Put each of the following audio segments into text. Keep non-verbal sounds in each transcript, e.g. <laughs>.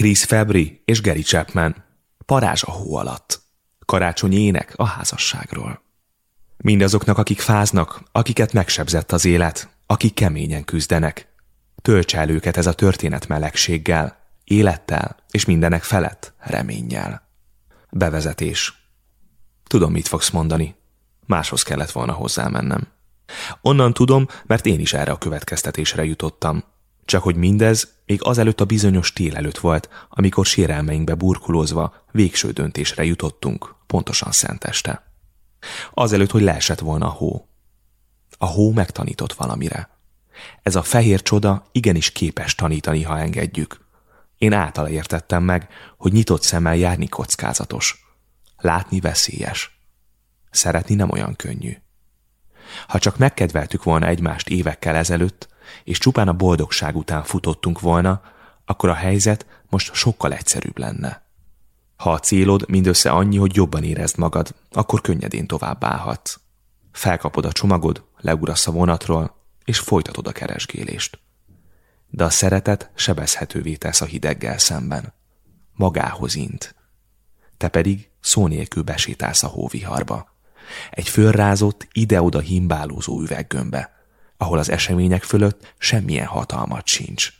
Chris Febri és Gary Chapman. Parázs a hó alatt. Karácsonyi ének a házasságról. Mindazoknak, akik fáznak, akiket megsebzett az élet, akik keményen küzdenek. Tölts el őket ez a történet melegséggel, élettel és mindenek felett reménnyel. Bevezetés. Tudom, mit fogsz mondani. Máshoz kellett volna hozzámennem. Onnan tudom, mert én is erre a következtetésre jutottam. Csak hogy mindez még azelőtt a bizonyos tél előtt volt, amikor sérelmeinkbe burkolózva végső döntésre jutottunk, pontosan szenteste. Azelőtt, hogy leesett volna a hó. A hó megtanított valamire. Ez a fehér csoda igenis képes tanítani, ha engedjük. Én általa értettem meg, hogy nyitott szemmel járni kockázatos. Látni veszélyes. Szeretni nem olyan könnyű. Ha csak megkedveltük volna egymást évekkel ezelőtt, és csupán a boldogság után futottunk volna, akkor a helyzet most sokkal egyszerűbb lenne. Ha a célod mindössze annyi, hogy jobban érezd magad, akkor könnyedén tovább állhatsz. Felkapod a csomagod, leugrasz a vonatról, és folytatod a keresgélést. De a szeretet sebezhetővé tesz a hideggel szemben. Magához int. Te pedig szó nélkül besétálsz a hóviharba. Egy fölrázott, ide-oda himbálózó üveggömbbe, ahol az események fölött semmilyen hatalmat sincs.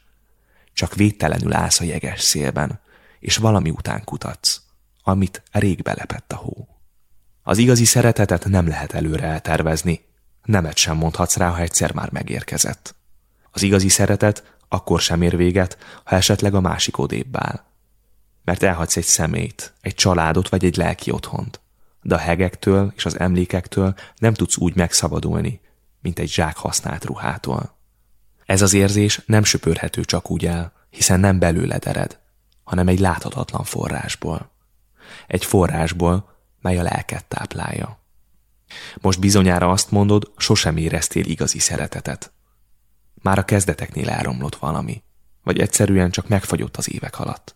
Csak védtelenül állsz a jeges szélben, és valami után kutatsz, amit rég belepett a hó. Az igazi szeretetet nem lehet előre eltervezni, nemet sem mondhatsz rá, ha egyszer már megérkezett. Az igazi szeretet akkor sem ér véget, ha esetleg a másik odébb áll. Mert elhagysz egy szemét, egy családot vagy egy lelki otthont. De a hegektől és az emlékektől nem tudsz úgy megszabadulni, mint egy zsák használt ruhától. Ez az érzés nem söpörhető csak úgy el, hiszen nem belőled ered, hanem egy láthatatlan forrásból. Egy forrásból, mely a lelket táplálja. Most bizonyára azt mondod, sosem éreztél igazi szeretetet. Már a kezdeteknél elromlott valami, vagy egyszerűen csak megfagyott az évek alatt.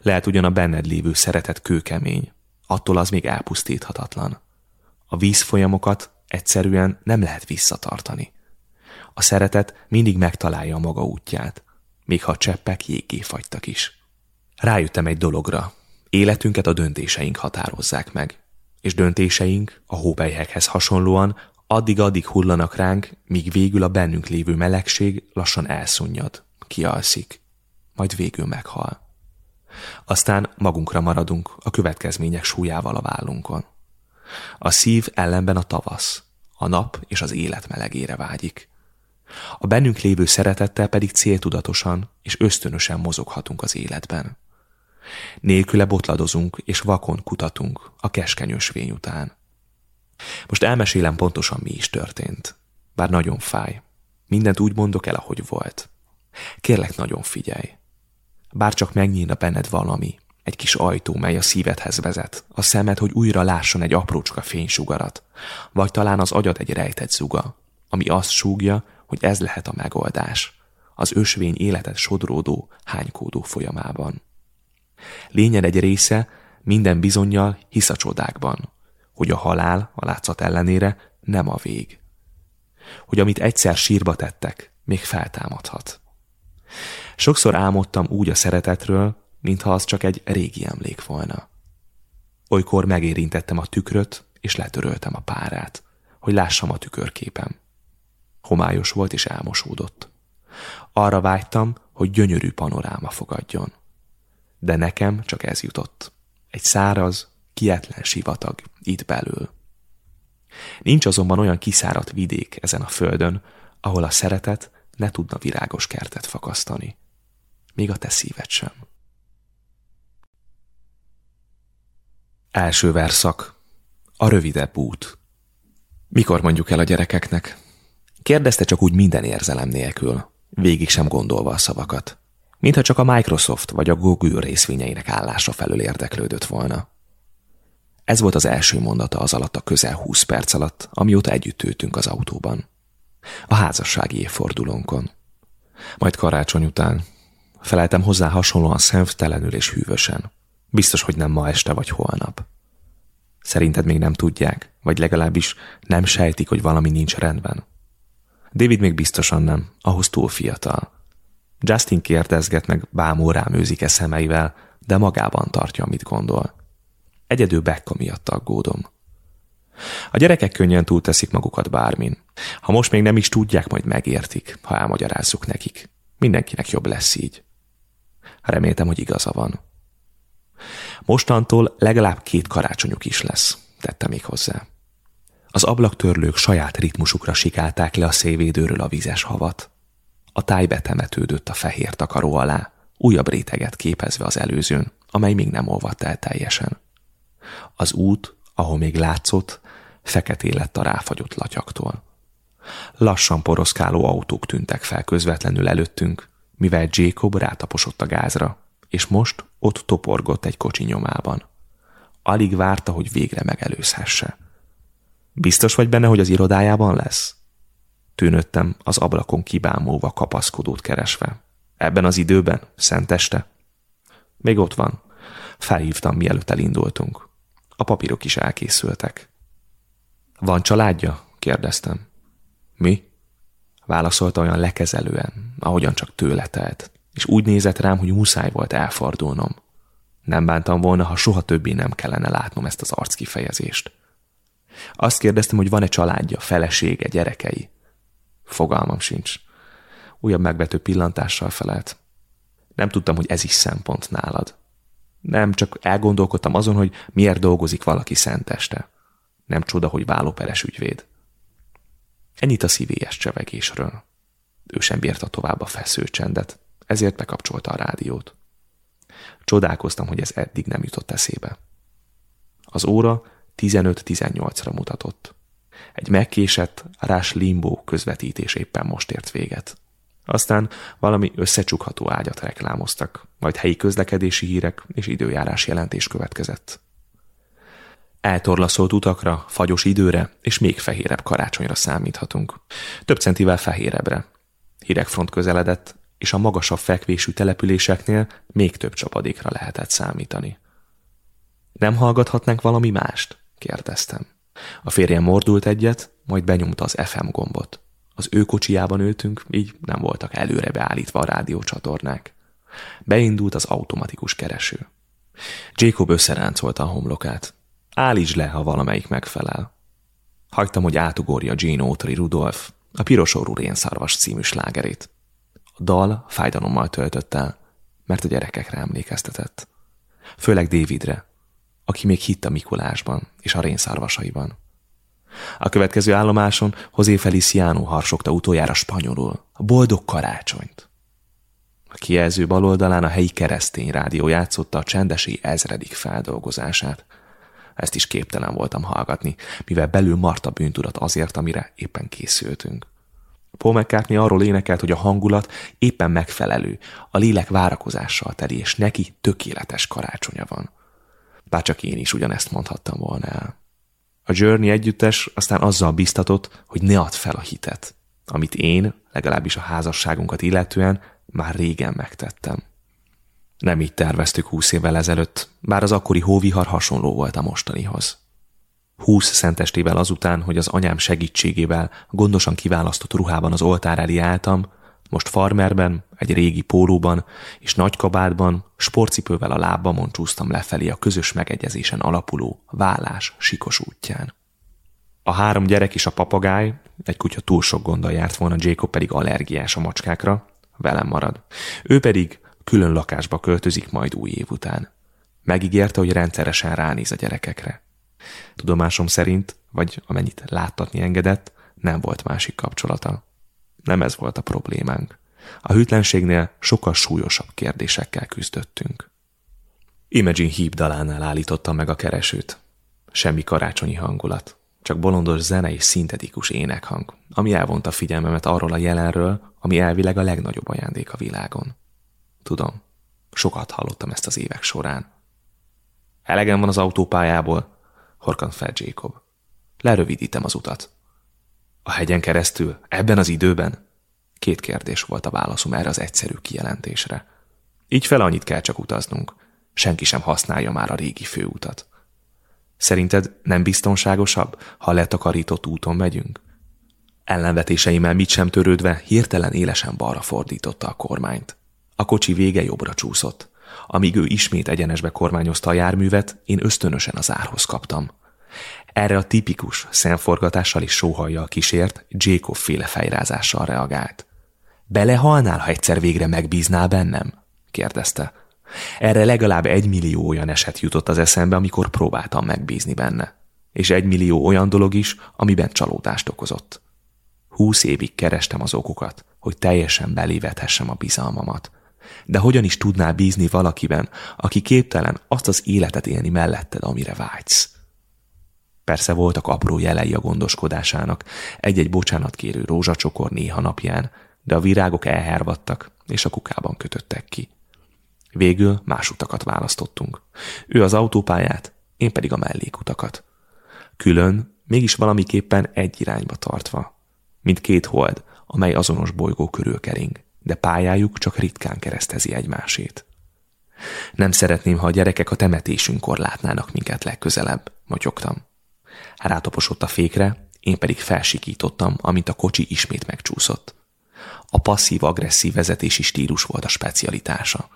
Lehet ugyan a benned lévő szeretet kőkemény, attól az még elpusztíthatatlan. A vízfolyamokat egyszerűen nem lehet visszatartani. A szeretet mindig megtalálja a maga útját, még ha a cseppek jéggé fagytak is. Rájöttem egy dologra. Életünket a döntéseink határozzák meg. És döntéseink a hóbelyhekhez hasonlóan addig-addig hullanak ránk, míg végül a bennünk lévő melegség lassan elszunnyad, kialszik, majd végül meghal. Aztán magunkra maradunk a következmények súlyával a vállunkon. A szív ellenben a tavasz, a nap és az élet melegére vágyik. A bennünk lévő szeretettel pedig céltudatosan és ösztönösen mozoghatunk az életben. Nélküle botladozunk és vakon kutatunk a keskeny ösvény után. Most elmesélem pontosan mi is történt. Bár nagyon fáj. Mindent úgy mondok el, ahogy volt. Kérlek, nagyon figyelj. Bár csak megnyílna benned valami, egy kis ajtó, mely a szívedhez vezet, a szemed, hogy újra lásson egy aprócska fénysugarat, vagy talán az agyad egy rejtett zuga, ami azt súgja, hogy ez lehet a megoldás, az ösvény életet sodródó, hánykódó folyamában. Lényed egy része minden bizonyal hisz a csodákban, hogy a halál, a látszat ellenére nem a vég. Hogy amit egyszer sírba tettek, még feltámadhat. Sokszor álmodtam úgy a szeretetről, mintha az csak egy régi emlék volna. Olykor megérintettem a tükröt, és letöröltem a párát, hogy lássam a tükörképem. Homályos volt és elmosódott. Arra vágytam, hogy gyönyörű panoráma fogadjon. De nekem csak ez jutott. Egy száraz, kietlen sivatag itt belül. Nincs azonban olyan kiszáradt vidék ezen a földön, ahol a szeretet ne tudna virágos kertet fakasztani. Még a te szíved sem. Első verszak. A rövidebb út. Mikor mondjuk el a gyerekeknek? Kérdezte csak úgy minden érzelem nélkül, végig sem gondolva a szavakat. Mintha csak a Microsoft vagy a Google részvényeinek állása felől érdeklődött volna. Ez volt az első mondata az alatt a közel 20 perc alatt, amióta együtt ültünk az autóban. A házassági évfordulónkon. Majd karácsony után. Feleltem hozzá hasonlóan szemtelenül és hűvösen. Biztos, hogy nem ma este vagy holnap. Szerinted még nem tudják, vagy legalábbis nem sejtik, hogy valami nincs rendben. David még biztosan nem, ahhoz túl fiatal. Justin kérdezget meg bámul rám őzike szemeivel, de magában tartja, amit gondol. Egyedül Becca miatt aggódom. A gyerekek könnyen túlteszik magukat bármin. Ha most még nem is tudják, majd megértik, ha elmagyarázzuk nekik. Mindenkinek jobb lesz így. Reméltem, hogy igaza van. Mostantól legalább két karácsonyuk is lesz, tette még hozzá. Az ablaktörlők saját ritmusukra sikálták le a szévédőről a vizes havat. A táj betemetődött a fehér takaró alá, újabb réteget képezve az előzőn, amely még nem olvadt el teljesen. Az út, ahol még látszott, feketé lett a ráfagyott latyaktól. Lassan poroszkáló autók tűntek fel közvetlenül előttünk, mivel Jacob rátaposott a gázra, és most ott toporgott egy kocsi nyomában. Alig várta, hogy végre megelőzhesse. Biztos vagy benne, hogy az irodájában lesz? Tűnöttem az ablakon kibámulva kapaszkodót keresve. Ebben az időben? Szenteste? Még ott van. Felhívtam, mielőtt elindultunk. A papírok is elkészültek. Van családja? kérdeztem. Mi? Válaszolta olyan lekezelően, ahogyan csak tőle telt, és úgy nézett rám, hogy muszáj volt elfordulnom. Nem bántam volna, ha soha többé nem kellene látnom ezt az arckifejezést. Azt kérdeztem, hogy van-e családja, felesége, gyerekei. Fogalmam sincs. Újabb megvető pillantással felelt. Nem tudtam, hogy ez is szempont nálad. Nem, csak elgondolkodtam azon, hogy miért dolgozik valaki szenteste. Nem csoda, hogy vállóperes ügyvéd. Ennyit a szívélyes csevegésről. Ő sem bírta tovább a fesző csendet, ezért bekapcsolta a rádiót. Csodálkoztam, hogy ez eddig nem jutott eszébe. Az óra 15-18-ra mutatott. Egy megkésett Rás Limbo közvetítés éppen most ért véget. Aztán valami összecsukható ágyat reklámoztak, majd helyi közlekedési hírek és időjárás jelentés következett. Eltorlaszolt utakra, fagyos időre és még fehérebb karácsonyra számíthatunk. Több centivel fehérebbre. Hidegfront közeledett, és a magasabb fekvésű településeknél még több csapadékra lehetett számítani. Nem hallgathatnánk valami mást? kérdeztem. A férjem mordult egyet, majd benyomta az FM gombot. Az ő kocsijában ültünk, így nem voltak előre beállítva a rádiócsatornák. Beindult az automatikus kereső. Jacob összeráncolta a homlokát. Állítsd le, ha valamelyik megfelel. Hagytam, hogy átugorja Gene Autry Rudolph, a Piros orrú rénszarvas című slágerét. A dal fájdalommal töltött el, mert a gyerekekre emlékeztetett. Főleg Davidre, aki még hitt a Mikulásban és a rénszarvasaiban. A következő állomáson José Feliciano harsogta utoljára spanyolul a boldog karácsonyt. A kijelző bal oldalán a helyi keresztény rádió játszotta a csendesi ezredik feldolgozását. Ezt is képtelen voltam hallgatni, mivel belül Marta bűntudat azért, amire éppen készültünk. Paul McCartney arról énekelt, hogy a hangulat éppen megfelelő, a lélek várakozással teli, és neki tökéletes karácsonya van. Bárcsak én is ugyanezt mondhattam volna el. A Journey együttes aztán azzal biztatott, hogy ne add fel a hitet, amit én, legalábbis a házasságunkat illetően, már régen megtettem. Nem így terveztük húsz évvel ezelőtt, bár az akkori hóvihar hasonló volt a mostanihoz. Húsz szentestével azután, hogy az anyám segítségével gondosan kiválasztott ruhában az oltár elé álltam, most farmerben, egy régi pólóban és nagy kabátban, sportcipővel a lábamon csúsztam lefelé a közös megegyezésen alapuló vállás sikos útján. A három gyerek és a papagáj, egy kutya túl sok gonddal járt volna, Jacob pedig allergiás a macskákra, velem marad. Ő pedig külön lakásba költözik majd új év után. Megígérte, hogy rendszeresen ránéz a gyerekekre. Tudomásom szerint, vagy amennyit láttatni engedett, nem volt másik kapcsolata. Nem ez volt a problémánk. A hűtlenségnél sokkal súlyosabb kérdésekkel küzdöttünk. Imagine Heap dalánál állítottam meg a keresőt. Semmi karácsonyi hangulat, csak bolondos zene és szintetikus énekhang, ami elvonta figyelmemet arról a jelenről, ami elvileg a legnagyobb ajándék a világon. Tudom, sokat hallottam ezt az évek során. Elegem van az autópályából, horkant fel Jacob. Lerövidítem az utat. A hegyen keresztül? Ebben az időben? Két kérdés volt a válaszom erre az egyszerű kijelentésre. Így fel annyit kell csak utaznunk. Senki sem használja már a régi főutat. Szerinted nem biztonságosabb, ha letakarított úton megyünk? Ellenvetéseimmel mit sem törődve, hirtelen élesen balra fordította a kormányt. A kocsi vége jobbra csúszott. Amíg ő ismét egyenesbe kormányozta a járművet, én ösztönösen az árhoz kaptam. Erre a tipikus szemforgatással és sóhajjal kísért, Jacob féle fejrázással reagált. Belehalnál, ha egyszer végre megbíznál bennem? kérdezte. Erre legalább egy millió olyan eset jutott az eszembe, amikor próbáltam megbízni benne. És egy millió olyan dolog is, amiben csalódást okozott. Húsz évig kerestem az okokat, hogy teljesen belévethessem a bizalmamat. De hogyan is tudnál bízni valakiben, aki képtelen azt az életet élni melletted, amire vágysz? Persze voltak apró jelei a gondoskodásának, egy-egy bocsánatkérő rózsacsokor néha napján, de a virágok elhervadtak, és a kukában kötöttek ki. Végül más utakat választottunk. Ő az autópályát, én pedig a mellékutakat. Külön, mégis valamiképpen egy irányba tartva. Mint két hold, amely azonos bolygó körül kering, de pályájuk csak ritkán keresztezi egymásét. Nem szeretném, ha a gyerekek a temetésünkkor látnának minket legközelebb, motyogtam. Rátaposott a fékre, én pedig felsikítottam, amint a kocsi ismét megcsúszott. A passzív-agresszív vezetési stílus volt a specialitása.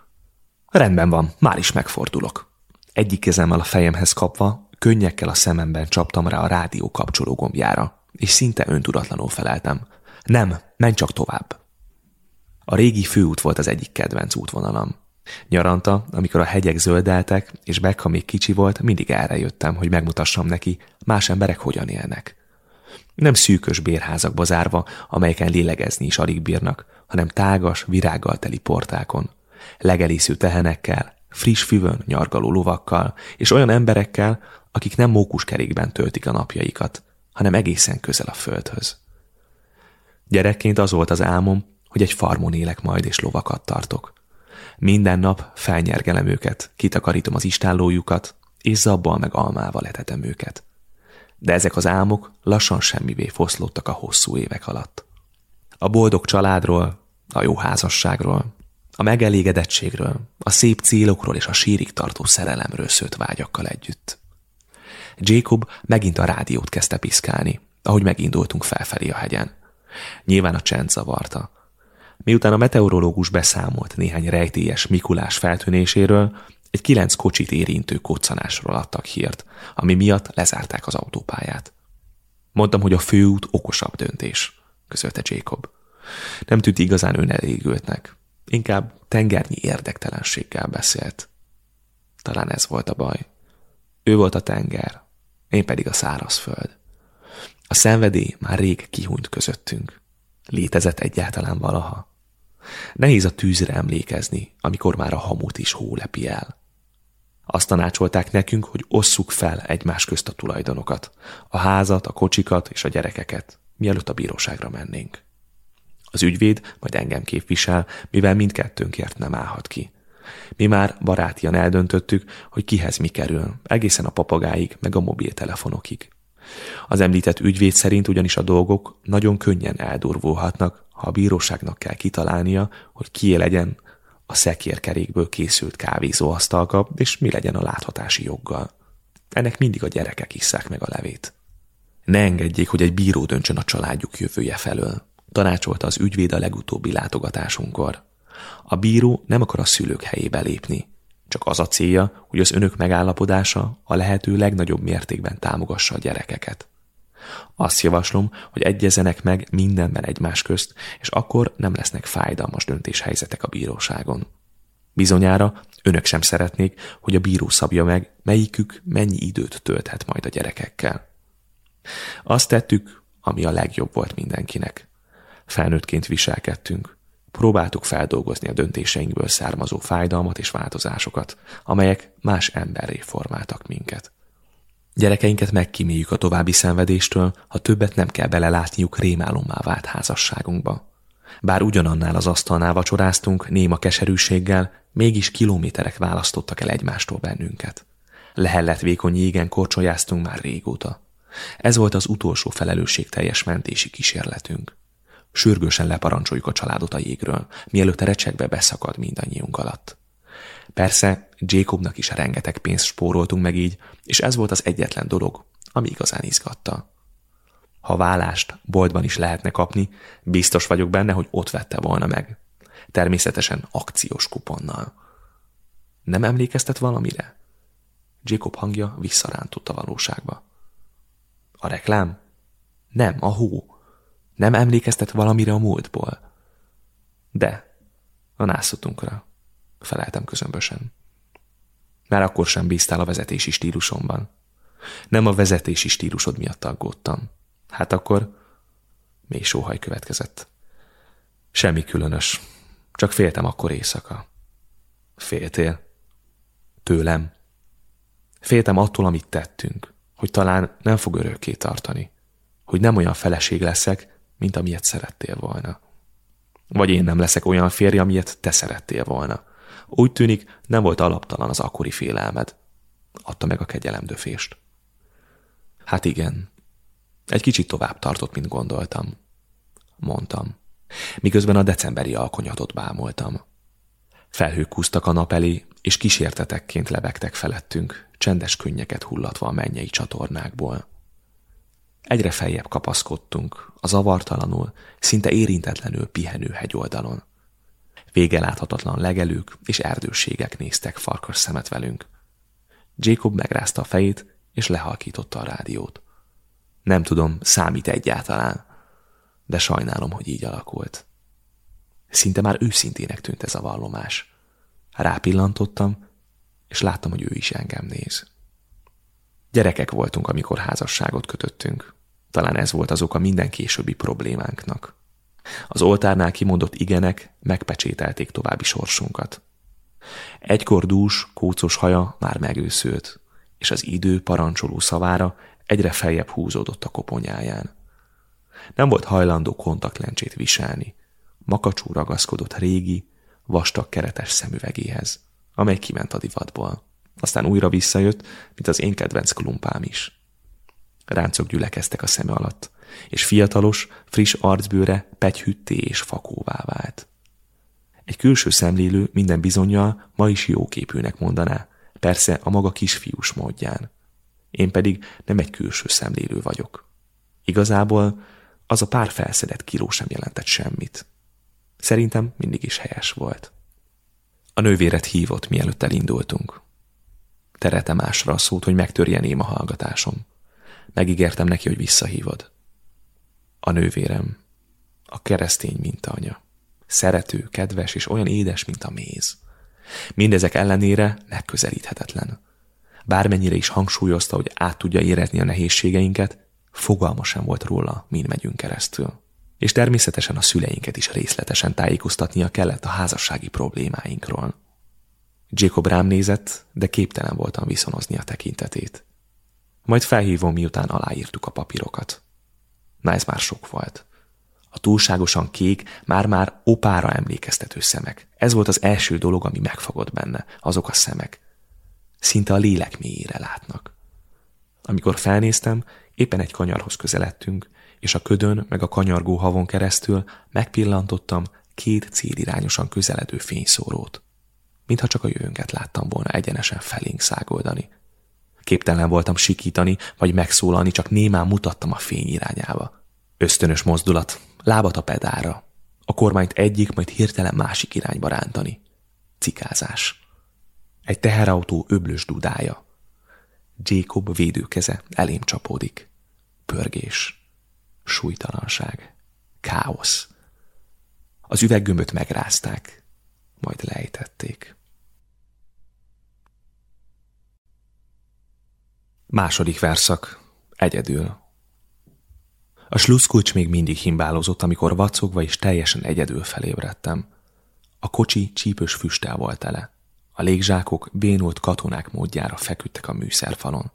Rendben van, már is megfordulok. Egyik kezemmel a fejemhez kapva, könnyekkel a szememben csaptam rá a rádió kapcsoló gombjára, és szinte öntudatlanul feleltem. Nem, menj csak tovább. A régi főút volt az egyik kedvenc útvonalam. Nyaranta, amikor a hegyek zöldeltek, és Becca még kicsi volt, mindig erre jöttem, hogy megmutassam neki, más emberek hogyan élnek. Nem szűkös bérházakba zárva, amelyeken lélegezni is alig bírnak, hanem tágas, virággal teli portákon, legelésző tehenekkel, friss füvön nyargaló lovakkal, és olyan emberekkel, akik nem mókuskerékben töltik a napjaikat, hanem egészen közel a földhöz. Gyerekként az volt az álmom, hogy egy farmon élek majd és lovakat tartok. Minden nap felnyergelem őket, kitakarítom az istállójukat, és zabbal meg almával etetem őket. De ezek az álmok lassan semmivé foszlottak a hosszú évek alatt. A boldog családról, a jó házasságról, a megelégedettségről, a szép célokról és a sírig tartó szerelemről szőtt vágyakkal együtt. Jacob megint a rádiót kezdte piszkálni, ahogy megindultunk felfelé a hegyen. Nyilván a csend zavarta. Miután a meteorológus beszámolt néhány rejtélyes Mikulás feltűnéséről, egy kilenc kocsit érintő koccanásról adtak hírt, ami miatt lezárták az autópályát. Mondtam, hogy a főút okosabb döntés, közölte Jacob. Nem tűnt igazán önelégültnek. Inkább tengernyi érdektelenséggel beszélt. Talán ez volt a baj. Ő volt a tenger, én pedig a szárazföld. A szenvedély már rég kihunyt közöttünk. Létezett egyáltalán valaha. Nehéz a tűzre emlékezni, amikor már a hamut is hó lepi el. Azt tanácsolták nekünk, hogy osszuk fel egymás közt a tulajdonokat, a házat, a kocsikat és a gyerekeket, mielőtt a bíróságra mennénk. Az ügyvéd majd engem képvisel, mivel mindkettőnkért nem állhat ki. Mi már barátian eldöntöttük, hogy kihez mi kerül, egészen a papagáig, meg a mobiltelefonokig. Az említett ügyvéd szerint ugyanis a dolgok nagyon könnyen eldurvulhatnak, ha a bíróságnak kell kitalálnia, hogy kié legyen a szekérkerékből készült kávézóasztalka, és mi legyen a láthatási joggal. Ennek mindig a gyerekek isszák meg a levét. Ne engedjék, hogy egy bíró döntsön a családjuk jövője felől tanácsolta az ügyvéd a legutóbbi látogatásunkkor. A bíró nem akar a szülők helyébe lépni, csak az a célja, hogy az önök megállapodása a lehető legnagyobb mértékben támogassa a gyerekeket. Azt javaslom, hogy egyezenek meg mindenben egymás közt, és akkor nem lesznek fájdalmas döntéshelyzetek a bíróságon. Bizonyára önök sem szeretnék, hogy a bíró szabja meg, melyikük mennyi időt tölthet majd a gyerekekkel. Azt tettük, ami a legjobb volt mindenkinek. Felnőttként viselkedtünk. Próbáltuk feldolgozni a döntéseinkből származó fájdalmat és változásokat, amelyek más emberré formáltak minket. Gyerekeinket megkíméljük a további szenvedéstől, ha többet nem kell belelátniuk rémálommá vált házasságunkba. Bár ugyanannál az asztalnál vacsoráztunk, néma keserűséggel, mégis kilométerek választottak el egymástól bennünket. Lehellet vékony jégen korcsolyáztunk már régóta. Ez volt az utolsó felelősségteljes mentési kísérletünk. Sürgősen leparancsoljuk a családot a jégről, mielőtt a recsegbe beszakad mindannyiunk alatt. Persze, Jacobnak is rengeteg pénzt spóroltunk meg így, és ez volt az egyetlen dolog, ami igazán izgatta. Ha vállást boltban is lehetne kapni, biztos vagyok benne, hogy ott vette volna meg. Természetesen akciós kuponnal. Nem emlékeztet valamire? Jacob hangja visszarántott a valóságba. A reklám? Nem, a hó. Nem emlékeztet valamire a múltból. De, a nászutunkra, feleltem közömbösen. Már akkor sem bíztál a vezetési stílusomban. Nem a vezetési stílusod miatt aggódtam. Hát akkor mély sóhaj következett. Semmi különös. Csak féltem akkor éjszaka. Féltél? Tőlem. Féltem attól, amit tettünk, hogy talán nem fog örökké tartani, hogy nem olyan feleség leszek, mint amilyet szerettél volna. Vagy én nem leszek olyan férj, amilyet te szerettél volna. Úgy tűnik, nem volt alaptalan az akkori félelmed. Adta meg a kegyelemdöfést. Hát igen. Egy kicsit tovább tartott, mint gondoltam. Mondtam. Miközben a decemberi alkonyatot bámoltam. Felhők kúztak a nap elé, és kísértetekként lebegtek felettünk, csendes könnyeket hullatva a mennyei csatornákból. Egyre feljebb kapaszkodtunk, a zavartalanul, szinte érintetlenül pihenő hegyoldalon. Vége láthatatlan legelők és erdőségek néztek farkas szemet velünk. Jacob megrázta a fejét, és lehalkította a rádiót. Nem tudom, számít egyáltalán, de sajnálom, hogy így alakult. Szinte már őszintének tűnt ez a vallomás. Rápillantottam, és láttam, hogy ő is engem néz. Gyerekek voltunk, amikor házasságot kötöttünk. Talán ez volt az oka minden későbbi problémánknak. Az oltárnál kimondott igenek megpecsételték további sorsunkat. Egykor dús, kócos haja már megőszült, és az idő parancsoló szavára egyre feljebb húzódott a koponyáján. Nem volt hajlandó kontaktlencsét viselni. Makacsú ragaszkodott régi, vastag keretes szemüvegéhez, amely kiment a divatból. Aztán újra visszajött, mint az én kedvenc klumpám is. Ráncok gyülekeztek a szeme alatt, és fiatalos, friss arcbőre pegyhütté és fakóvá vált. Egy külső szemlélő minden bizonyal ma is jóképűnek mondaná, persze a maga kisfiús módján. Én pedig nem egy külső szemlélő vagyok. Igazából az a pár felszedett kiló sem jelentett semmit. Szerintem mindig is helyes volt. A nővéret hívott, mielőtt elindultunk. Terelte másra a szót, hogy megtörjeném a hallgatásom. Megígértem neki, hogy visszahívod. A nővérem, a keresztény mintanya. Szerető, kedves és olyan édes, mint a méz. Mindezek ellenére megközelíthetetlen. Bármennyire is hangsúlyozta, hogy át tudja érezni a nehézségeinket, fogalma sem volt róla, min megyünk keresztül. És természetesen a szüleinket is részletesen tájékoztatnia kellett a házassági problémáinkról. Jacob rám nézett, de képtelen voltam viszonozni a tekintetét. Majd felhívom, miután aláírtuk a papírokat. Na ez már sok volt. A túlságosan kék, már-már opára emlékeztető szemek. Ez volt az első dolog, ami megfogott benne, azok a szemek. Szinte a lélek mélyére látnak. Amikor felnéztem, éppen egy kanyarhoz közeledtünk, és a ködön meg a kanyargó havon keresztül megpillantottam két célirányosan közeledő fényszórót. Mintha csak a jövőnket láttam volna egyenesen felénk szágoldani. Képtelen voltam sikítani, vagy megszólalni, csak némán mutattam a fény irányába. Ösztönös mozdulat, lábat a pedára. A kormányt egyik, majd hirtelen másik irányba rántani. Cikázás. Egy teherautó öblös dudája. Jacob védőkeze elém csapódik. Pörgés. Súlytalanság. Káosz. Az üveggömböt megrázták, majd lejtették. Második verszak. Egyedül. A sluszkulcs még mindig himbálózott, amikor vacogva és teljesen egyedül felébredtem. A kocsi csípős füstel volt tele. A légzsákok bénult katonák módjára feküdtek a műszerfalon.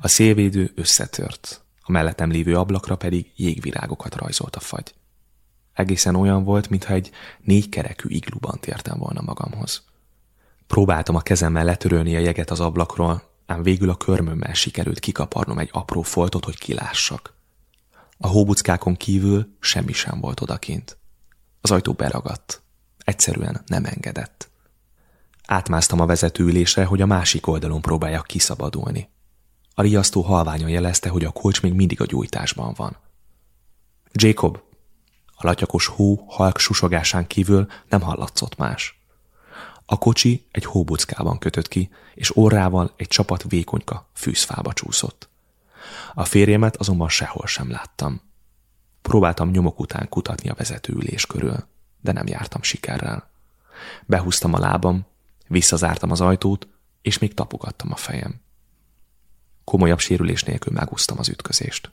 A szélvédő összetört, a mellettem lévő ablakra pedig jégvirágokat rajzolt a fagy. Egészen olyan volt, mintha egy négy kerekű igluban tértem volna magamhoz. Próbáltam a kezemmel letörölni a jeget az ablakról, ám végül a körmömmel sikerült kikaparnom egy apró foltot, hogy kilássak. A hóbuckákon kívül semmi sem volt odakint. Az ajtó beragadt. Egyszerűen nem engedett. Átmásztam a vezetőülésre, hogy a másik oldalon próbáljak kiszabadulni. A riasztó halványan jelezte, hogy a kulcs még mindig a gyújtásban van. Jacob! A latyakos hó halk susogásán kívül nem hallatszott más. A kocsi egy hóbuckában kötött ki, és orrával egy csapat vékonyka fűzfába csúszott. A férjemet azonban sehol sem láttam. Próbáltam nyomok után kutatni a vezetőülés körül, de nem jártam sikerrel. Behúztam a lábam, visszazártam az ajtót, és még tapogattam a fejem. Komolyabb sérülés nélkül megúsztam az ütközést.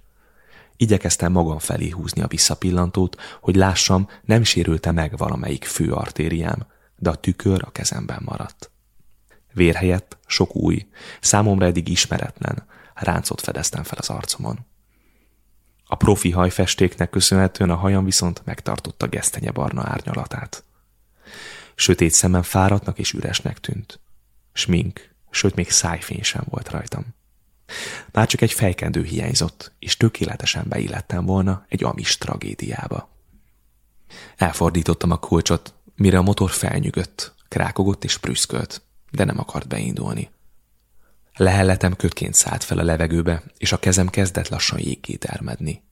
Igyekeztem magam felé húzni a visszapillantót, hogy lássam, nem sérülte meg valamelyik fő artériám, de a tükör a kezemben maradt. Vér helyett sok új, számomra eddig ismeretlen, ráncot fedeztem fel az arcomon. A profi hajfestéknek köszönhetően a hajam viszont megtartotta gesztenye barna árnyalatát. Sötét szemem fáradtnak és üresnek tűnt. Smink, sőt még szájfény sem volt rajtam. Már csak egy fejkendő hiányzott, és tökéletesen beillettem volna egy amis tragédiába. Elfordítottam a kulcsot, mire a motor felnyűgött, krákogott és prüszkölt, de nem akart beindulni. Lehelletem kötként szállt fel a levegőbe, és a kezem kezdett lassan jéggé termedni.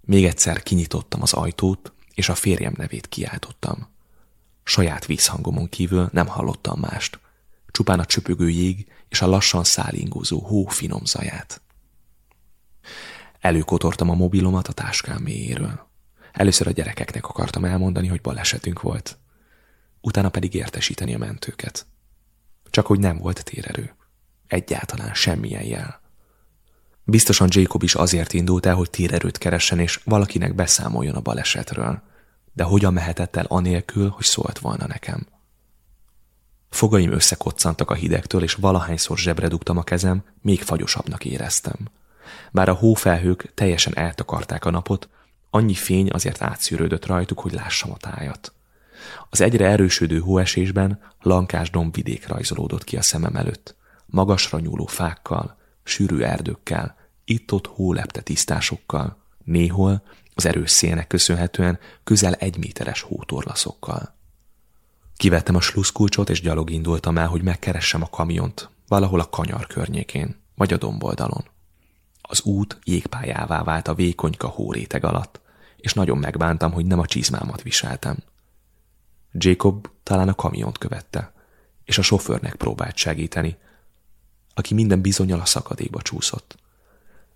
Még egyszer kinyitottam az ajtót, és a férjem nevét kiáltottam. Saját vízhangomon kívül nem hallottam mást, csupán a csöpögő jég és a lassan szálingózó hó finom zaját. Előkotortam a mobilomat a táskám mélyéről. Először a gyerekeknek akartam elmondani, hogy balesetünk volt. Utána pedig értesíteni a mentőket. Csak hogy nem volt térerő. Egyáltalán semmilyen jel. Biztosan Jacob is azért indult el, hogy térerőt keressen és valakinek beszámoljon a balesetről. De hogyan mehetett el anélkül, hogy szólt volna nekem? Fogaim összekoccantak a hidegtől, és valahányszor zsebre dugtam a kezem, még fagyosabbnak éreztem. Bár a hófelhők teljesen eltakarták a napot, annyi fény azért átszűrődött rajtuk, hogy lássam a tájat. Az egyre erősödő hóesésben lankás dombvidék rajzolódott ki a szemem előtt, magasra nyúló fákkal, sűrű erdőkkel, itt-ott hólepte tisztásokkal, néhol az erős szélnek köszönhetően közel egy méteres hótorlaszokkal. Kivettem a sluszkulcsot, és gyalog indultam el, hogy megkeressem a kamiont, valahol a kanyar környékén, vagy a domboldalon. Az út jégpályává vált a vékonyka hóréteg alatt, és nagyon megbántam, hogy nem a csizmámat viseltem. Jacob talán a kamiont követte, és a sofőrnek próbált segíteni, aki minden bizonyal a szakadékba csúszott.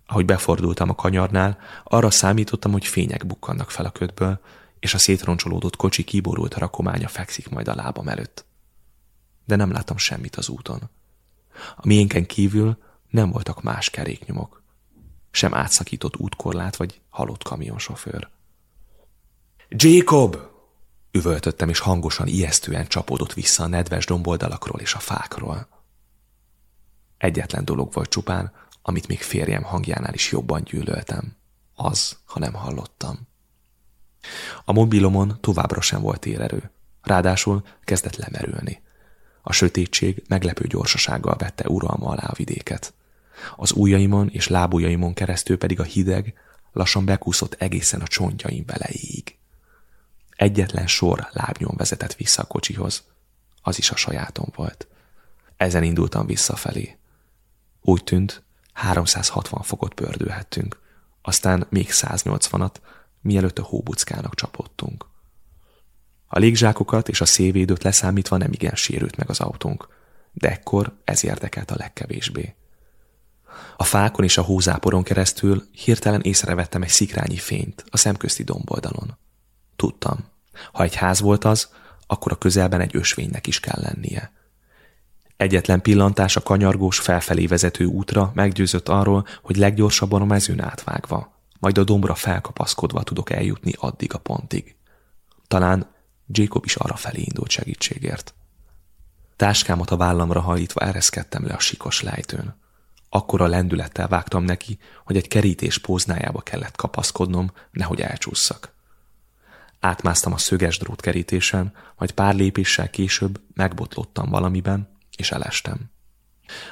Ahogy befordultam a kanyarnál, arra számítottam, hogy fények bukkannak fel a ködből, és a szétroncsolódott kocsi kiborult rakománya fekszik majd a lábam előtt. De nem láttam semmit az úton. A miénken kívül nem voltak más keréknyomok. Sem átszakított útkorlát vagy halott kamionsofőr. Jacob! Üvöltöttem, és hangosan, ijesztően csapódott vissza a nedves domboldalakról és a fákról. Egyetlen dolog volt csupán, amit még férjem hangjánál is jobban gyűlöltem. Az, ha nem hallottam. A mobilomon továbbra sem volt érerő. Ráadásul kezdett lemerülni. A sötétség meglepő gyorsasággal vette uralma alá a vidéket. Az ujjaimon és lábujjaimon keresztül pedig a hideg lassan bekúszott egészen a csontjaim beleig. Egyetlen sor lábnyom vezetett vissza a kocsihoz. Az is a sajátom volt. Ezen indultam visszafelé. Úgy tűnt, 360 fokot pördülhettünk, aztán még 180-at, mielőtt a hóbuckának csapottunk. A légzsákokat és a szévédőt leszámítva nem igen sérült meg az autónk, de ekkor ez érdekelt a legkevésbé. A fákon és a hózáporon keresztül hirtelen észrevettem egy szikrányi fényt a szemközti domboldalon. Tudtam, ha egy ház volt az, akkor a közelben egy ösvénynek is kell lennie. Egyetlen pillantás a kanyargós felfelé vezető útra meggyőzött arról, hogy leggyorsabban a mezőn átvágva, majd a dombra felkapaszkodva tudok eljutni addig a pontig. Talán Jacob is arra felé indult segítségért. Táskámat a vállamra hajítva ereszkedtem le a sikos lejtőn. Akkora lendülettel vágtam neki, hogy egy kerítés póznájába kellett kapaszkodnom, nehogy elcsúszszak. Átmásztam a szöges drótkerítésen, majd pár lépéssel később megbotlottam valamiben, és elestem.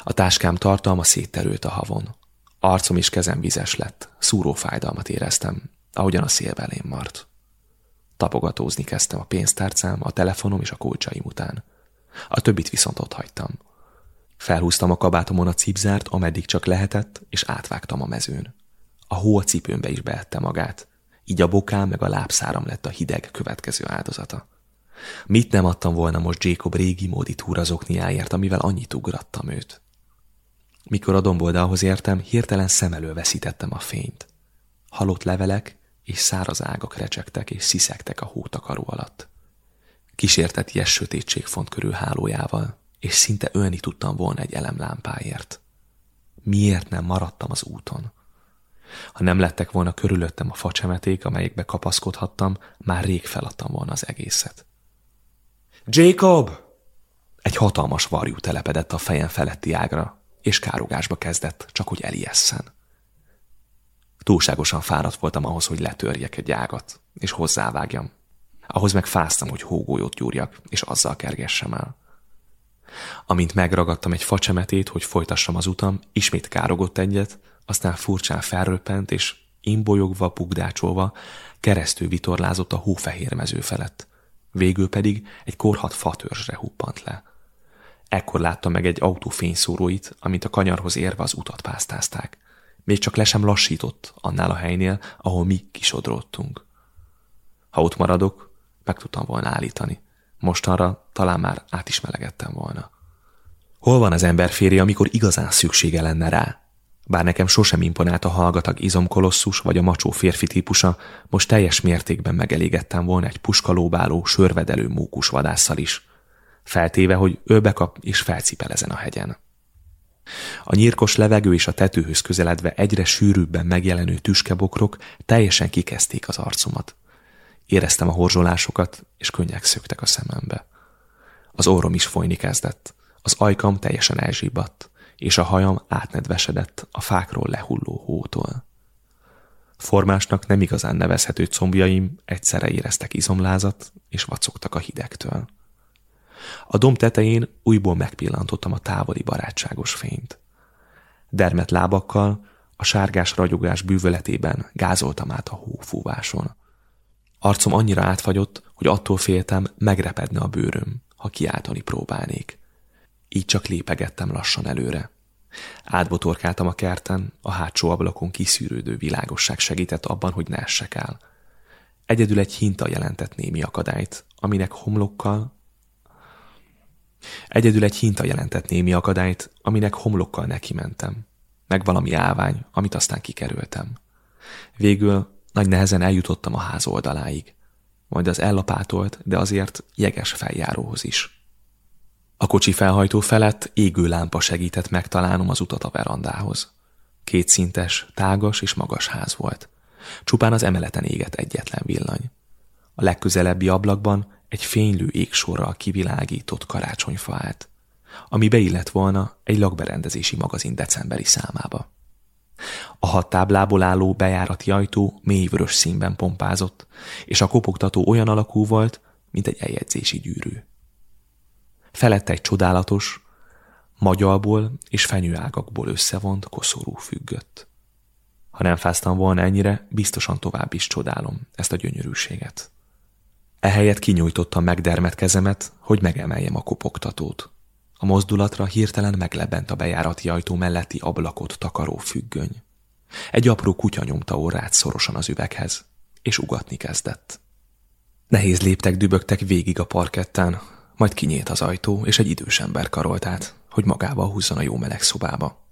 A táskám tartalma szétterült a havon. Arcom és kezem vizes lett, szúró fájdalmat éreztem, ahogyan a szél belém mart. Tapogatózni kezdtem a pénztárcám, a telefonom és a kulcsaim után. A többit viszont ott hagytam. Felhúztam a kabátomon a cipzárt, ameddig csak lehetett, és átvágtam a mezőn. A hó a cipőmbe is beette magát. Így a bokám meg a lábszáram lett a hideg következő áldozata. Mit nem adtam volna most Jacob régi módi túrazokniáért, amivel annyit ugrattam őt. Mikor a domboldalhoz értem, hirtelen szem elől veszítettem a fényt. Halott levelek és száraz ágak recsegtek és sziszegtek a hótakaró alatt. Kísérteties sötétség font körül hálójával, és szinte ölni tudtam volna egy elemlámpáért. Miért nem maradtam az úton? Ha nem lettek volna körülöttem a facsemeték, amelyekbe kapaszkodhattam, már rég feladtam volna az egészet. Jacob! Egy hatalmas varjú telepedett a fejem feletti ágra, és károgásba kezdett, csak hogy elijesszen. Túlságosan fáradt voltam ahhoz, hogy letörjek egy ágat, és hozzávágjam. Ahhoz meg fáztam, hogy hógójót gyúrjak, és azzal kergessem el. Amint megragadtam egy facsemetét, hogy folytassam az utam, ismét károgott egyet, aztán furcsán felröppent, és imbolyogva, pugdácsolva keresztül vitorlázott a hófehér mező felett. Végül pedig egy korhat fatörzsre huppant le. Ekkor láttam meg egy autó fényszóróit, amit a kanyarhoz érve az utat pásztázták. Még csak le sem lassított annál a helynél, ahol mi kisodródtunk. Ha ott maradok, meg tudtam volna állítani. Mostanra talán már át is melegettem volna. Hol van az ember férje, amikor igazán szüksége lenne rá? Bár nekem sosem imponált a hallgatag izomkolosszus vagy a macsó férfi típusa, most teljes mértékben megelégettem volna egy puskalóbáló, sörvedelő mókus vadásszal is. Feltéve, hogy ő bekap és felcipel ezen a hegyen. A nyírkos levegő és a tetőhöz közeledve egyre sűrűbben megjelenő tüskebokrok teljesen kikezdték az arcomat. Éreztem a horzsolásokat, és könnyek szöktek a szemembe. Az orrom is folyni kezdett, az ajkam teljesen elzsibbadt, és a hajam átnedvesedett a fákról lehulló hótól. Formásnak nem igazán nevezhető combjaim egyszerre éreztek izomlázat, és vacogtak a hidegtől. A domb tetején újból megpillantottam a távoli barátságos fényt. Dermet lábakkal, a sárgás ragyogás bűvöletében gázoltam át a hófúváson. Arcom annyira átfagyott, hogy attól féltem, megrepedne a bőröm, ha kiáltani próbálnék. Így csak lépegettem lassan előre. Átbotorkáltam a kerten, a hátsó ablakon kiszűrődő világosság segített abban, hogy ne essek el. Egyedül egy hinta jelentett némi akadályt, aminek homlokkal Egyedül egy hinta jelentett némi akadályt, aminek homlokkal neki mentem. Meg valami állvány, amit aztán kikerültem. Végül nagy nehezen eljutottam a ház oldaláig. Majd az ellapátolt, de azért jeges feljáróhoz is. A kocsi felhajtó felett égő lámpa segített megtalálnom az utat a verandához. Kétszintes, tágas és magas ház volt. Csupán az emeleten égett egyetlen villany. A legközelebbi ablakban egy fénylő égsorral kivilágított karácsonyfa állt, ami beillett volna egy lakberendezési magazin decemberi számába. A hat táblából álló bejárati ajtó mélyvörös színben pompázott, és a kopogtató olyan alakú volt, mint egy eljegyzési gyűrű. Felette egy csodálatos, magyalból és fenyőágakból összevont koszorú függött. Ha nem fáztam volna ennyire, biztosan tovább is csodálom ezt a gyönyörűséget. Ehelyett kinyújtottam megdermet kezemet, hogy megemeljem a kopogtatót. A mozdulatra hirtelen meglebent a bejárati ajtó melletti ablakot takaró függöny. Egy apró kutya nyomta órát szorosan az üveghez, és ugatni kezdett. Nehéz léptek dübögtek végig a parkettán, majd kinyílt az ajtó, és egy idős ember karolt át, hogy magával húzzon a jó meleg szobába.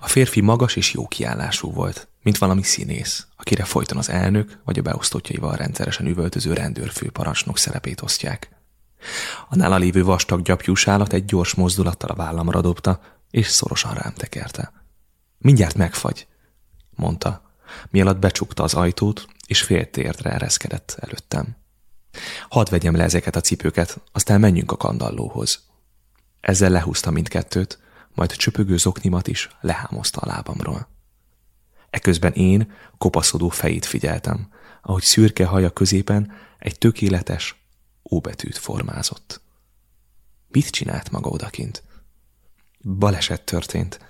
A férfi magas és jó kiállású volt, mint valami színész, akire folyton az elnök vagy a beosztottjaival rendszeresen üvöltöző rendőrfőparancsnok szerepét osztják. A nála lévő vastag gyapjús állat egy gyors mozdulattal a vállamra dobta, és szorosan rám tekerte. Mindjárt megfagy, mondta, mielőtt becsukta az ajtót, és fél térdre ereszkedett előttem. Hadd vegyem le ezeket a cipőket, aztán menjünk a kandallóhoz. Ezzel lehúzta mindkettőt, majd csöpögő zoknimat is lehámozta a lábamról. Eközben én kopaszodó fejét figyeltem, ahogy szürke haja középen egy tökéletes óbetűt formázott. Mit csinált maga odakint? Baleset történt,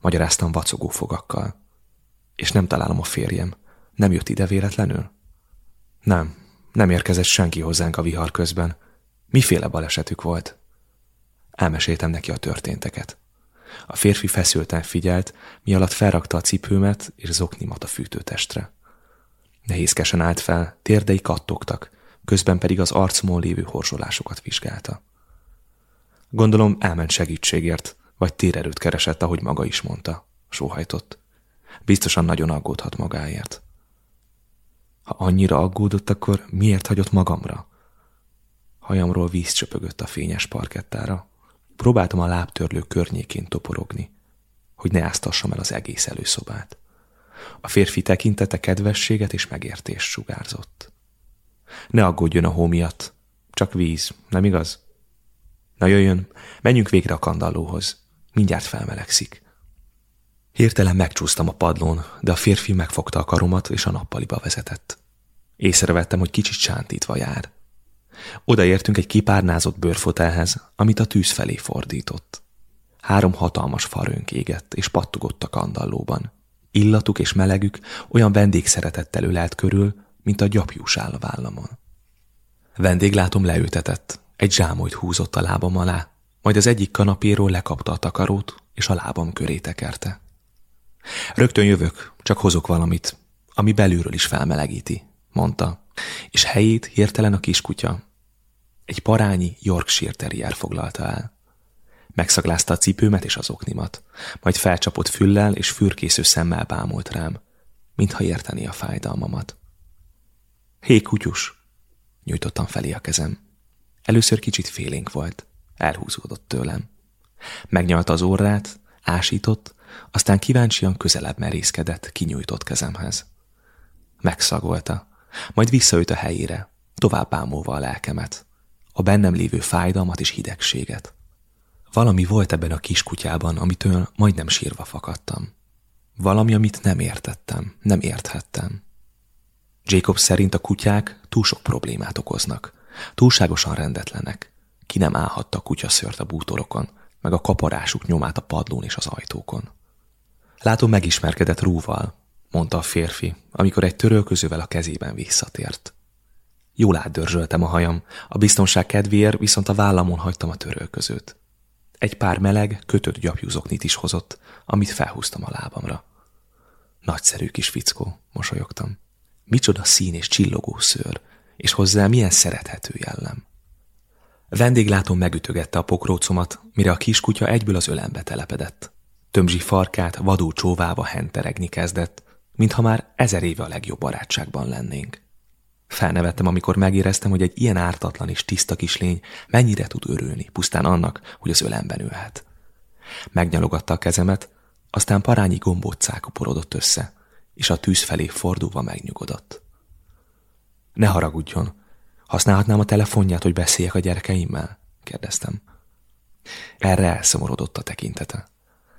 magyaráztam vacogó fogakkal. És nem találom a férjem. Nem jött ide véletlenül? Nem, nem érkezett senki hozzánk a vihar közben. Miféle balesetük volt? Elmeséltem neki a történteket. A férfi feszülten figyelt, mi alatt felrakta a cipőmet és zoknimat a fűtőtestre. Nehézkesen állt fel, térdei kattogtak, közben pedig az arcmon lévő horzsolásokat vizsgálta. Gondolom elment segítségért, vagy térerőt keresett, ahogy maga is mondta, sóhajtott. Biztosan nagyon aggódhat magáért. Ha annyira aggódott, akkor miért hagyott magamra? Hajamról víz csöpögött a fényes parkettára. Próbáltam a lábtörlő környékén toporogni, hogy ne áztassam el az egész előszobát. A férfi tekintete kedvességet és megértést sugárzott. Ne aggódjon a hó miatt, csak víz, nem igaz? Na jöjjön, menjünk végre a kandallóhoz. Mindjárt felmelegszik. Hirtelen megcsúsztam a padlón, de a férfi megfogta a karomat és a nappaliba vezetett. Észrevettem, hogy kicsit sántítva jár. Odaértünk egy kipárnázott bőrfotelhez, amit a tűz felé fordított. Három hatalmas farőnk égett, és pattogott a kandallóban. Illatuk és melegük olyan vendégszeretettel ölelt körül, mint a gyapjús áll a vállamon. Vendéglátom leültetett, egy zsámolyt húzott a lábam alá, majd az egyik kanapéról lekapta a takarót, és a lábam köré tekerte. Rögtön jövök, csak hozok valamit, ami belülről is felmelegíti, mondta, és helyét hirtelen a kiskutya. Egy parányi Yorkshire terrier foglalta el. Megszaglázta a cipőmet és az oknimat, majd felcsapott füllel és fürkésző szemmel bámult rám, mintha érteni a fájdalmamat. Hé, kutyus! Nyújtottam felé a kezem. Először kicsit félénk volt. Elhúzódott tőlem. Megnyalta az orrát, ásított, aztán kíváncsian közelebb merészkedett kinyújtott kezemhez. Megszagolta, majd visszaült a helyére, tovább bámulva a lelkemet, a bennem lévő fájdalmat és hidegséget. Valami volt ebben a kiskutyában, amitől majdnem sírva fakadtam. Valami, amit nem értettem, nem érthettem. Jacob szerint a kutyák túl sok problémát okoznak, túlságosan rendetlenek. Ki nem állhatta a kutyaszört a bútorokon, meg a kaparásuk nyomát a padlón és az ajtókon. Látom, megismerkedett Rúval, mondta a férfi, amikor egy törölközővel a kezében visszatért. Jól átdörzsöltem a hajam, a biztonság kedvéért viszont a vállamon hagytam a törölközőt. Egy pár meleg, kötött gyapjúzoknit is hozott, amit felhúztam a lábamra. Nagyszerű kis fickó, mosolyogtam. Micsoda szín és csillogó szőr, és hozzá milyen szerethető jellem. Vendéglátón megütögette a pokrócomat, mire a kiskutya egyből az ölembe telepedett. Tömzsi farkát vadul csóvába henteregni kezdett, mintha már ezer éve a legjobb barátságban lennénk. Felnevettem, amikor megéreztem, hogy egy ilyen ártatlan és tiszta kislény mennyire tud örülni, pusztán annak, hogy az ölemben ülhet. Megnyalogatta a kezemet, aztán parányi gombóc porodott össze, és a tűz felé fordulva megnyugodott. Ne haragudjon, használhatnám a telefonját, hogy beszéljek a gyerekeimmel? kérdeztem. Erre elszomorodott a tekintete.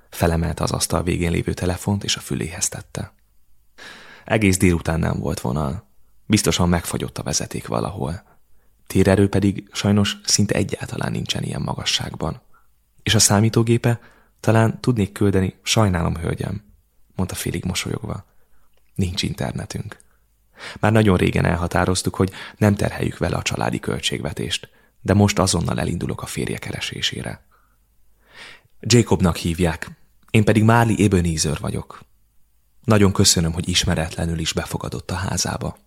Felemelte az asztal végén lévő telefont, és a füléhez tette. Egész délután nem volt vonal. Biztosan megfagyott a vezeték valahol. Térerő pedig sajnos szinte egyáltalán nincsen ilyen magasságban. És a számítógépe talán tudnék küldeni, sajnálom, hölgyem, mondta félig mosolyogva. Nincs internetünk. Már nagyon régen elhatároztuk, hogy nem terheljük vele a családi költségvetést, de most azonnal elindulok a férje keresésére. Jacobnak hívják, én pedig Márli Ebenezer vagyok. Nagyon köszönöm, hogy ismeretlenül is befogadott a házába.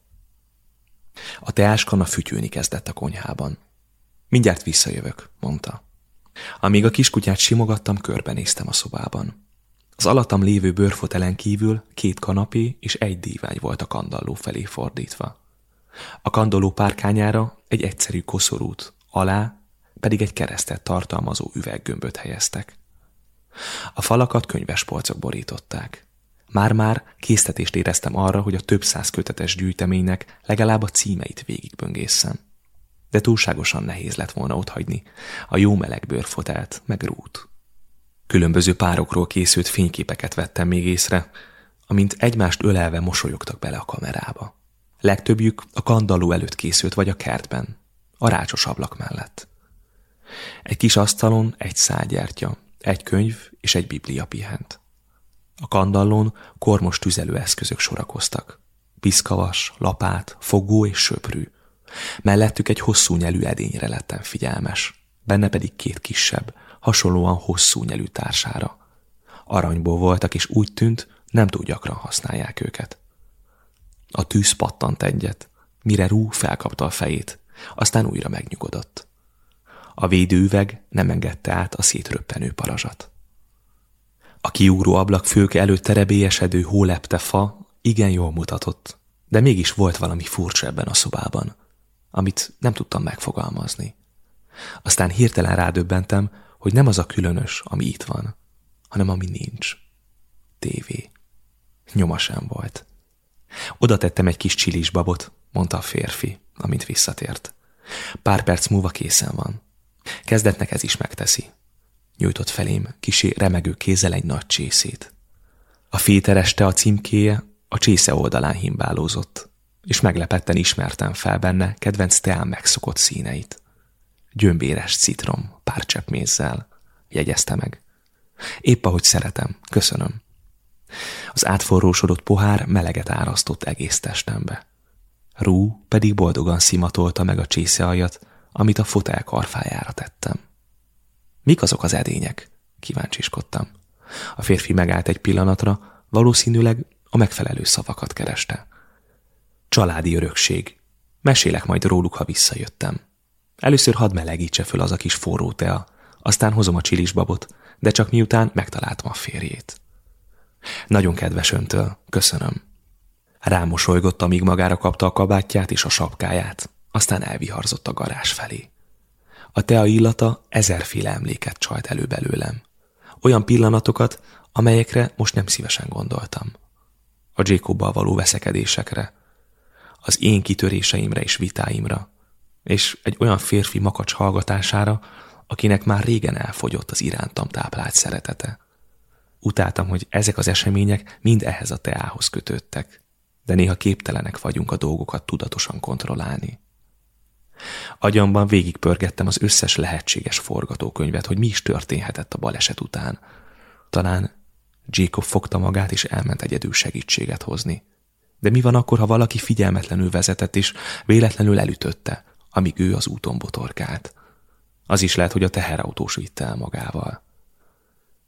A teáskan a fütyülni kezdett a konyhában. Mindjárt visszajövök, mondta. Amíg a kiskutyát simogattam, körbenéztem a szobában. Az alattam lévő bőrfotelen kívül két kanapé és egy dívány volt a kandalló felé fordítva. A kandalló párkányára egy egyszerű koszorút, alá pedig egy keresztet tartalmazó üveggömböt helyeztek. A falakat könyvespolcok borították. Már-már késztetést éreztem arra, hogy a több száz kötetes gyűjteménynek legalább a címeit végigböngészem. De túlságosan nehéz lett volna otthagyni a jó meleg bőrfotelt, meg rút. Különböző párokról készült fényképeket vettem még észre, amint egymást ölelve mosolyogtak bele a kamerába. Legtöbbjük a kandalló előtt készült vagy a kertben, a rácsos ablak mellett. Egy kis asztalon egy szálgyertya, egy könyv és egy biblia pihent. A kandallón kormos tüzelőeszközök sorakoztak. Piszkavas, lapát, fogó és söprű. Mellettük egy hosszú nyelű edényre lettem figyelmes, benne pedig két kisebb, hasonlóan hosszú nyelű társára. Aranyból voltak, és úgy tűnt, nem túl gyakran használják őket. A tűz pattant egyet, mire Rú felkapta a fejét, aztán újra megnyugodott. A védőüveg nem engedte át a szétröppenő parazsat. A kiugró ablak főke előtt terebélyesedő hólepte fa igen jól mutatott, de mégis volt valami furcsa ebben a szobában, amit nem tudtam megfogalmazni. Aztán hirtelen rádöbbentem, hogy nem az a különös, ami itt van, hanem ami nincs. Tévé. Nyoma sem volt. Oda tettem egy kis csilisbabot, mondta a férfi, amint visszatért. Pár perc múlva készen van. Kezdetnek ez is megteszi. Nyújtott felém kisé remegő kézzel egy nagy csészét. A fétereste a címkéje a csésze oldalán himbálózott, és meglepetten ismertem fel benne kedvenc teám megszokott színeit. Gyömbéres citrom, pár csepp mézzel, jegyezte meg. Épp ahogy szeretem, köszönöm. Az átforrósodott pohár meleget árasztott egész testembe. Rú pedig boldogan szimatolta meg a aljat, amit a fotel karfájára tettem. Mik azok az edények? Kíváncsiskodtam. A férfi megállt egy pillanatra, valószínűleg a megfelelő szavakat kereste. Családi örökség. Mesélek majd róluk, ha visszajöttem. Először hadd melegítse föl az a kis forró tea, aztán hozom a csilisbabot, de csak miután megtaláltam a férjét. Nagyon kedves öntől, köszönöm. Rámosolygott, amíg magára kapta a kabátját és a sapkáját, aztán elviharzott a garázs felé. A tea illata ezerféle emléket csalt elő belőlem. Olyan pillanatokat, amelyekre most nem szívesen gondoltam. A Jacobbal való veszekedésekre, az én kitöréseimre és vitáimra, és egy olyan férfi makacs hallgatására, akinek már régen elfogyott az irántam táplált szeretete. Utáltam, hogy ezek az események mind ehhez a teához kötődtek, de néha képtelenek vagyunk a dolgokat tudatosan kontrollálni. Agyamban végigpörgettem az összes lehetséges forgatókönyvet, hogy mi is történhetett a baleset után. Talán Jacob fogta magát és elment egyedül segítséget hozni. De mi van akkor, ha valaki figyelmetlenül vezetett és véletlenül elütötte, amíg ő az úton botorkált? Az is lehet, hogy a teherautós vitte el magával.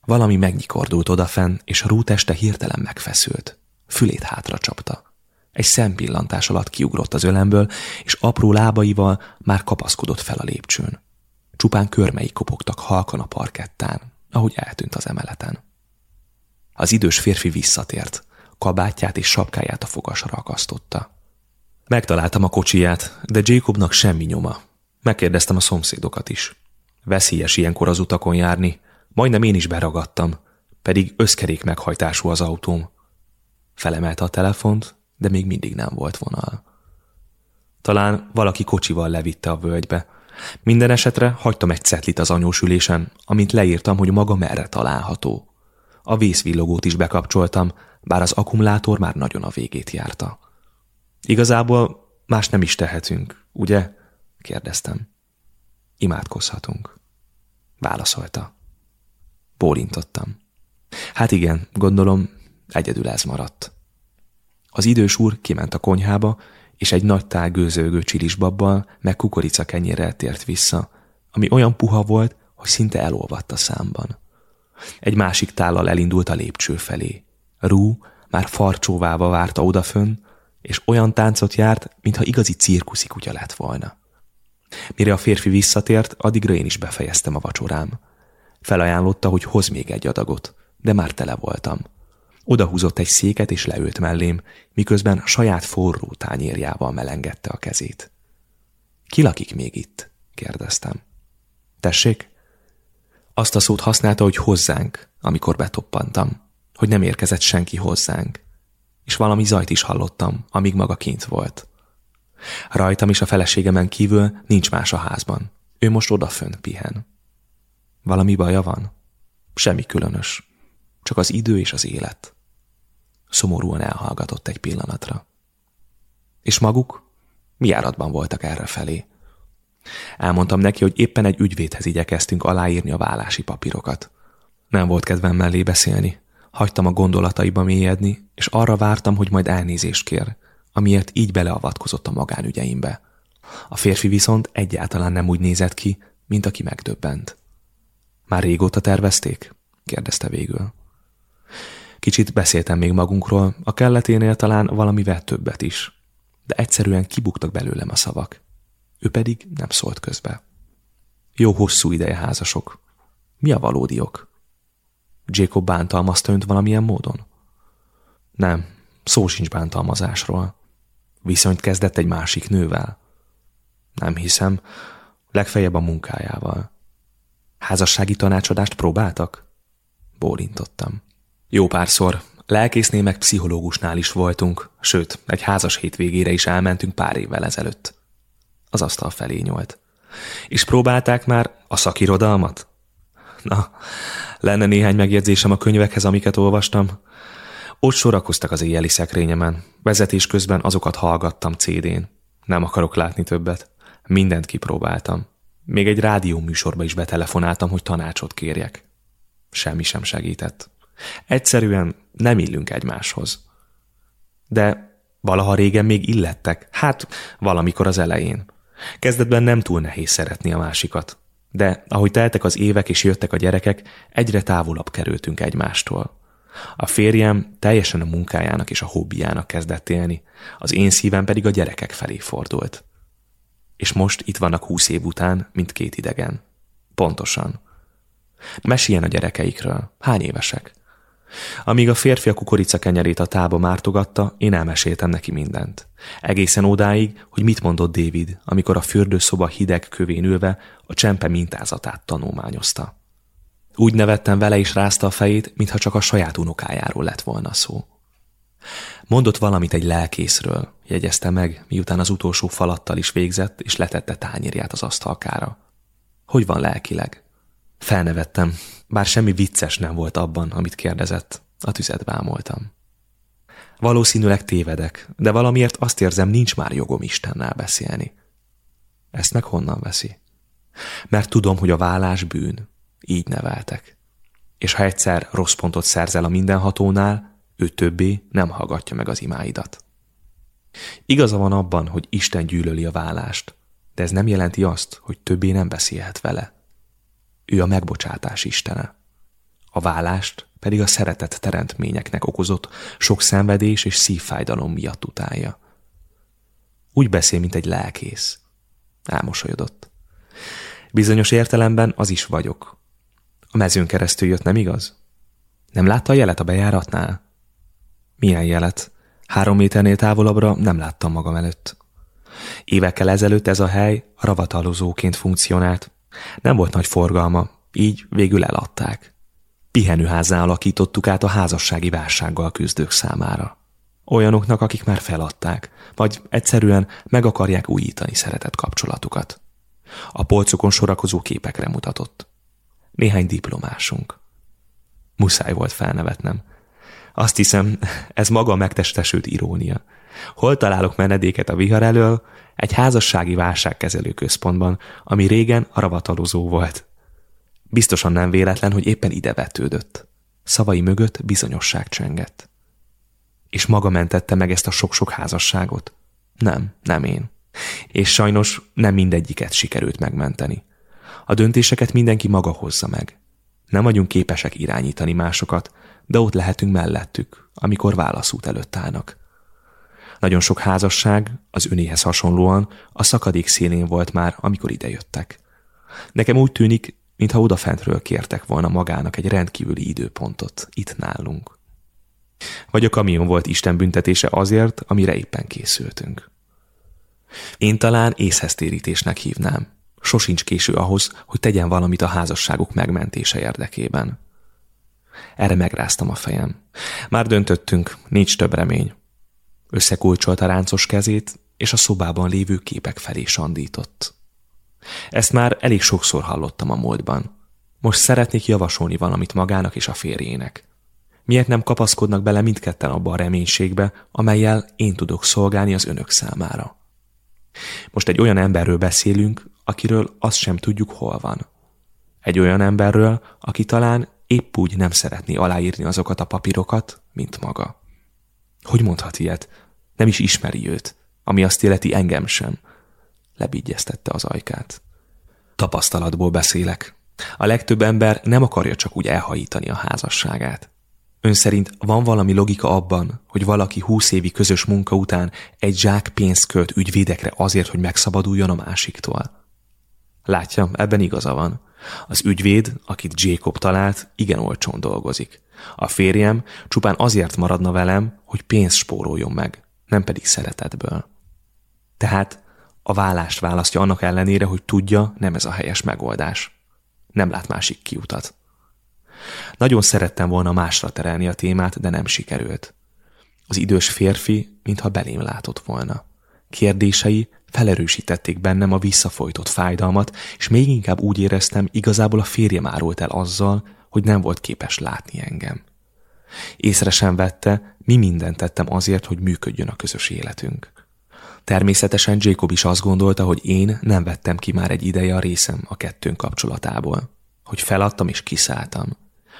Valami megnyikordult odafenn, és a rúteste hirtelen megfeszült. Fülét hátra csapta. Egy szempillantás alatt kiugrott az ölemből, és apró lábaival már kapaszkodott fel a lépcsőn. Csupán körmei kopogtak halkan a parkettán, ahogy eltűnt az emeleten. Az idős férfi visszatért, kabátját és sapkáját a fogasra akasztotta. Megtaláltam a kocsiját, de Jacobnak semmi nyoma. Megkérdeztem a szomszédokat is. Veszélyes ilyenkor az utakon járni, majdnem én is beragadtam, pedig összkerék meghajtású az autóm. Felemelte a telefont, de még mindig nem volt vonal. Talán valaki kocsival levitte a völgybe. Minden esetre hagytam egy cetlit az anyósülésen, amint leírtam, hogy maga merre található. A vészvillogót is bekapcsoltam, bár az akkumulátor már nagyon a végét járta. Igazából más nem is tehetünk, ugye? kérdeztem. Imádkozhatunk. Válaszolta. Bólintottam. Hát igen, gondolom, egyedül ez maradt. Az idős úr kiment a konyhába, és egy nagy tál gőzölgő csilisbabbal meg kukorica kenyérrel tért vissza, ami olyan puha volt, hogy szinte elolvadt a számban. Egy másik tállal elindult a lépcső felé. Rú már farcsóváva várta odafönn, és olyan táncot járt, mintha igazi cirkuszi kutya lett volna. Mire a férfi visszatért, addigra én is befejeztem a vacsorám. Felajánlotta, hogy hoz még egy adagot, de már tele voltam. Odahúzott egy széket és leült mellém, miközben saját forró tányérjával melengette a kezét. Ki lakik még itt? kérdeztem. Tessék? Azt a szót használta, hogy hozzánk, amikor betoppantam, hogy nem érkezett senki hozzánk. És valami zajt is hallottam, amíg maga kint volt. Rajtam is a feleségemen kívül nincs más a házban. Ő most odafönt pihen. Valami baja van? Semmi különös. Csak az idő és az élet. Szomorúan elhallgatott egy pillanatra. És maguk? Mi járatban voltak erre felé? Elmondtam neki, hogy éppen egy ügyvédhez igyekeztünk aláírni a vállási papírokat. Nem volt kedvem mellé beszélni. Hagytam a gondolataiba mélyedni, és arra vártam, hogy majd elnézést kér, amiért így beleavatkozott a magánügyeimbe. A férfi viszont egyáltalán nem úgy nézett ki, mint aki megdöbbent. Már régóta tervezték? kérdezte végül. Kicsit beszéltem még magunkról, a kelleténél talán valamivel többet is. De egyszerűen kibuktak belőlem a szavak. Ő pedig nem szólt közbe. Jó hosszú ideje házasok. Mi a valódi ok? Jacob bántalmazta önt valamilyen módon? Nem, szó sincs bántalmazásról. Viszonyt kezdett egy másik nővel? Nem hiszem, legfeljebb a munkájával. Házassági tanácsadást próbáltak? Bólintottam. Jó párszor, lelkésznél meg pszichológusnál is voltunk, sőt, egy házas hétvégére is elmentünk pár évvel ezelőtt. Az asztal felé nyolt. És próbálták már a szakirodalmat? Na, lenne néhány megjegyzésem a könyvekhez, amiket olvastam. Ott sorakoztak az éjjeli szekrényemen. Vezetés közben azokat hallgattam CD-n. Nem akarok látni többet. Mindent kipróbáltam. Még egy rádió műsorba is betelefonáltam, hogy tanácsot kérjek. Semmi sem segített. Egyszerűen nem illünk egymáshoz. De valaha régen még illettek, hát valamikor az elején. Kezdetben nem túl nehéz szeretni a másikat. De ahogy teltek az évek és jöttek a gyerekek, egyre távolabb kerültünk egymástól. A férjem teljesen a munkájának és a hobbiának kezdett élni, az én szívem pedig a gyerekek felé fordult. És most itt vannak húsz év után, mint két idegen. Pontosan. Meséljen a gyerekeikről. Hány évesek? Amíg a férfi a kukorica kenyerét a tába mártogatta, én elmeséltem neki mindent. Egészen odáig, hogy mit mondott David, amikor a fürdőszoba hideg kövén ülve a csempe mintázatát tanulmányozta. Úgy nevettem vele és rázta a fejét, mintha csak a saját unokájáról lett volna szó. Mondott valamit egy lelkészről, jegyezte meg, miután az utolsó falattal is végzett, és letette tányérját az asztalkára. Hogy van lelkileg? Felnevettem, bár semmi vicces nem volt abban, amit kérdezett. A tüzet bámoltam. Valószínűleg tévedek, de valamiért azt érzem, nincs már jogom Istennel beszélni. Ezt meg honnan veszi? Mert tudom, hogy a vállás bűn. Így neveltek. És ha egyszer rossz pontot szerzel a mindenhatónál, ő többé nem hallgatja meg az imáidat. Igaza van abban, hogy Isten gyűlöli a vállást, de ez nem jelenti azt, hogy többé nem beszélhet vele. Ő a megbocsátás istene. A vállást pedig a szeretett teremtményeknek okozott sok szenvedés és szívfájdalom miatt utálja. Úgy beszél, mint egy lelkész. Elmosolyodott. Bizonyos értelemben az is vagyok. A mezőn keresztül jött, nem igaz? Nem látta a jelet a bejáratnál? Milyen jelet? Három méternél távolabbra nem láttam magam előtt. Évekkel ezelőtt ez a hely ravatalozóként funkcionált, nem volt nagy forgalma, így végül eladták. Pihenőházzá alakítottuk át a házassági válsággal küzdők számára. Olyanoknak, akik már feladták, vagy egyszerűen meg akarják újítani szeretett kapcsolatukat. A polcokon sorakozó képekre mutatott. Néhány diplomásunk. Muszáj volt felnevetnem. Azt hiszem, <laughs> ez maga megtestesült irónia. Hol találok menedéket a vihar elől? Egy házassági válságkezelő központban, ami régen a ravatalozó volt. Biztosan nem véletlen, hogy éppen ide vetődött. Szavai mögött bizonyosság csengett. És maga mentette meg ezt a sok-sok házasságot? Nem, nem én. És sajnos nem mindegyiket sikerült megmenteni. A döntéseket mindenki maga hozza meg. Nem vagyunk képesek irányítani másokat, de ott lehetünk mellettük, amikor válaszút előtt állnak. Nagyon sok házasság, az önéhez hasonlóan, a szakadék szélén volt már, amikor idejöttek. Nekem úgy tűnik, mintha odafentről kértek volna magának egy rendkívüli időpontot, itt nálunk. Vagy a kamion volt Isten büntetése azért, amire éppen készültünk. Én talán észheztérítésnek hívnám. Sosincs késő ahhoz, hogy tegyen valamit a házasságuk megmentése érdekében. Erre megráztam a fejem. Már döntöttünk, nincs több remény. Összekulcsolta ráncos kezét, és a szobában lévő képek felé sandított. Ezt már elég sokszor hallottam a múltban. Most szeretnék javasolni valamit magának és a férjének. Miért nem kapaszkodnak bele mindketten abba a reménységbe, amelyel én tudok szolgálni az önök számára? Most egy olyan emberről beszélünk, akiről azt sem tudjuk, hol van. Egy olyan emberről, aki talán épp úgy nem szeretné aláírni azokat a papírokat, mint maga. Hogy mondhat ilyet? Nem is ismeri őt, ami azt életi engem sem. Lebigyeztette az ajkát. Tapasztalatból beszélek. A legtöbb ember nem akarja csak úgy elhajítani a házasságát. Ön szerint van valami logika abban, hogy valaki húsz évi közös munka után egy zsák pénzt költ ügyvédekre azért, hogy megszabaduljon a másiktól? Látja, ebben igaza van. Az ügyvéd, akit Jacob talált, igen olcsón dolgozik. A férjem csupán azért maradna velem, hogy pénzt spóroljon meg, nem pedig szeretetből. Tehát a vállást választja annak ellenére, hogy tudja, nem ez a helyes megoldás. Nem lát másik kiutat. Nagyon szerettem volna másra terelni a témát, de nem sikerült. Az idős férfi, mintha belém látott volna. Kérdései felerősítették bennem a visszafolytott fájdalmat, és még inkább úgy éreztem, igazából a férjem árult el azzal, hogy nem volt képes látni engem. Észre sem vette, mi mindent tettem azért, hogy működjön a közös életünk. Természetesen Jacob is azt gondolta, hogy én nem vettem ki már egy ideje a részem a kettőnk kapcsolatából. Hogy feladtam és kiszálltam.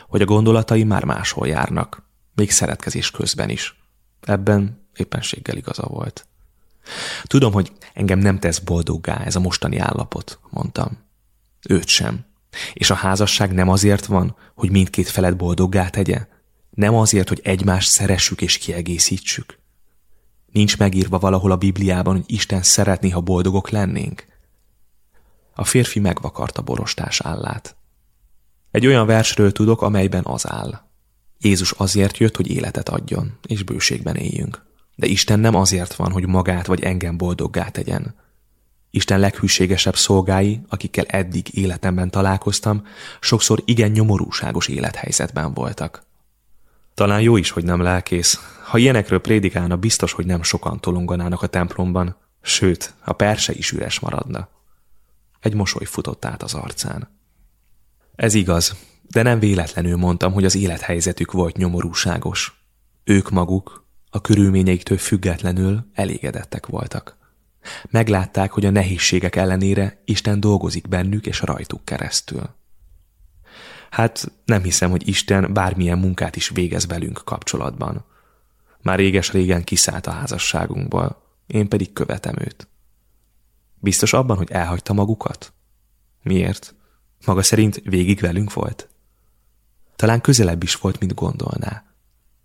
Hogy a gondolataim már máshol járnak. Még szeretkezés közben is. Ebben éppenséggel igaza volt. Tudom, hogy engem nem tesz boldoggá ez a mostani állapot, mondtam. Őt sem. És a házasság nem azért van, hogy mindkét felet boldoggá tegye? Nem azért, hogy egymást szeressük és kiegészítsük? Nincs megírva valahol a Bibliában, hogy Isten szeretné, ha boldogok lennénk? A férfi megvakarta borostás állát. Egy olyan versről tudok, amelyben az áll. Jézus azért jött, hogy életet adjon, és bőségben éljünk. De Isten nem azért van, hogy magát vagy engem boldoggá tegyen. Isten leghűségesebb szolgái, akikkel eddig életemben találkoztam, sokszor igen nyomorúságos élethelyzetben voltak. Talán jó is, hogy nem lelkész. Ha ilyenekről prédikálna, biztos, hogy nem sokan tolonganának a templomban, sőt, a perse is üres maradna. Egy mosoly futott át az arcán. Ez igaz, de nem véletlenül mondtam, hogy az élethelyzetük volt nyomorúságos. Ők maguk, a körülményeiktől függetlenül elégedettek voltak. Meglátták, hogy a nehézségek ellenére Isten dolgozik bennük és rajtuk keresztül. Hát nem hiszem, hogy Isten bármilyen munkát is végez velünk kapcsolatban. Már réges-régen kiszállt a házasságunkból, én pedig követem őt. Biztos abban, hogy elhagyta magukat? Miért? Maga szerint végig velünk volt? Talán közelebb is volt, mint gondolná.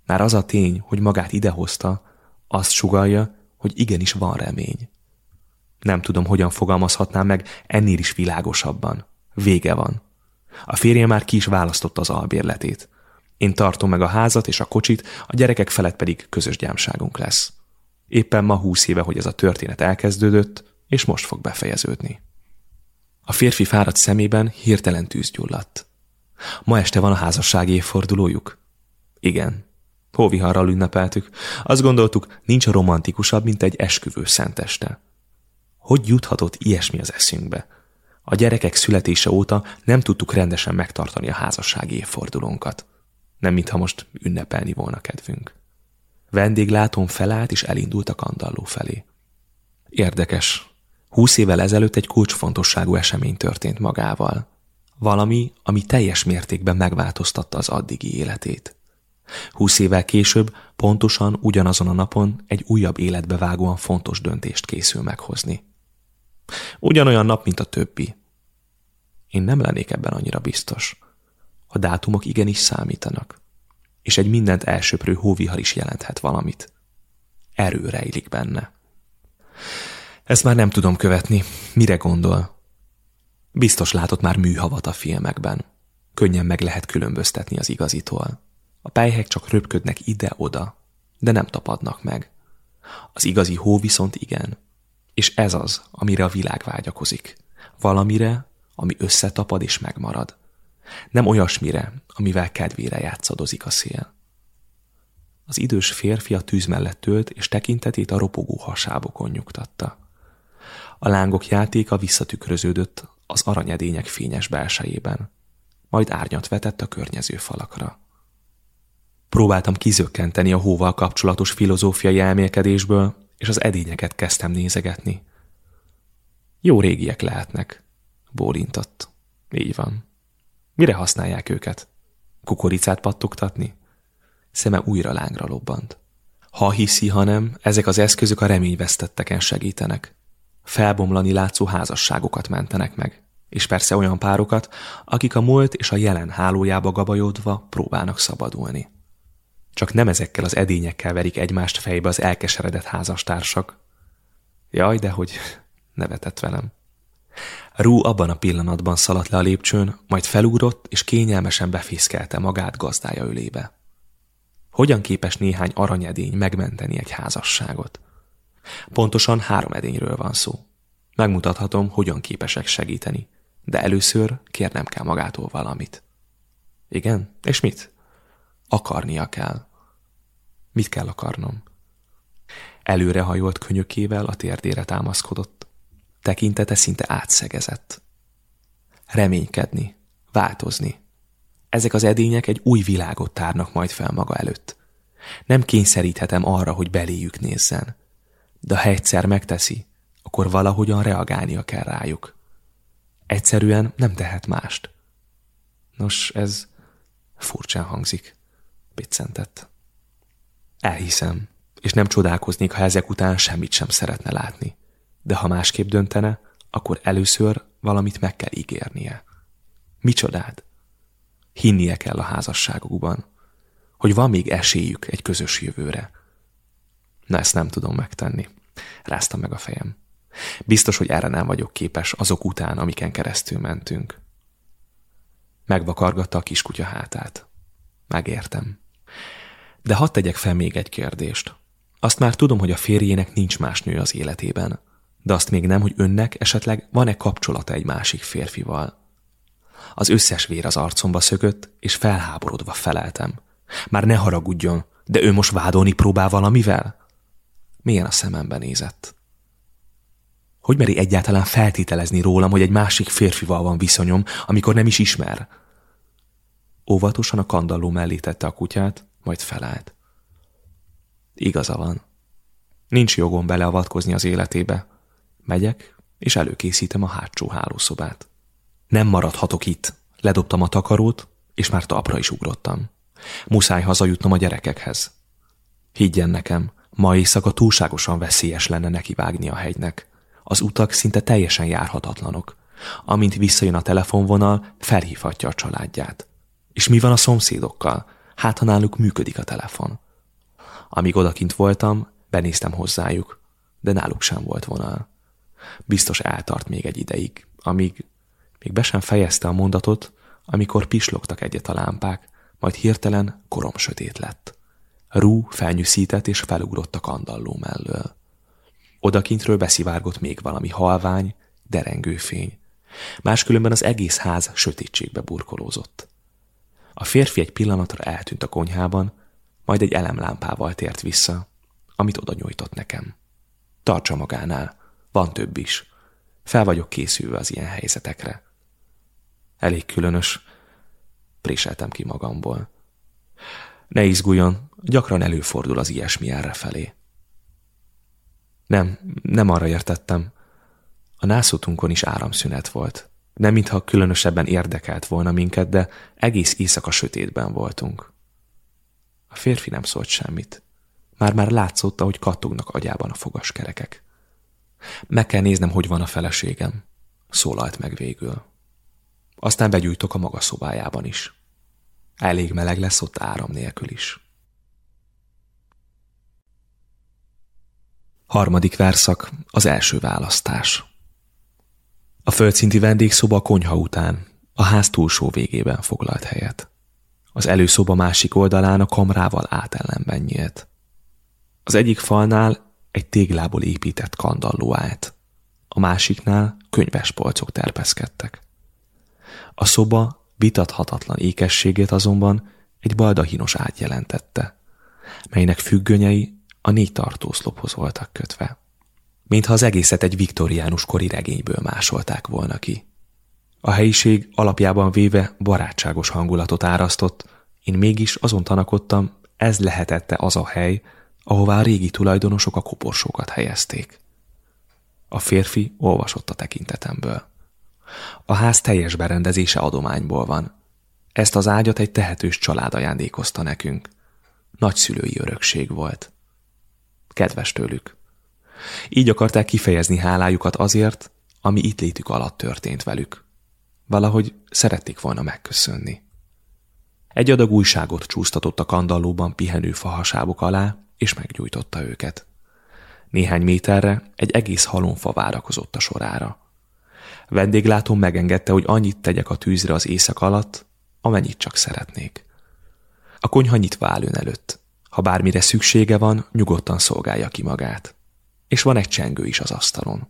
Már az a tény, hogy magát idehozta, azt sugalja, hogy igenis van remény. Nem tudom, hogyan fogalmazhatnám meg ennél is világosabban. Vége van. A férje már ki is választotta az albérletét. Én tartom meg a házat és a kocsit, a gyerekek felett pedig közös gyámságunk lesz. Éppen ma húsz éve, hogy ez a történet elkezdődött, és most fog befejeződni. A férfi fáradt szemében hirtelen tűz gyulladt. Ma este van a házasság évfordulójuk? Igen. Hóviharral ünnepeltük. Azt gondoltuk, nincs romantikusabb, mint egy esküvő szenteste. Hogy juthatott ilyesmi az eszünkbe? A gyerekek születése óta nem tudtuk rendesen megtartani a házassági évfordulónkat. Nem mintha most ünnepelni volna kedvünk. Vendéglátón felállt és elindult a kandalló felé. Érdekes. Húsz évvel ezelőtt egy kulcsfontosságú esemény történt magával. Valami, ami teljes mértékben megváltoztatta az addigi életét. Húsz évvel később pontosan ugyanazon a napon egy újabb életbevágóan fontos döntést készül meghozni. Ugyanolyan nap, mint a többi. Én nem lennék ebben annyira biztos. A dátumok igenis számítanak. És egy mindent elsöprő hóvihar is jelenthet valamit. Erő rejlik benne. Ezt már nem tudom követni. Mire gondol? Biztos látott már műhavat a filmekben. Könnyen meg lehet különböztetni az igazitól. A pejhek csak röpködnek ide-oda, de nem tapadnak meg. Az igazi hó viszont igen. És ez az, amire a világ vágyakozik. Valamire, ami összetapad és megmarad. Nem olyasmire, amivel kedvére játszadozik a szél. Az idős férfi a tűz mellett tölt, és tekintetét a ropogó hasábokon nyugtatta. A lángok játéka visszatükröződött az aranyedények fényes belsejében, majd árnyat vetett a környező falakra. Próbáltam kizökkenteni a hóval kapcsolatos filozófiai elmélkedésből, és az edényeket kezdtem nézegetni. Jó régiek lehetnek, bólintott. Így van. Mire használják őket? Kukoricát pattogtatni? Szeme újra lángra lobbant. Ha hiszi, ha nem, ezek az eszközök a reményvesztetteken segítenek. Felbomlani látszó házasságokat mentenek meg. És persze olyan párokat, akik a múlt és a jelen hálójába gabajodva próbálnak szabadulni. Csak nem ezekkel az edényekkel verik egymást fejbe az elkeseredett házastársak. Jaj, de hogy <laughs> nevetett velem. Rú abban a pillanatban szaladt le a lépcsőn, majd felugrott és kényelmesen befészkelte magát gazdája ölébe. Hogyan képes néhány aranyedény megmenteni egy házasságot? Pontosan három edényről van szó. Megmutathatom, hogyan képesek segíteni, de először kérnem kell magától valamit. Igen? És mit? Akarnia kell. Mit kell akarnom? Előrehajolt könyökével a térdére támaszkodott. Tekintete szinte átszegezett. Reménykedni, változni. Ezek az edények egy új világot tárnak majd fel maga előtt. Nem kényszeríthetem arra, hogy beléjük nézzen. De ha egyszer megteszi, akkor valahogyan reagálnia kell rájuk. Egyszerűen nem tehet mást. Nos, ez furcsán hangzik, biccentett. Elhiszem, és nem csodálkoznék, ha ezek után semmit sem szeretne látni. De ha másképp döntene, akkor először valamit meg kell ígérnie. Micsodád? Hinnie kell a házasságukban, hogy van még esélyük egy közös jövőre. Na, ezt nem tudom megtenni. Ráztam meg a fejem. Biztos, hogy erre nem vagyok képes azok után, amiken keresztül mentünk. Megvakargatta a kiskutya hátát. Megértem. De hadd tegyek fel még egy kérdést. Azt már tudom, hogy a férjének nincs más nő az életében, de azt még nem, hogy önnek esetleg van-e kapcsolata egy másik férfival. Az összes vér az arcomba szökött, és felháborodva feleltem. Már ne haragudjon, de ő most vádolni próbál valamivel? Milyen a szemembe nézett? Hogy meri egyáltalán feltételezni rólam, hogy egy másik férfival van viszonyom, amikor nem is ismer? Óvatosan a kandalló mellé tette a kutyát, majd felállt. Igaza van. Nincs jogom beleavatkozni az életébe. Megyek, és előkészítem a hátsó hálószobát. Nem maradhatok itt. Ledobtam a takarót, és már talpra is ugrottam. Muszáj hazajutnom a gyerekekhez. Higgyen nekem, ma éjszaka túlságosan veszélyes lenne nekivágni a hegynek. Az utak szinte teljesen járhatatlanok. Amint visszajön a telefonvonal, felhívhatja a családját. És mi van a szomszédokkal? Hát, ha náluk működik a telefon. Amíg odakint voltam, benéztem hozzájuk, de náluk sem volt vonal. Biztos eltart még egy ideig, amíg még be sem fejezte a mondatot, amikor pislogtak egyet a lámpák, majd hirtelen korom sötét lett. Rú felnyűszített és felugrott a kandalló mellől. Odakintről beszivárgott még valami halvány, derengő fény. Máskülönben az egész ház sötétségbe burkolózott. A férfi egy pillanatra eltűnt a konyhában, majd egy elemlámpával tért vissza, amit oda nyújtott nekem. Tartsa magánál, van több is. Fel vagyok készülve az ilyen helyzetekre. Elég különös. Préseltem ki magamból. Ne izguljon, gyakran előfordul az ilyesmi erre felé. Nem, nem arra értettem. A nászutunkon is áramszünet volt. Nem mintha különösebben érdekelt volna minket, de egész éjszaka sötétben voltunk. A férfi nem szólt semmit. Már-már látszott, hogy kattognak agyában a fogaskerekek. Meg kell néznem, hogy van a feleségem, szólalt meg végül. Aztán begyújtok a maga szobájában is. Elég meleg lesz ott áram nélkül is. Harmadik verszak, az első választás. A földszinti vendégszoba a konyha után, a ház túlsó végében foglalt helyet. Az előszoba másik oldalán a kamrával átellenben nyílt. Az egyik falnál egy téglából épített kandalló állt. A másiknál könyvespolcok terpeszkedtek. A szoba vitathatatlan ékességét azonban egy baldahinos ágy jelentette, melynek függönyei a négy tartószlophoz voltak kötve. Mintha az egészet egy viktoriánus kori regényből másolták volna ki. A helyiség alapjában véve barátságos hangulatot árasztott, én mégis azon tanakodtam, ez lehetette az a hely, ahová régi tulajdonosok a koporsókat helyezték. A férfi olvasott a tekintetemből. A ház teljes berendezése adományból van. Ezt az ágyat egy tehetős család ajándékozta nekünk. Nagyszülői örökség volt. Kedves tőlük. Így akarták kifejezni hálájukat azért, ami itt létük alatt történt velük. Valahogy szerették volna megköszönni. Egy adag újságot csúsztatott a kandallóban pihenő fahasábok alá, és meggyújtotta őket. Néhány méterre egy egész halomfa várakozott a sorára. Vendéglátón megengedte, hogy annyit tegyek a tűzre az éjszak alatt, amennyit csak szeretnék. A konyha nyitva áll ön előtt. Ha bármire szüksége van, nyugodtan szolgálja ki magát. És van egy csengő is az asztalon.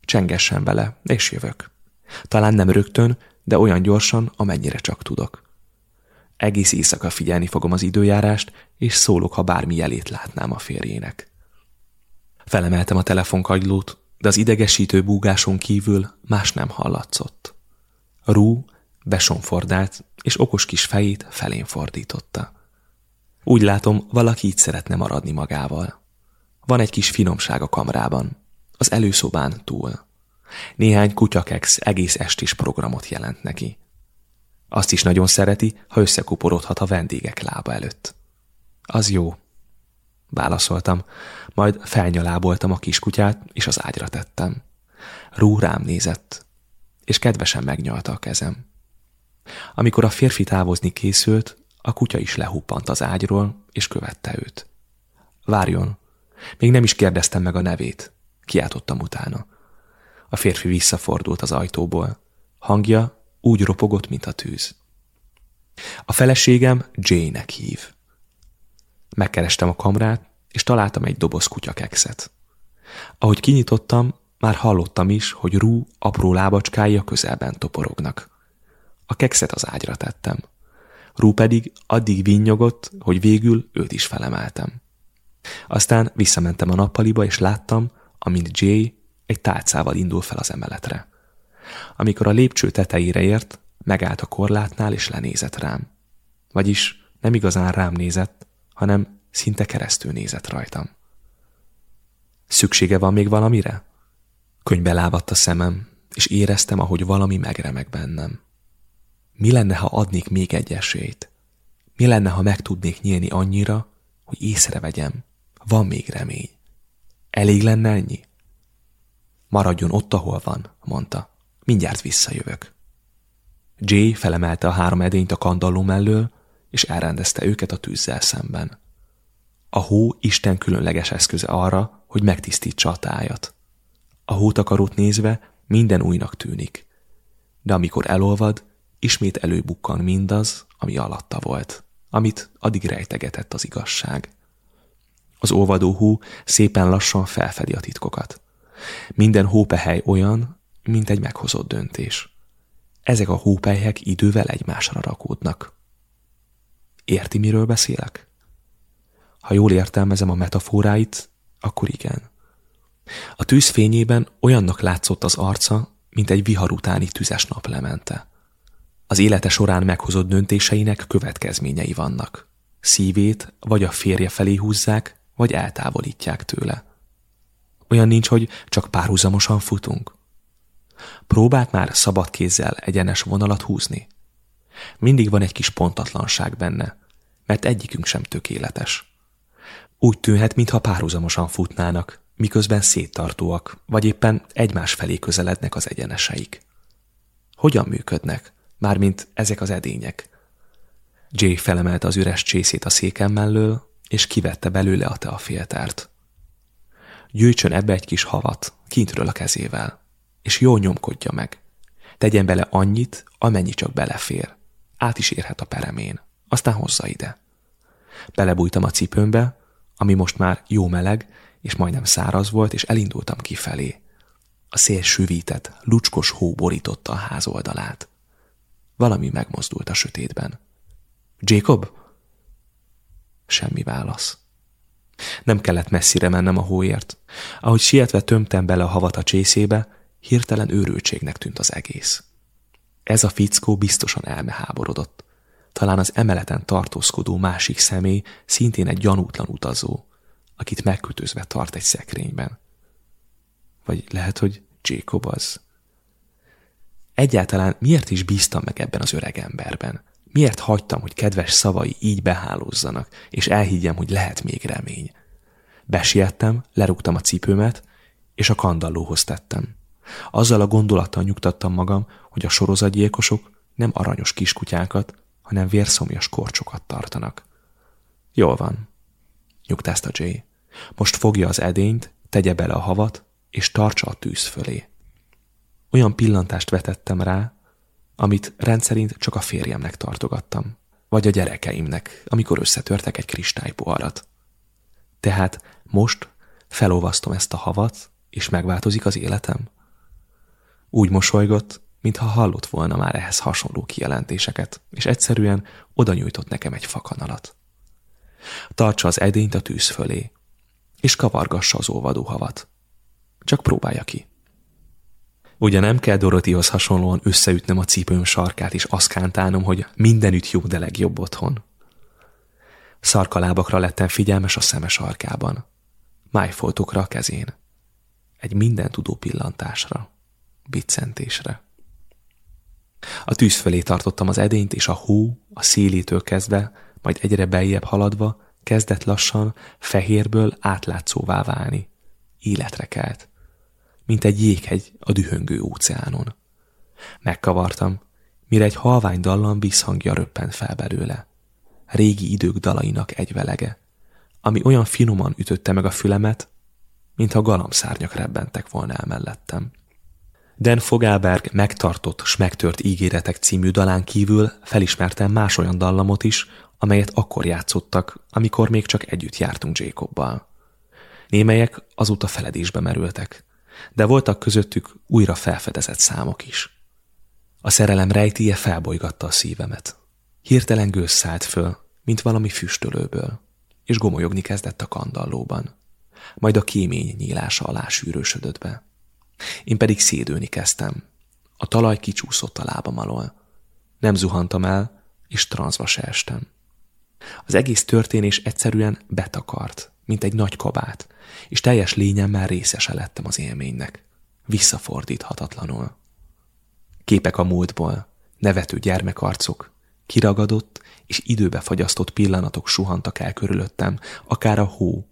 Csengessen vele, és jövök. Talán nem rögtön, de olyan gyorsan, amennyire csak tudok. Egész éjszaka figyelni fogom az időjárást, és szólok, ha bármi jelét látnám a férjének. Felemeltem a telefonkagylót, de az idegesítő búgáson kívül más nem hallatszott. Rú besonfordált, és okos kis fejét felén fordította. Úgy látom, valaki így szeretne maradni magával. Van egy kis finomság a kamrában, az előszobán túl. Néhány kutyakex egész estis programot jelent neki. Azt is nagyon szereti, ha összekuporodhat a vendégek lába előtt. Az jó. Válaszoltam, majd felnyaláboltam a kiskutyát, és az ágyra tettem. Rú rám nézett, és kedvesen megnyalta a kezem. Amikor a férfi távozni készült, a kutya is lehuppant az ágyról, és követte őt. Várjon, még nem is kérdeztem meg a nevét. Kiáltottam utána. A férfi visszafordult az ajtóból. Hangja úgy ropogott, mint a tűz. A feleségem Jane-nek hív. Megkerestem a kamrát, és találtam egy doboz kutyakekszet. Ahogy kinyitottam, már hallottam is, hogy rú apró lábacskái a közelben toporognak. A kekszet az ágyra tettem. Rú pedig addig vinnyogott, hogy végül őt is felemeltem. Aztán visszamentem a nappaliba, és láttam, amint Jay egy tálcával indul fel az emeletre. Amikor a lépcső tetejére ért, megállt a korlátnál, és lenézett rám. Vagyis nem igazán rám nézett, hanem szinte keresztül nézett rajtam. Szüksége van még valamire? Könybe lábadt a szemem, és éreztem, ahogy valami megremeg bennem. Mi lenne, ha adnék még egy esélyt? Mi lenne, ha meg tudnék nyílni annyira, hogy észrevegyem, van még remény. Elég lenne ennyi? Maradjon ott, ahol van, mondta. Mindjárt visszajövök. Jay felemelte a három edényt a kandalló mellől, és elrendezte őket a tűzzel szemben. A hó Isten különleges eszköze arra, hogy megtisztítsa a tájat. A hótakarót nézve minden újnak tűnik. De amikor elolvad, ismét előbukkan mindaz, ami alatta volt, amit addig rejtegetett az igazság. Az olvadó hó szépen lassan felfedi a titkokat. Minden hópehely olyan, mint egy meghozott döntés. Ezek a hópelyhek idővel egymásra rakódnak. Érti, miről beszélek? Ha jól értelmezem a metaforáit, akkor igen. A tűz fényében olyannak látszott az arca, mint egy vihar utáni tüzes naplemente. Az élete során meghozott döntéseinek következményei vannak. Szívét vagy a férje felé húzzák, vagy eltávolítják tőle. Olyan nincs, hogy csak párhuzamosan futunk. Próbált már szabad kézzel egyenes vonalat húzni. Mindig van egy kis pontatlanság benne, mert egyikünk sem tökéletes. Úgy tűnhet, mintha párhuzamosan futnának, miközben széttartóak, vagy éppen egymás felé közelednek az egyeneseik. Hogyan működnek, mármint ezek az edények? Jay felemelte az üres csészét a széken mellől, és kivette belőle a teafiltert. Gyűjtsön ebbe egy kis havat, kintről a kezével, és jól nyomkodja meg. Tegyen bele annyit, amennyi csak belefér. Át is érhet a peremén. Aztán hozza ide. Belebújtam a cipőmbe, ami most már jó meleg, és majdnem száraz volt, és elindultam kifelé. A szél süvített, lucskos hó borította a ház oldalát. Valami megmozdult a sötétben. Jacob? Semmi válasz. Nem kellett messzire mennem a hóért. Ahogy sietve tömtem bele a havat a csészébe, hirtelen őrültségnek tűnt az egész. Ez a fickó biztosan elmeháborodott. Talán az emeleten tartózkodó másik személy szintén egy gyanútlan utazó, akit megkötözve tart egy szekrényben. Vagy lehet, hogy Jacob az. Egyáltalán miért is bíztam meg ebben az öreg emberben? Miért hagytam, hogy kedves szavai így behálózzanak, és elhiggyem, hogy lehet még remény? Besiettem, lerúgtam a cipőmet, és a kandallóhoz tettem. Azzal a gondolattal nyugtattam magam, hogy a sorozatgyilkosok nem aranyos kiskutyákat, hanem vérszomjas korcsokat tartanak. Jól van, nyugtázta Jay. Most fogja az edényt, tegye bele a havat, és tartsa a tűz fölé. Olyan pillantást vetettem rá, amit rendszerint csak a férjemnek tartogattam, vagy a gyerekeimnek, amikor összetörtek egy kristálypoharat. Tehát most felolvasztom ezt a havat, és megváltozik az életem? Úgy mosolygott, mintha hallott volna már ehhez hasonló kijelentéseket, és egyszerűen oda nyújtott nekem egy fakanalat. Tartsa az edényt a tűz fölé, és kavargassa az olvadó havat. Csak próbálja ki. Ugye nem kell Dorotihoz hasonlóan összeütnem a cipőm sarkát, és azt kántálnom, hogy mindenütt jó, de legjobb otthon. Szarkalábakra lettem figyelmes a szeme sarkában, májfoltokra a kezén, egy minden tudó pillantásra, biccentésre. A tűz fölé tartottam az edényt, és a hó, a szélétől kezdve, majd egyre beljebb haladva, kezdett lassan fehérből átlátszóvá válni. Életre kelt. Mint egy jéghegy a dühöngő óceánon. Megkavartam, mire egy halvány dallam visszhangja röppent fel belőle. Régi idők dalainak egy velege, ami olyan finoman ütötte meg a fülemet, mintha galamszárnyak rebbentek volna el mellettem. Dan Fogelberg megtartott s megtört ígéretek című dalán kívül felismertem más olyan dallamot is, amelyet akkor játszottak, amikor még csak együtt jártunk Jacobbal. Némelyek azóta feledésbe merültek, de voltak közöttük újra felfedezett számok is. A szerelem rejtéje felbolygatta a szívemet. Hirtelen gőz föl, mint valami füstölőből, és gomolyogni kezdett a kandallóban. Majd a kémény nyílása alá sűrősödött be. Én pedig szédülni kezdtem. A talaj kicsúszott a lábam alól. Nem zuhantam el, és transzba se estem. Az egész történés egyszerűen betakart, mint egy nagy kabát, és teljes lényemmel részese lettem az élménynek. Visszafordíthatatlanul. Képek a múltból, nevető gyermekarcok, kiragadott és időbe fagyasztott pillanatok suhantak el körülöttem, akár a hó,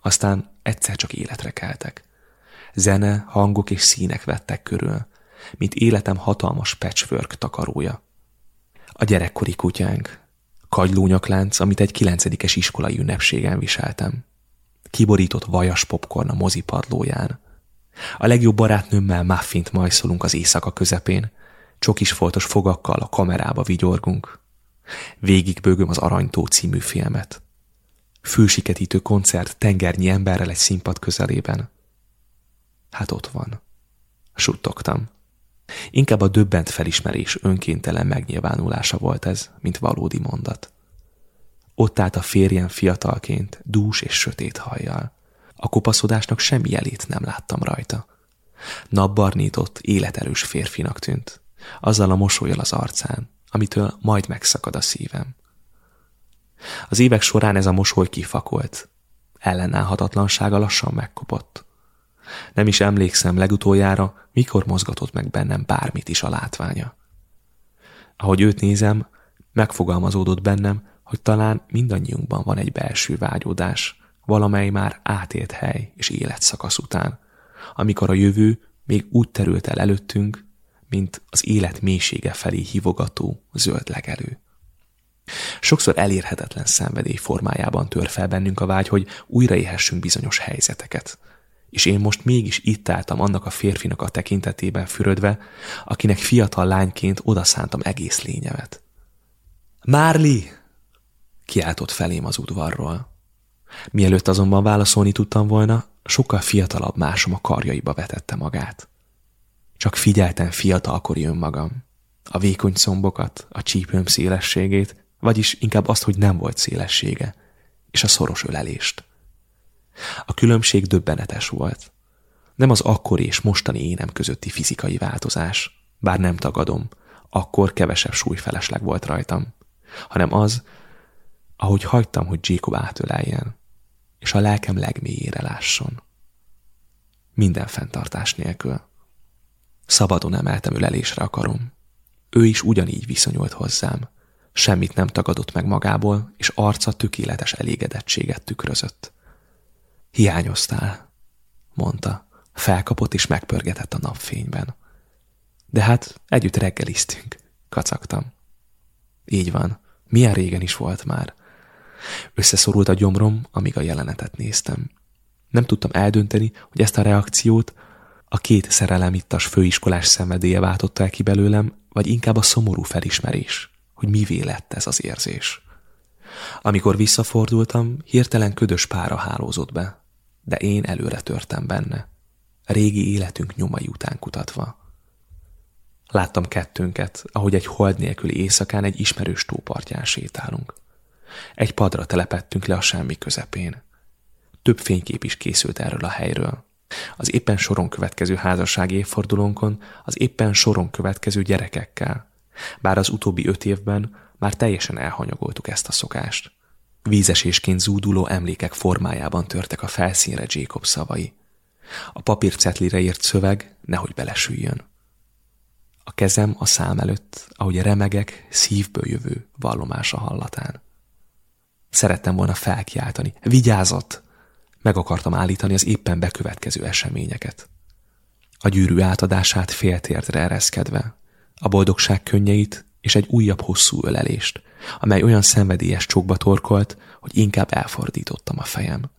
aztán egyszer csak életre keltek. Zene, hangok és színek vettek körül, mint életem hatalmas patchwork takarója. A gyerekkori kutyánk, kagylónyaklánc, amit egy kilencedikes iskolai ünnepségen viseltem. Kiborított vajas popcorn a mozi padlóján. A legjobb barátnőmmel muffint majszolunk az éjszaka közepén, csokis foltos fogakkal a kamerába vigyorgunk. Végigbőgöm az Aranytó című filmet. Fülsiketítő koncert tengernyi emberrel egy színpad közelében. Hát ott van. Suttogtam. Inkább a döbbent felismerés önkéntelen megnyilvánulása volt ez, mint valódi mondat. Ott állt a férjem fiatalként, dús és sötét hajjal. A kopaszodásnak semmi jelét nem láttam rajta. Napbarnított, életerős férfinak tűnt, azzal a mosolyal az arcán, amitől majd megszakad a szívem. Az évek során ez a mosoly kifakolt, ellenállhatatlansága lassan megkopott. Nem is emlékszem legutoljára, mikor mozgatott meg bennem bármit is a látványa. Ahogy őt nézem, megfogalmazódott bennem, hogy talán mindannyiunkban van egy belső vágyódás, valamely már átélt hely és életszakasz után, amikor a jövő még úgy terült el előttünk, mint az élet mélysége felé hívogató zöld legelő. Sokszor elérhetetlen szenvedély formájában tör fel bennünk a vágy, hogy újraéhessünk bizonyos helyzeteket – és én most mégis itt álltam annak a férfinak a tekintetében fürödve, akinek fiatal lányként odaszántam egész lényemet. Márli! kiáltott felém az udvarról. Mielőtt azonban válaszolni tudtam volna, sokkal fiatalabb másom a karjaiba vetette magát. Csak figyeltem fiatalkori önmagam. A vékony szombokat, a csípőm szélességét, vagyis inkább azt, hogy nem volt szélessége, és a szoros ölelést. A különbség döbbenetes volt. Nem az akkori és mostani énem közötti fizikai változás, bár nem tagadom, akkor kevesebb súlyfelesleg volt rajtam, hanem az, ahogy hagytam, hogy Jacob átöleljen, és a lelkem legmélyére lásson. Minden fenntartás nélkül. Szabadon emeltem ölelésre akarom. Ő is ugyanígy viszonyult hozzám. Semmit nem tagadott meg magából, és arca tökéletes elégedettséget tükrözött. Hiányoztál, mondta. Felkapott és megpörgetett a napfényben. De hát együtt reggeliztünk, kacagtam. Így van. Milyen régen is volt már. Összeszorult a gyomrom, amíg a jelenetet néztem. Nem tudtam eldönteni, hogy ezt a reakciót a két szerelemittas főiskolás szenvedélye váltotta el ki belőlem, vagy inkább a szomorú felismerés, hogy mivé lett ez az érzés. Amikor visszafordultam, hirtelen ködös pára hálózott be, de én előre törtem benne, régi életünk nyomai után kutatva. Láttam kettőnket, ahogy egy hold nélküli éjszakán egy ismerős tópartján sétálunk. Egy padra telepettünk le a semmi közepén. Több fénykép is készült erről a helyről. Az éppen soron következő házassági évfordulónkon, az éppen soron következő gyerekekkel. Bár az utóbbi öt évben már teljesen elhanyagoltuk ezt a szokást. Vízesésként zúduló emlékek formájában törtek a felszínre Jacob szavai. A papírcetlire írt szöveg nehogy belesüljön. A kezem a szám előtt, ahogy remegek szívből jövő vallomása hallatán. Szerettem volna felkiáltani. Vigyázott! Meg akartam állítani az éppen bekövetkező eseményeket. A gyűrű átadását féltérdre ereszkedve, a boldogság könnyeit és egy újabb hosszú ölelést, amely olyan szenvedélyes csokba torkolt, hogy inkább elfordítottam a fejem.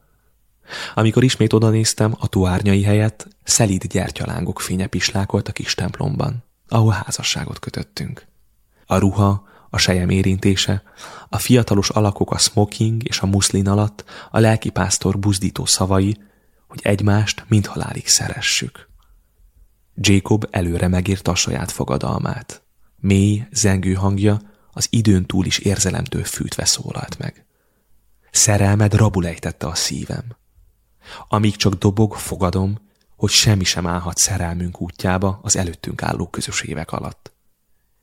Amikor ismét odanéztem, a tuárnyai helyett szelíd gyertyalángok fénye pislákolt a kis templomban, ahol házasságot kötöttünk. A ruha, a sejem érintése, a fiatalos alakok a smoking és a muszlin alatt, a lelkipásztor buzdító szavai, hogy egymást mind halálig szeressük. Jacob előre megírta a saját fogadalmát. Mély, zengő hangja az időn túl is érzelemtől fűtve szólalt meg. Szerelmed rabul ejtette a szívem. Amíg csak dobog, fogadom, hogy semmi sem állhat szerelmünk útjába az előttünk álló közös évek alatt.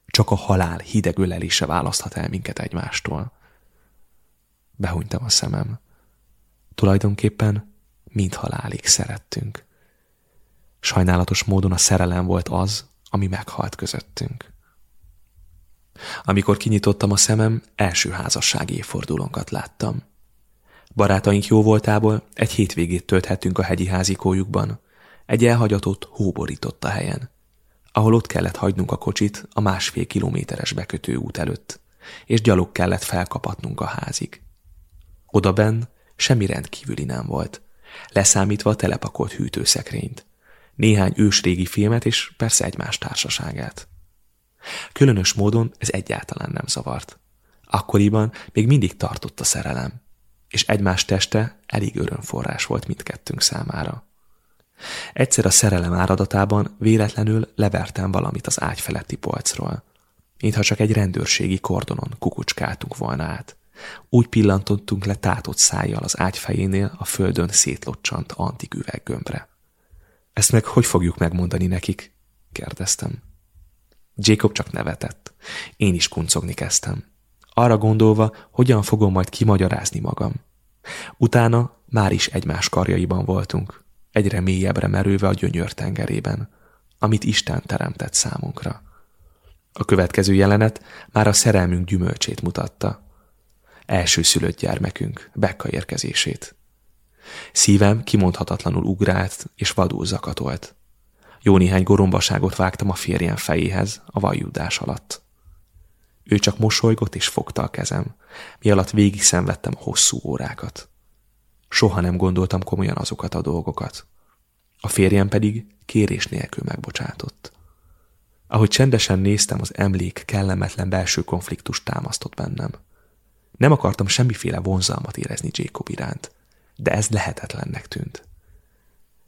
Csak a halál hideg ölelése választhat el minket egymástól. Behunytam a szemem. Tulajdonképpen mind halálig szerettünk. Sajnálatos módon a szerelem volt az, ami meghalt közöttünk. Amikor kinyitottam a szemem, első házassági évfordulónkat láttam. Barátaink jó voltából egy hétvégét tölthettünk a hegyi házikójukban, egy elhagyatott, hóborított a helyen ahol ott kellett hagynunk a kocsit a másfél kilométeres bekötő út előtt, és gyalog kellett felkapatnunk a házig. Oda benn semmi rendkívüli nem volt, leszámítva a telepakolt hűtőszekrényt, néhány ősrégi filmet és persze egymás társaságát. Különös módon ez egyáltalán nem zavart. Akkoriban még mindig tartott a szerelem, és egymás teste elég örömforrás volt mindkettőnk számára. Egyszer a szerelem áradatában véletlenül levertem valamit az ágy feletti polcról. Mintha csak egy rendőrségi kordonon kukucskáltunk volna át. Úgy pillantottunk le tátott szájjal az ágy fejénél a földön szétlocsant antik üveggömbre. Ezt meg hogy fogjuk megmondani nekik? kérdeztem. Jacob csak nevetett. Én is kuncogni kezdtem. Arra gondolva, hogyan fogom majd kimagyarázni magam. Utána már is egymás karjaiban voltunk egyre mélyebbre merülve a gyönyör tengerében, amit Isten teremtett számunkra. A következő jelenet már a szerelmünk gyümölcsét mutatta. Első szülött gyermekünk, Bekka érkezését. Szívem kimondhatatlanul ugrált és vadul zakatolt. Jó néhány gorombaságot vágtam a férjem fejéhez a vajjudás alatt. Ő csak mosolygott és fogta a kezem, mi alatt végig szenvedtem hosszú órákat. Soha nem gondoltam komolyan azokat a dolgokat. A férjem pedig kérés nélkül megbocsátott. Ahogy csendesen néztem, az emlék kellemetlen belső konfliktus támasztott bennem. Nem akartam semmiféle vonzalmat érezni Jacob iránt, de ez lehetetlennek tűnt.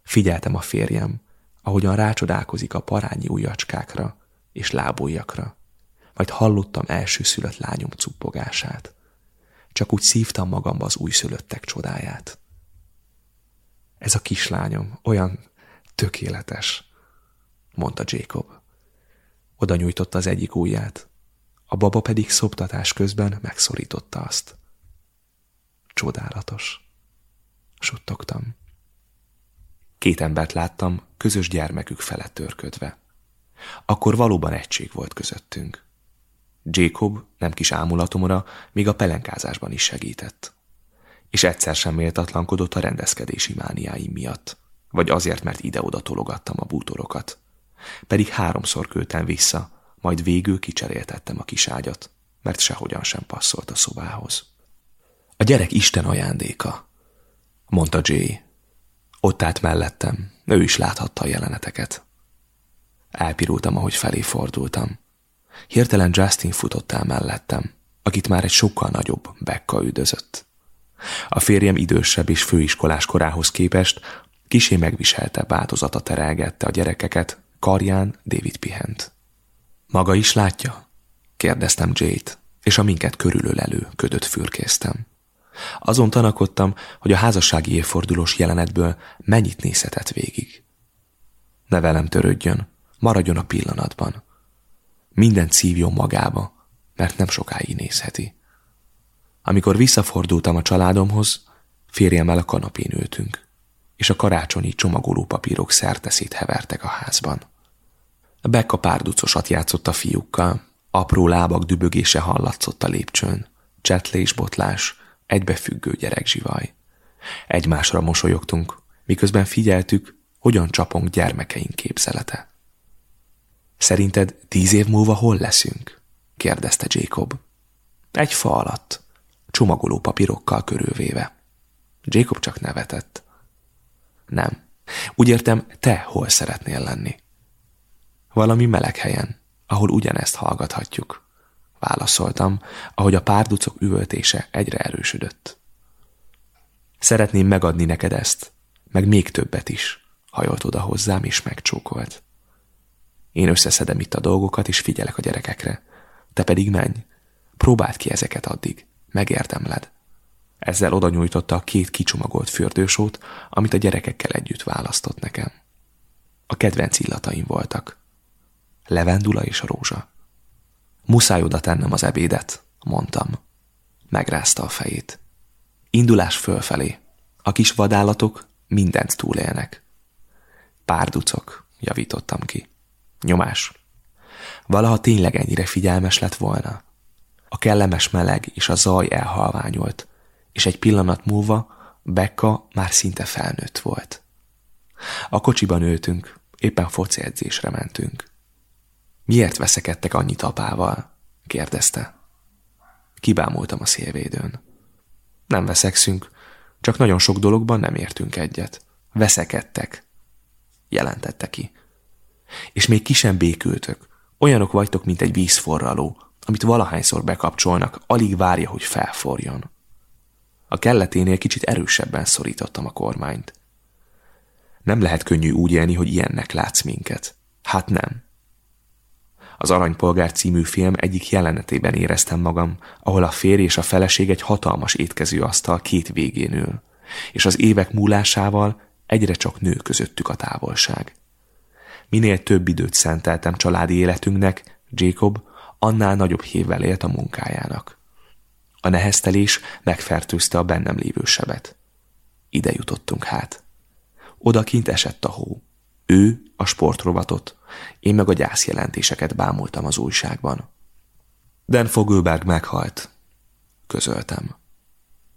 Figyeltem a férjem, ahogyan rácsodálkozik a parányi ujjacskákra és lábújakra, majd hallottam első szülött lányom cuppogását csak úgy szívtam magamba az újszülöttek csodáját. Ez a kislányom olyan tökéletes, mondta Jacob. Oda nyújtotta az egyik ujját, a baba pedig szoptatás közben megszorította azt. Csodálatos, suttogtam. Két embert láttam, közös gyermekük felett törködve. Akkor valóban egység volt közöttünk. Jacob nem kis ámulatomra még a pelenkázásban is segített. És egyszer sem méltatlankodott a rendezkedési mániáim miatt, vagy azért, mert ide-oda tologattam a bútorokat. Pedig háromszor költem vissza, majd végül kicseréltettem a kis ágyat. mert sehogyan sem passzolt a szobához. A gyerek Isten ajándéka, mondta Jay. Ott állt mellettem, ő is láthatta a jeleneteket. Elpirultam, ahogy felé fordultam. Hirtelen Justin futott el mellettem, akit már egy sokkal nagyobb Becca üdözött. A férjem idősebb és főiskolás korához képest kisé megviselte változata terelgette a gyerekeket, karján David pihent. Maga is látja? kérdeztem Jade, és a minket körülölelő ködöt fürkésztem. Azon tanakodtam, hogy a házassági évfordulós jelenetből mennyit nézhetett végig. Ne velem törődjön, maradjon a pillanatban. Minden szívjon magába, mert nem sokáig nézheti. Amikor visszafordultam a családomhoz, férjemmel a kanapén ültünk, és a karácsonyi csomagoló papírok szerteszét hevertek a házban. Becca párducosat játszott a fiúkkal, apró lábak dübögése hallatszott a lépcsőn, csetlés, botlás, egybefüggő gyerekzsivaj. Egymásra mosolyogtunk, miközben figyeltük, hogyan csapunk gyermekeink képzelete. Szerinted tíz év múlva hol leszünk? kérdezte Jacob. Egy fa alatt, csomagoló papírokkal körülvéve. Jacob csak nevetett. Nem. Úgy értem, te hol szeretnél lenni? Valami meleg helyen, ahol ugyanezt hallgathatjuk. Válaszoltam, ahogy a párducok üvöltése egyre erősödött. Szeretném megadni neked ezt, meg még többet is, hajolt oda hozzám és megcsókolt. Én összeszedem itt a dolgokat, és figyelek a gyerekekre. Te pedig menj. Próbáld ki ezeket addig. Megérdemled. Ezzel oda nyújtotta a két kicsomagolt fürdősót, amit a gyerekekkel együtt választott nekem. A kedvenc illataim voltak. Levendula és a rózsa. Muszáj oda tennem az ebédet, mondtam. Megrázta a fejét. Indulás fölfelé. A kis vadállatok mindent túlélnek. Párducok, javítottam ki. Nyomás. Valaha tényleg ennyire figyelmes lett volna. A kellemes meleg és a zaj elhalványolt, és egy pillanat múlva Becca már szinte felnőtt volt. A kocsiban ültünk, éppen foci edzésre mentünk. Miért veszekedtek annyit apával? kérdezte. Kibámultam a szélvédőn. Nem veszekszünk, csak nagyon sok dologban nem értünk egyet. Veszekedtek, jelentette ki. És még ki sem békültök. Olyanok vagytok, mint egy vízforraló, amit valahányszor bekapcsolnak, alig várja, hogy felforjon. A kelleténél kicsit erősebben szorítottam a kormányt. Nem lehet könnyű úgy élni, hogy ilyennek látsz minket. Hát nem. Az Aranypolgár című film egyik jelenetében éreztem magam, ahol a férj és a feleség egy hatalmas étkezőasztal két végén ül, és az évek múlásával egyre csak nő közöttük a távolság. Minél több időt szenteltem családi életünknek, Jacob annál nagyobb hívvel élt a munkájának. A neheztelés megfertőzte a bennem lévő sebet. Ide jutottunk hát. Odakint esett a hó. Ő a sportrovatot, én meg a gyászjelentéseket bámultam az újságban. Dan Fogelberg meghalt, közöltem.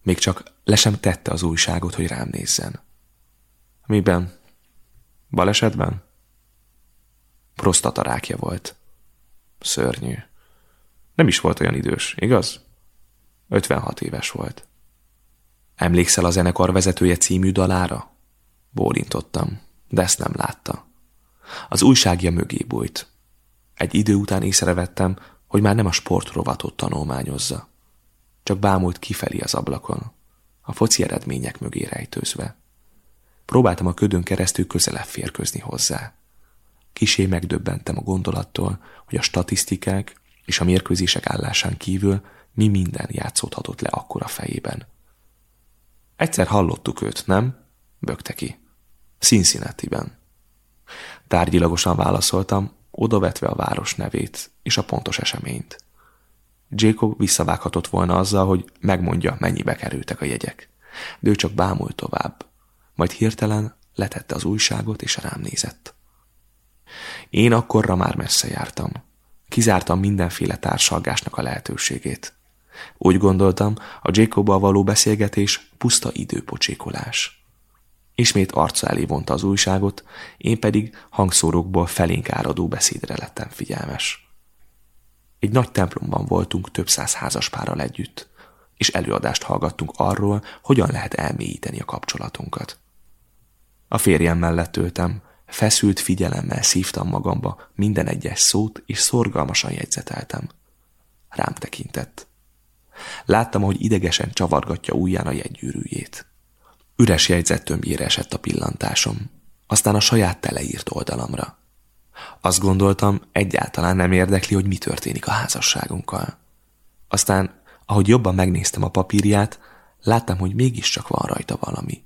Még csak le sem tette az újságot, hogy rám nézzen. Miben? Balesetben? Prostatarákja volt. Szörnyű. Nem is volt olyan idős, igaz? 56 éves volt. Emlékszel a zenekar vezetője című dalára? Bólintottam, de ezt nem látta. Az újságja mögé bújt. Egy idő után észrevettem, hogy már nem a sportrovatot tanulmányozza. Csak bámult kifelé az ablakon, a foci eredmények mögé rejtőzve. Próbáltam a ködön keresztül közelebb férkőzni hozzá. Kisé megdöbbentem a gondolattól, hogy a statisztikák és a mérkőzések állásán kívül mi minden játszódhatott le akkor a fejében. Egyszer hallottuk őt, nem? Bökte ki. Cincinnati-ben. Tárgyilagosan válaszoltam, odavetve a város nevét és a pontos eseményt. Jacob visszavághatott volna azzal, hogy megmondja, mennyibe kerültek a jegyek. De ő csak bámult tovább. Majd hirtelen letette az újságot és rám nézett. Én akkorra már messze jártam. Kizártam mindenféle társalgásnak a lehetőségét. Úgy gondoltam, a Jacobbal való beszélgetés puszta időpocsékolás. Ismét arca elé vonta az újságot, én pedig hangszórókból felénk áradó beszédre lettem figyelmes. Egy nagy templomban voltunk több száz házaspárral együtt, és előadást hallgattunk arról, hogyan lehet elmélyíteni a kapcsolatunkat. A férjem mellett ültem, feszült figyelemmel szívtam magamba minden egyes szót, és szorgalmasan jegyzeteltem. Rám tekintett. Láttam, hogy idegesen csavargatja ujján a jegygyűrűjét. Üres jegyzettömbjére esett a pillantásom, aztán a saját teleírt oldalamra. Azt gondoltam, egyáltalán nem érdekli, hogy mi történik a házasságunkkal. Aztán, ahogy jobban megnéztem a papírját, láttam, hogy mégiscsak van rajta valami.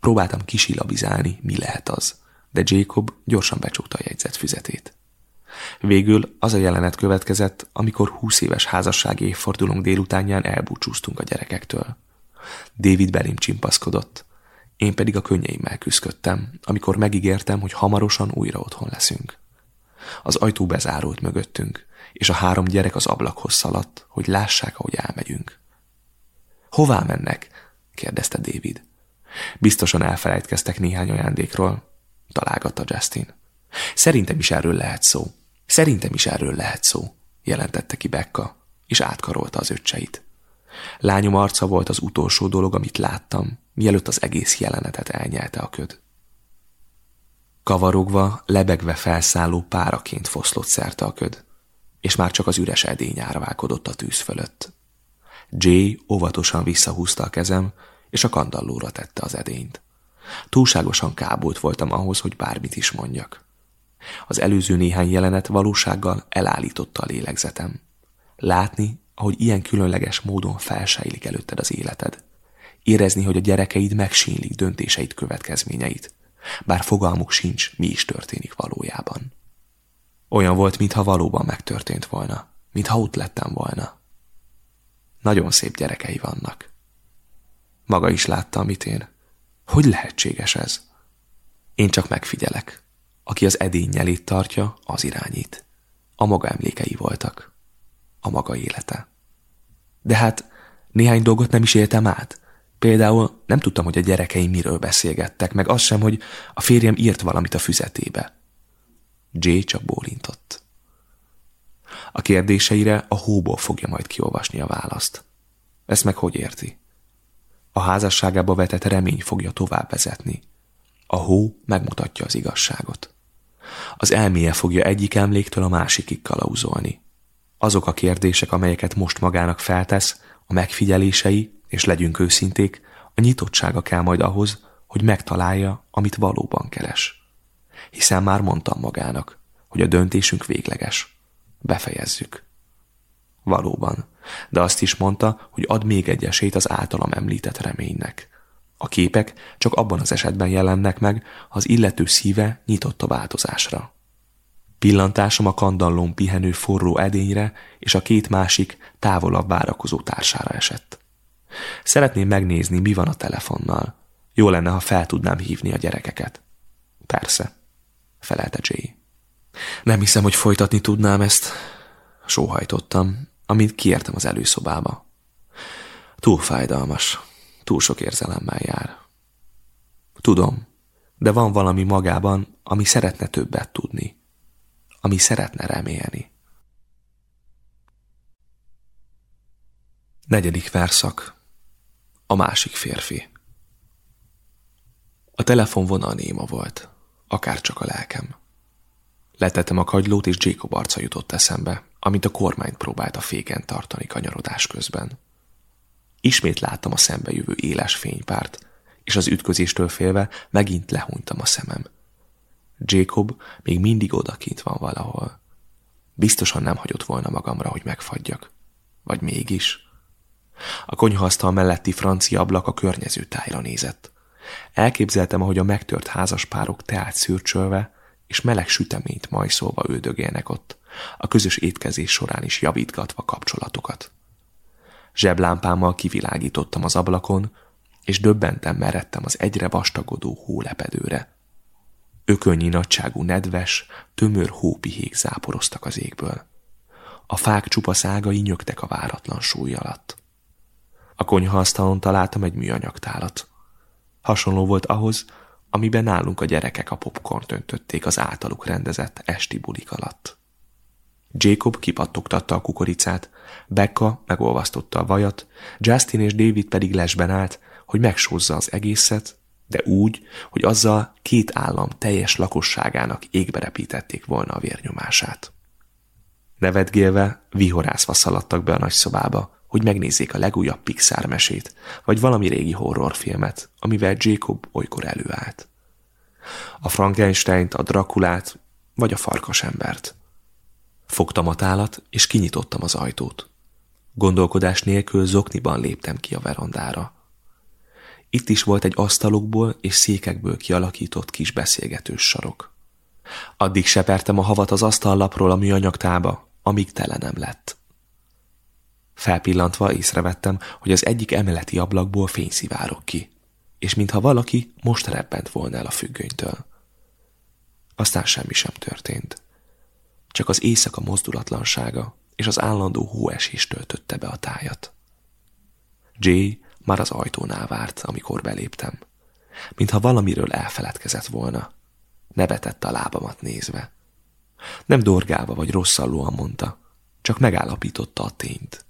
Próbáltam kisilabizálni, mi lehet az, de Jacob gyorsan becsukta a jegyzett füzetét. Végül az a jelenet következett, amikor húsz éves házassági évfordulónk délutánján elbúcsúztunk a gyerekektől. David belém csimpaszkodott, én pedig a könnyeimmel küzdöttem, amikor megígértem, hogy hamarosan újra otthon leszünk. Az ajtó bezárult mögöttünk, és a három gyerek az ablakhoz szaladt, hogy lássák, ahogy elmegyünk. Hová mennek? kérdezte David. Biztosan elfelejtkeztek néhány ajándékról, találgatta Justin. Szerintem is erről lehet szó. Szerintem is erről lehet szó, jelentette ki Becca, és átkarolta az öccseit. Lányom arca volt az utolsó dolog, amit láttam, mielőtt az egész jelenetet elnyelte a köd. Kavarogva, lebegve felszálló páraként foszlott szerte a köd, és már csak az üres edény árválkodott a tűz fölött. Jay óvatosan visszahúzta a kezem, és a kandallóra tette az edényt. Túlságosan kábult voltam ahhoz, hogy bármit is mondjak. Az előző néhány jelenet valósággal elállította a lélegzetem. Látni, ahogy ilyen különleges módon felsejlik előtted az életed. Érezni, hogy a gyerekeid megsínlik döntéseid következményeit, bár fogalmuk sincs, mi is történik valójában. Olyan volt, mintha valóban megtörtént volna, mintha ott lettem volna. Nagyon szép gyerekei vannak. Maga is látta, amit én. Hogy lehetséges ez? Én csak megfigyelek. Aki az edény nyelét tartja, az irányít. A maga emlékei voltak. A maga élete. De hát néhány dolgot nem is éltem át. Például nem tudtam, hogy a gyerekeim miről beszélgettek, meg az sem, hogy a férjem írt valamit a füzetébe. Jay csak bólintott. A kérdéseire a hóból fogja majd kiolvasni a választ. Ezt meg hogy érti? A házasságába vetett remény fogja tovább vezetni. A hó megmutatja az igazságot. Az elméje fogja egyik emléktől a másikig kalauzolni. Azok a kérdések, amelyeket most magának feltesz, a megfigyelései, és legyünk őszinték, a nyitottsága kell majd ahhoz, hogy megtalálja, amit valóban keres. Hiszen már mondtam magának, hogy a döntésünk végleges. Befejezzük. Valóban, de azt is mondta, hogy ad még egy esélyt az általam említett reménynek. A képek csak abban az esetben jelennek meg, ha az illető szíve nyitott a változásra. Pillantásom a kandallón pihenő forró edényre és a két másik, távolabb várakozó társára esett. Szeretném megnézni, mi van a telefonnal. Jó lenne, ha fel tudnám hívni a gyerekeket. Persze, felelte Jay. Nem hiszem, hogy folytatni tudnám ezt. Sóhajtottam, amint kiértem az előszobába. Túl fájdalmas, túl sok érzelemmel jár. Tudom, de van valami magában, ami szeretne többet tudni, ami szeretne remélni. Negyedik verszak. A másik férfi. A telefonvonal néma volt, akár csak a lelkem. Letettem a kagylót, és Jacob arca jutott eszembe, amint a kormányt próbálta féken tartani kanyarodás közben. Ismét láttam a szembejövő éles fénypárt, és az ütközéstől félve megint lehúnytam a szemem. Jacob még mindig odakint van valahol. Biztosan nem hagyott volna magamra, hogy megfagyjak. Vagy mégis? A konyhaasztal melletti francia ablak a környező tájra nézett. Elképzeltem, ahogy a megtört házaspárok teát szürcsölve és meleg süteményt majszolva üldögélnek ott, a közös étkezés során is javítgatva kapcsolatokat. Zseblámpámmal kivilágítottam az ablakon, és döbbenten meredtem az egyre vastagodó hólepedőre. Ökölnyi nagyságú nedves, tömör hópihék záporoztak az égből. A fák csupa szágai nyögtek a váratlan súly alatt. A konyhaasztalon találtam egy műanyagtálat. Hasonló volt ahhoz, amiben nálunk a gyerekek a popcorn öntötték az általuk rendezett esti bulik alatt. Jacob kipattogtatta a kukoricát, Becca megolvasztotta a vajat, Justin és David pedig lesben állt, hogy megsózza az egészet, de úgy, hogy azzal két állam teljes lakosságának égbe repítették volna a vérnyomását. Nevetgélve, vihorászva szaladtak be a nagyszobába, hogy megnézzék a legújabb Pixar mesét, vagy valami régi horrorfilmet, amivel Jacob olykor előállt. A Frankensteint, a Drakulát, vagy a farkasembert. Fogtam a tálat, és kinyitottam az ajtót. Gondolkodás nélkül zokniban léptem ki a verandára. Itt is volt egy asztalokból és székekből kialakított kis beszélgetős sarok. Addig sepertem a havat az asztallapról a műanyagtába, amíg tele nem lett. Felpillantva észrevettem, hogy az egyik emeleti ablakból fény ki, és mintha valaki most rebbent volna el a függönytől. Aztán semmi sem történt. Csak az éjszaka mozdulatlansága és az állandó hóesés töltötte be a tájat. Jay már az ajtónál várt, amikor beléptem. Mintha valamiről elfeledkezett volna. Nevetett a lábamat nézve. Nem dorgálva vagy rosszallóan mondta, csak megállapította a tényt.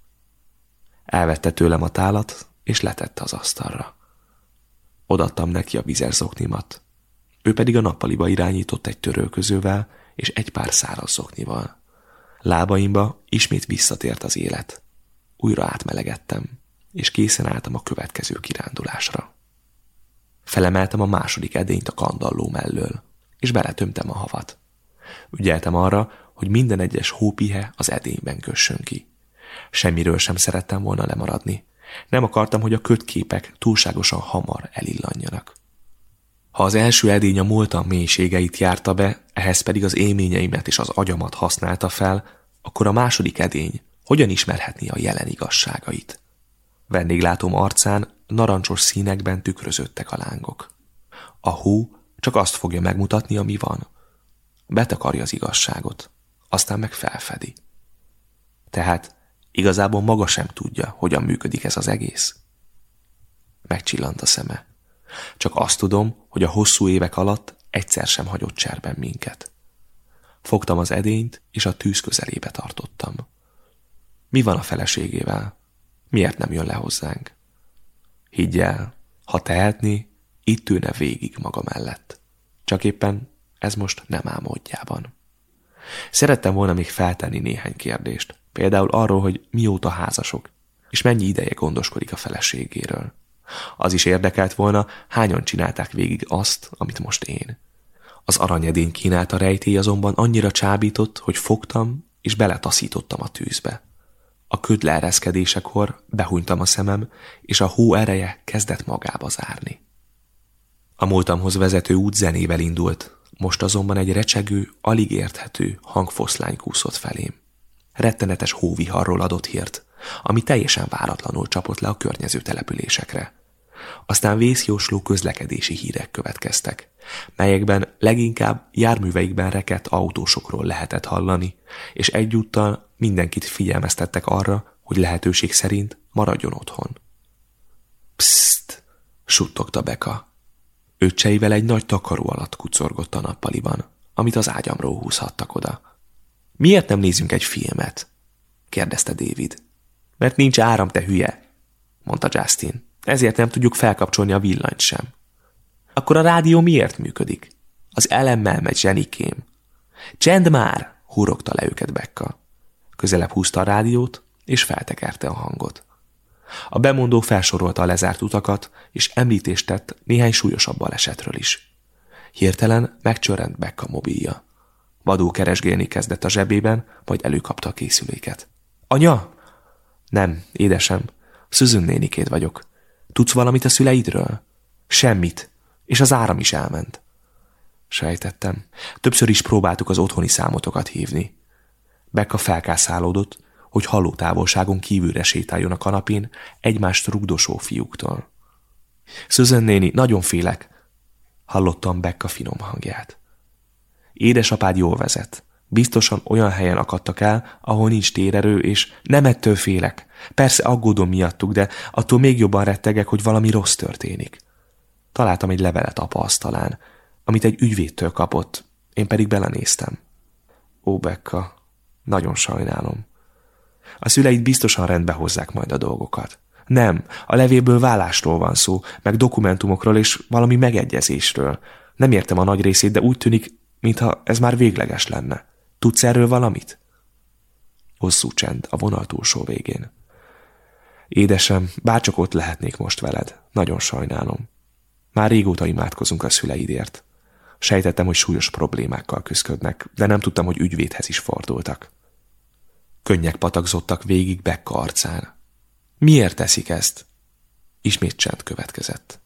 Elvette tőlem a tálat, és letette az asztalra. Odattam neki a vizerzoknimat. Ő pedig a nappaliba irányított egy törölközővel és egy pár száraz zoknival. Lábaimba ismét visszatért az élet. Újra átmelegettem, és készen álltam a következő kirándulásra. Felemeltem a második edényt a kandalló mellől, és beletömtem a havat. Ügyeltem arra, hogy minden egyes hópihe az edényben kössön ki. Semmiről sem szerettem volna lemaradni. Nem akartam, hogy a kötképek túlságosan hamar elillanjanak. Ha az első edény a múltam mélységeit járta be, ehhez pedig az élményeimet és az agyamat használta fel, akkor a második edény hogyan ismerhetné a jelen igazságait? Vendéglátom arcán narancsos színekben tükrözöttek a lángok. A hó csak azt fogja megmutatni, ami van. Betakarja az igazságot, aztán meg felfedi. Tehát igazából maga sem tudja, hogyan működik ez az egész. Megcsillant a szeme. Csak azt tudom, hogy a hosszú évek alatt egyszer sem hagyott cserben minket. Fogtam az edényt, és a tűz közelébe tartottam. Mi van a feleségével? Miért nem jön le hozzánk? Higgy el, ha tehetné, itt ülne végig maga mellett. Csak éppen ez most nem áll módjában. Szerettem volna még feltenni néhány kérdést, például arról, hogy mióta házasok, és mennyi ideje gondoskodik a feleségéről. Az is érdekelt volna, hányan csinálták végig azt, amit most én. Az aranyedény kínálta rejtély azonban annyira csábított, hogy fogtam és beletaszítottam a tűzbe. A köd leereszkedésekor behunytam a szemem, és a hó ereje kezdett magába zárni. A múltamhoz vezető út zenével indult, most azonban egy recsegő, alig érthető hangfoszlány kúszott felém. Rettenetes hóviharról adott hírt, ami teljesen váratlanul csapott le a környező településekre. Aztán vészjósló közlekedési hírek következtek, melyekben leginkább járműveikben rekett autósokról lehetett hallani, és egyúttal mindenkit figyelmeztettek arra, hogy lehetőség szerint maradjon otthon. Pszt! suttogta Beka. Öccseivel egy nagy takaró alatt kucorgott a nappaliban, amit az ágyamról húzhattak oda. Miért nem nézünk egy filmet? kérdezte David. Mert nincs áram, te hülye, mondta Justin. Ezért nem tudjuk felkapcsolni a villanyt sem. Akkor a rádió miért működik? Az elemmel megy zsenikém. Csend már! húrogta le őket Bekka. Közelebb húzta a rádiót, és feltekerte a hangot. A bemondó felsorolta a lezárt utakat, és említést tett néhány súlyosabb balesetről is. Hirtelen megcsörrent Becca mobilja. Vadul keresgélni kezdett a zsebében, majd előkapta a készüléket. Anya! Nem, édesem, Susan nénikét vagyok. Tudsz valamit a szüleidről? Semmit. És az áram is elment. Sejtettem. Többször is próbáltuk az otthoni számotokat hívni. Becca felkászálódott, hogy halló távolságon kívülre sétáljon a kanapén egymást rugdosó fiúktól. Susan néni, nagyon félek, hallottam Becca finom hangját. Édesapád jól vezet. Biztosan olyan helyen akadtak el, ahol nincs térerő, és nem ettől félek. Persze aggódom miattuk, de attól még jobban rettegek, hogy valami rossz történik. Találtam egy levelet apa asztalán, amit egy ügyvédtől kapott, én pedig belenéztem. Ó, Becca, Nagyon sajnálom. A szüleid biztosan rendbe hozzák majd a dolgokat. Nem, a levélből vállásról van szó, meg dokumentumokról és valami megegyezésről. Nem értem a nagy részét, de úgy tűnik, mintha ez már végleges lenne. Tudsz erről valamit? Hosszú csend a vonal túlsó végén. Édesem, bárcsak ott lehetnék most veled. Nagyon sajnálom. Már régóta imádkozunk a szüleidért. Sejtettem, hogy súlyos problémákkal küzdködnek, de nem tudtam, hogy ügyvédhez is fordultak. Könnyek patakzottak végig Becca arcán. Miért teszik ezt? Ismét csend következett.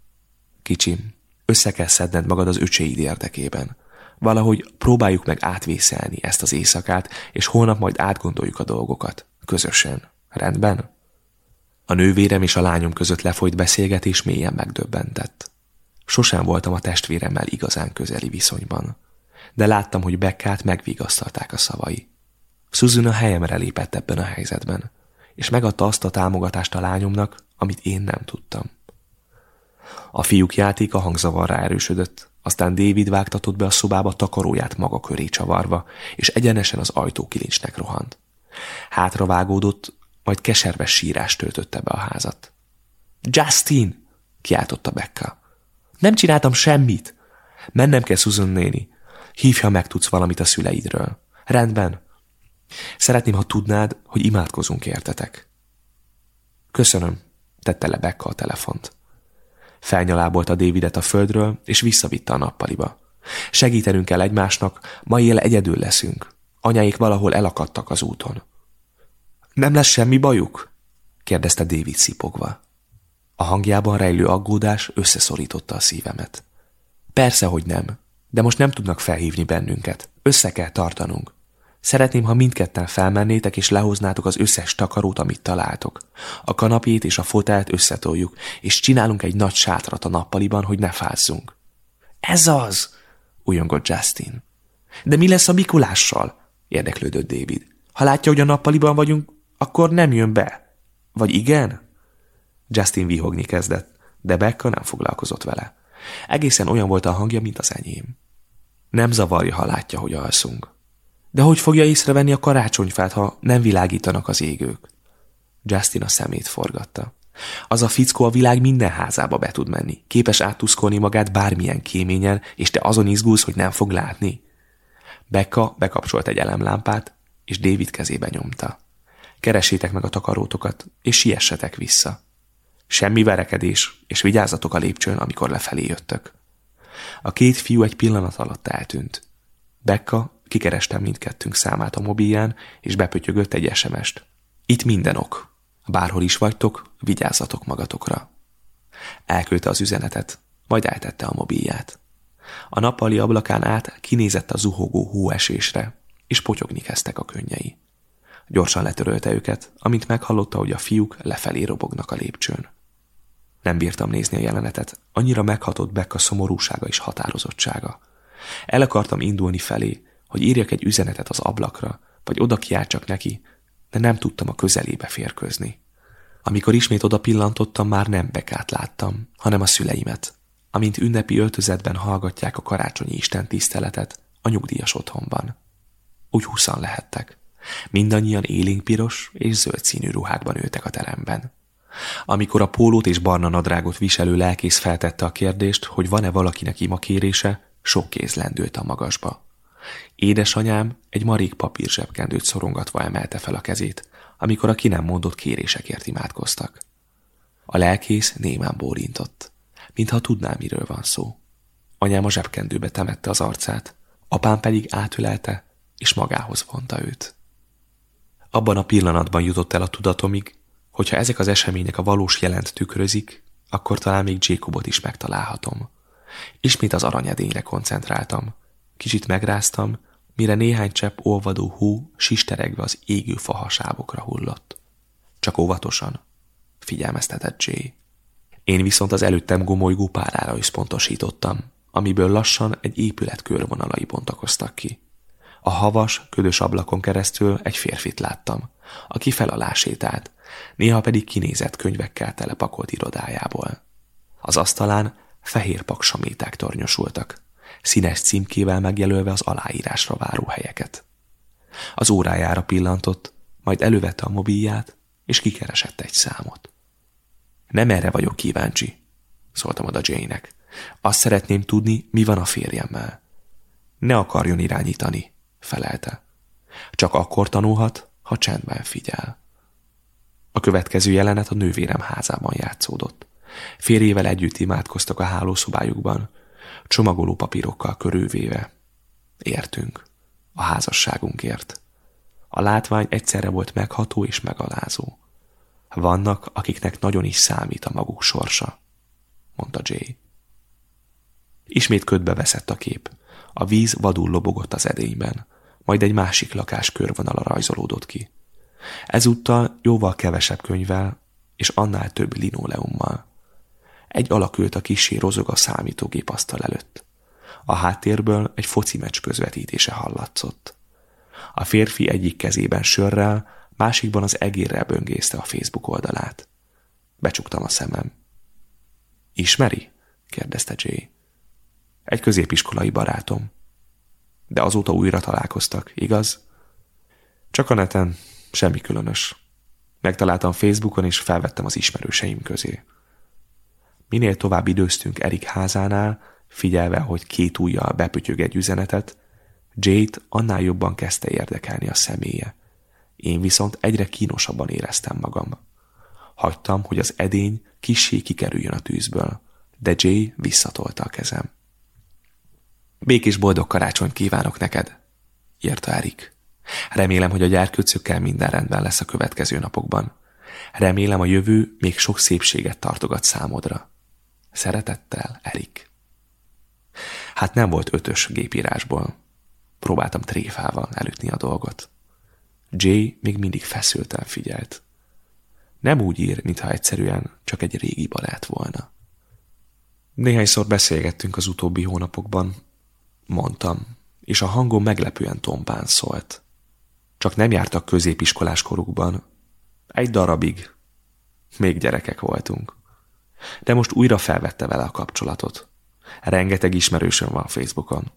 Kicsim, össze kell szedned magad az öcséid érdekében. Valahogy próbáljuk meg átvészelni ezt az éjszakát, és holnap majd átgondoljuk a dolgokat. Közösen. Rendben? A nővérem és a lányom között lefolyt beszélgetés mélyen megdöbbentett. Sosem voltam a testvéremmel igazán közeli viszonyban, de láttam, hogy Bekkát megvigasztalták a szavai. Susan a helyemre lépett ebben a helyzetben, és megadta azt a támogatást a lányomnak, amit én nem tudtam. A fiúk játéka hangzavarra erősödött, aztán David vágtatott be a szobába takaróját maga köré csavarva, és egyenesen az ajtókilincsnek rohant. Hátra vágódott, majd keserves sírás töltötte be a házat. Justin! kiáltotta Becca. Nem csináltam semmit. Mennem kell Susan néni. Hívja meg tudsz valamit a szüleidről. Rendben. Szeretném, ha tudnád, hogy imádkozunk értetek. Köszönöm, tette le Becca a telefont. Felnyalábolta Davidet a földről, és visszavitte a nappaliba. Segítenünk kell egymásnak, ma éjjel egyedül leszünk. Anyáik valahol elakadtak az úton. Nem lesz semmi bajuk? kérdezte David szipogva. A hangjában rejlő aggódás összeszorította a szívemet. Persze, hogy nem, de most nem tudnak felhívni bennünket. Össze kell tartanunk. Szeretném, ha mindketten felmennétek és lehoznátok az összes takarót, amit találtok. A kanapét és a fotelt összetoljuk, és csinálunk egy nagy sátrat a nappaliban, hogy ne fázzunk. Ez az! újongott Justin. De mi lesz a Mikulással? érdeklődött David. Ha látja, hogy a nappaliban vagyunk, akkor nem jön be. Vagy igen? Justin vihogni kezdett, de Becca nem foglalkozott vele. Egészen olyan volt a hangja, mint az enyém. Nem zavarja, ha látja, hogy alszunk. De hogy fogja észrevenni a karácsonyfát, ha nem világítanak az égők? Justin a szemét forgatta. Az a fickó a világ minden házába be tud menni. Képes áttuszkolni magát bármilyen kéményen, és te azon izgulsz, hogy nem fog látni. Becca bekapcsolt egy elemlámpát, és David kezébe nyomta. Keresétek meg a takarótokat, és siessetek vissza. Semmi verekedés, és vigyázzatok a lépcsőn, amikor lefelé jöttök. A két fiú egy pillanat alatt eltűnt. Becca Kikerestem mindkettőnk számát a mobilján, és bepötyögött egy SMS-t. Itt minden ok. Bárhol is vagytok, vigyázzatok magatokra. Elküldte az üzenetet, majd eltette a mobilját. A nappali ablakán át kinézett a zuhogó hóesésre, és potyogni kezdtek a könnyei. Gyorsan letörölte őket, amint meghallotta, hogy a fiúk lefelé robognak a lépcsőn. Nem bírtam nézni a jelenetet, annyira meghatott Becca szomorúsága és határozottsága. El akartam indulni felé, hogy írjak egy üzenetet az ablakra, vagy oda kiáltsak neki, de nem tudtam a közelébe férkőzni. Amikor ismét oda pillantottam, már nem Bekát láttam, hanem a szüleimet, amint ünnepi öltözetben hallgatják a karácsonyi Isten tiszteletet a nyugdíjas otthonban. Úgy huszan lehettek. Mindannyian élénkpiros és zöld színű ruhákban ültek a teremben. Amikor a pólót és barna nadrágot viselő lelkész feltette a kérdést, hogy van-e valakinek imakérése, sok kéz lendült a magasba. Édesanyám egy marék papír zsebkendőt szorongatva emelte fel a kezét, amikor a ki nem mondott kérésekért imádkoztak. A lelkész némán bólintott, mintha tudná, miről van szó. Anyám a zsebkendőbe temette az arcát, apám pedig átülelte, és magához vonta őt. Abban a pillanatban jutott el a tudatomig, hogyha ezek az események a valós jelent tükrözik, akkor talán még Jacobot is megtalálhatom. Ismét az aranyedényre koncentráltam, Kicsit megráztam, mire néhány csepp olvadó hú sisteregve az égő fahasábokra hullott. Csak óvatosan, figyelmeztetett Jay. Én viszont az előttem gomolygó párára összpontosítottam, amiből lassan egy épület körvonalai bontakoztak ki. A havas, ködös ablakon keresztül egy férfit láttam, aki fel alá sétált, néha pedig kinézett könyvekkel telepakolt irodájából. Az asztalán fehér paksaméták tornyosultak, színes címkével megjelölve az aláírásra váró helyeket. Az órájára pillantott, majd elővette a mobilját, és kikeresett egy számot. Nem erre vagyok kíváncsi, szóltam oda Jane-nek. Azt szeretném tudni, mi van a férjemmel. Ne akarjon irányítani, felelte. Csak akkor tanulhat, ha csendben figyel. A következő jelenet a nővérem házában játszódott. Férjével együtt imádkoztak a hálószobájukban, csomagoló papírokkal körülvéve. Értünk. A házasságunkért. A látvány egyszerre volt megható és megalázó. Vannak, akiknek nagyon is számít a maguk sorsa, mondta Jay. Ismét ködbe veszett a kép. A víz vadul lobogott az edényben, majd egy másik lakás körvonala rajzolódott ki. Ezúttal jóval kevesebb könyvvel, és annál több linoleummal. Egy alakült a kisé rozog a számítógép asztal előtt. A háttérből egy foci meccs közvetítése hallatszott. A férfi egyik kezében sörrel, másikban az egérrel böngészte a Facebook oldalát. Becsuktam a szemem. Ismeri? kérdezte Jay. Egy középiskolai barátom. De azóta újra találkoztak, igaz? Csak a neten, semmi különös. Megtaláltam Facebookon, és felvettem az ismerőseim közé. Minél tovább időztünk Erik házánál, figyelve, hogy két ujjal bepötyög egy üzenetet, Jade annál jobban kezdte érdekelni a személye. Én viszont egyre kínosabban éreztem magam. Hagytam, hogy az edény kissé kikerüljön a tűzből, de Jay visszatolta a kezem. Békés boldog karácsonyt kívánok neked, írta Erik. Remélem, hogy a gyárkőcökkel minden rendben lesz a következő napokban. Remélem a jövő még sok szépséget tartogat számodra. Szeretettel, Erik. Hát nem volt ötös gépírásból. Próbáltam tréfával elütni a dolgot. Jay még mindig feszülten figyelt. Nem úgy ír, mintha egyszerűen csak egy régi barát volna. Néhányszor beszélgettünk az utóbbi hónapokban, mondtam, és a hangom meglepően tompán szólt. Csak nem jártak középiskolás korukban. Egy darabig. Még gyerekek voltunk. De most újra felvette vele a kapcsolatot. Rengeteg ismerősöm van Facebookon.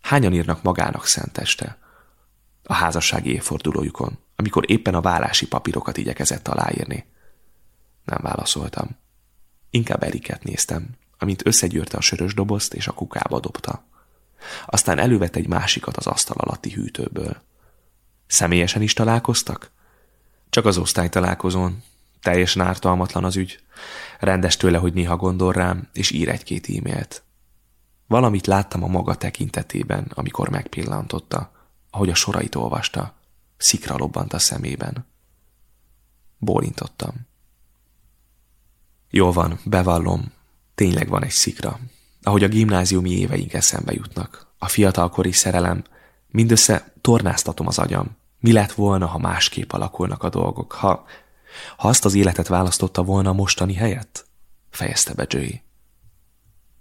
Hányan írnak magának szenteste? A házassági évfordulójukon, amikor éppen a vállási papírokat igyekezett aláírni. Nem válaszoltam. Inkább Eriket néztem, amint összegyűrte a sörös dobozt és a kukába dobta. Aztán elővett egy másikat az asztal alatti hűtőből. Személyesen is találkoztak? Csak az osztálytalálkozón. Teljesen ártalmatlan az ügy. Rendes tőle, hogy néha gondol rám, és ír egy-két e-mailt. Valamit láttam a maga tekintetében, amikor megpillantotta, ahogy a sorait olvasta. Szikra lobbant a szemében. Bólintottam. Jó van, bevallom, tényleg van egy szikra. Ahogy a gimnáziumi éveink eszembe jutnak. A fiatalkori szerelem, mindössze tornáztatom az agyam. Mi lett volna, ha másképp alakulnak a dolgok? Ha, ha azt az életet választotta volna a mostani helyett? Fejezte be Joey.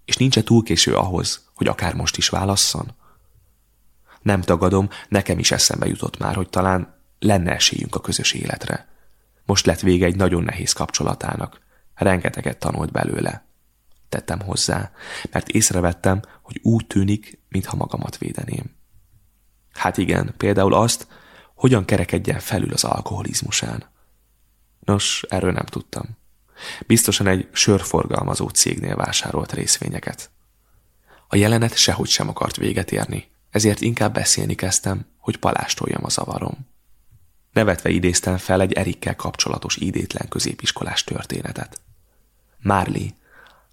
És nincs-e túl késő ahhoz, hogy akár most is válasszon? Nem tagadom, nekem is eszembe jutott már, hogy talán lenne esélyünk a közös életre. Most lett vége egy nagyon nehéz kapcsolatának. Rengeteget tanult belőle. Tettem hozzá, mert észrevettem, hogy úgy tűnik, mintha magamat védeném. Hát igen, például azt, hogyan kerekedjen felül az alkoholizmusán. Nos, erről nem tudtam. Biztosan egy sörforgalmazó cégnél vásárolt részvényeket. A jelenet sehogy sem akart véget érni, ezért inkább beszélni kezdtem, hogy palástoljam a zavarom. Nevetve idéztem fel egy Erikkel kapcsolatos idétlen középiskolás történetet. Marley,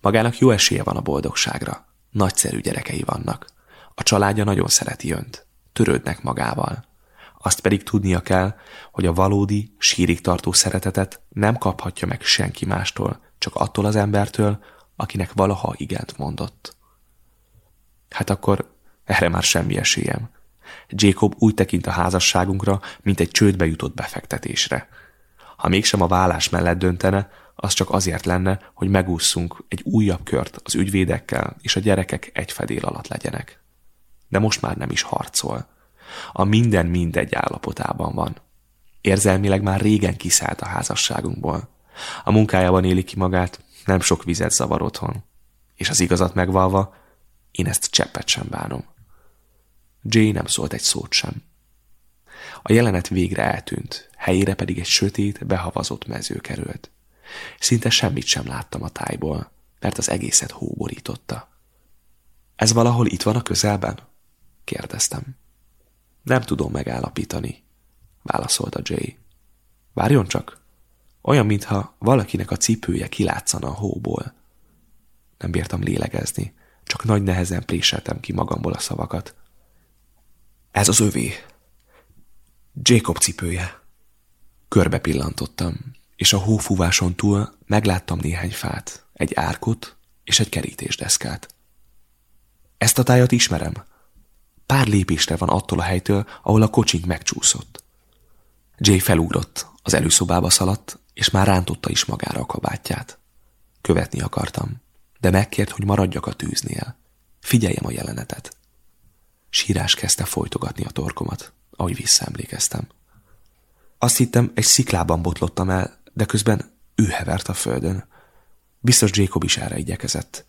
magának jó esélye van a boldogságra. Nagyszerű gyerekei vannak. A családja nagyon szereti önt. Törődnek magával. Azt pedig tudnia kell, hogy a valódi, sírig tartó szeretetet nem kaphatja meg senki mástól, csak attól az embertől, akinek valaha igent mondott. Hát akkor erre már semmi esélyem. Jacob úgy tekint a házasságunkra, mint egy csődbe jutott befektetésre. Ha mégsem a vállás mellett döntene, az csak azért lenne, hogy megússzunk egy újabb kört az ügyvédekkel, és a gyerekek egy fedél alatt legyenek. De most már nem is harcol. A minden mindegy állapotában van. Érzelmileg már régen kiszállt a házasságunkból. A munkájában éli ki magát, nem sok vizet zavar otthon. És az igazat megvalva, én ezt cseppet sem bánom. Jay nem szólt egy szót sem. A jelenet végre eltűnt, helyére pedig egy sötét, behavazott mező került. Szinte semmit sem láttam a tájból, mert az egészet hóborította. Ez valahol itt van a közelben? kérdeztem. Nem tudom megállapítani, válaszolta Jay. Várjon csak! Olyan, mintha valakinek a cipője kilátszana a hóból. Nem bírtam lélegezni, csak nagy nehezen préseltem ki magamból a szavakat. Ez az övé. Jacob cipője. Körbe pillantottam, és a hófúváson túl megláttam néhány fát, egy árkot és egy kerítésdeszkát. Ezt a tájat ismerem. Pár lépésre van attól a helytől, ahol a kocsink megcsúszott. Jay felugrott, az előszobába szaladt, és már rántotta is magára a kabátját. Követni akartam, de megkért, hogy maradjak a tűznél. Figyeljem a jelenetet. Sírás kezdte folytogatni a torkomat, ahogy visszaemlékeztem. Azt hittem, egy sziklában botlottam el, de közben ő hevert a földön. Biztos Jacob is erre igyekezett.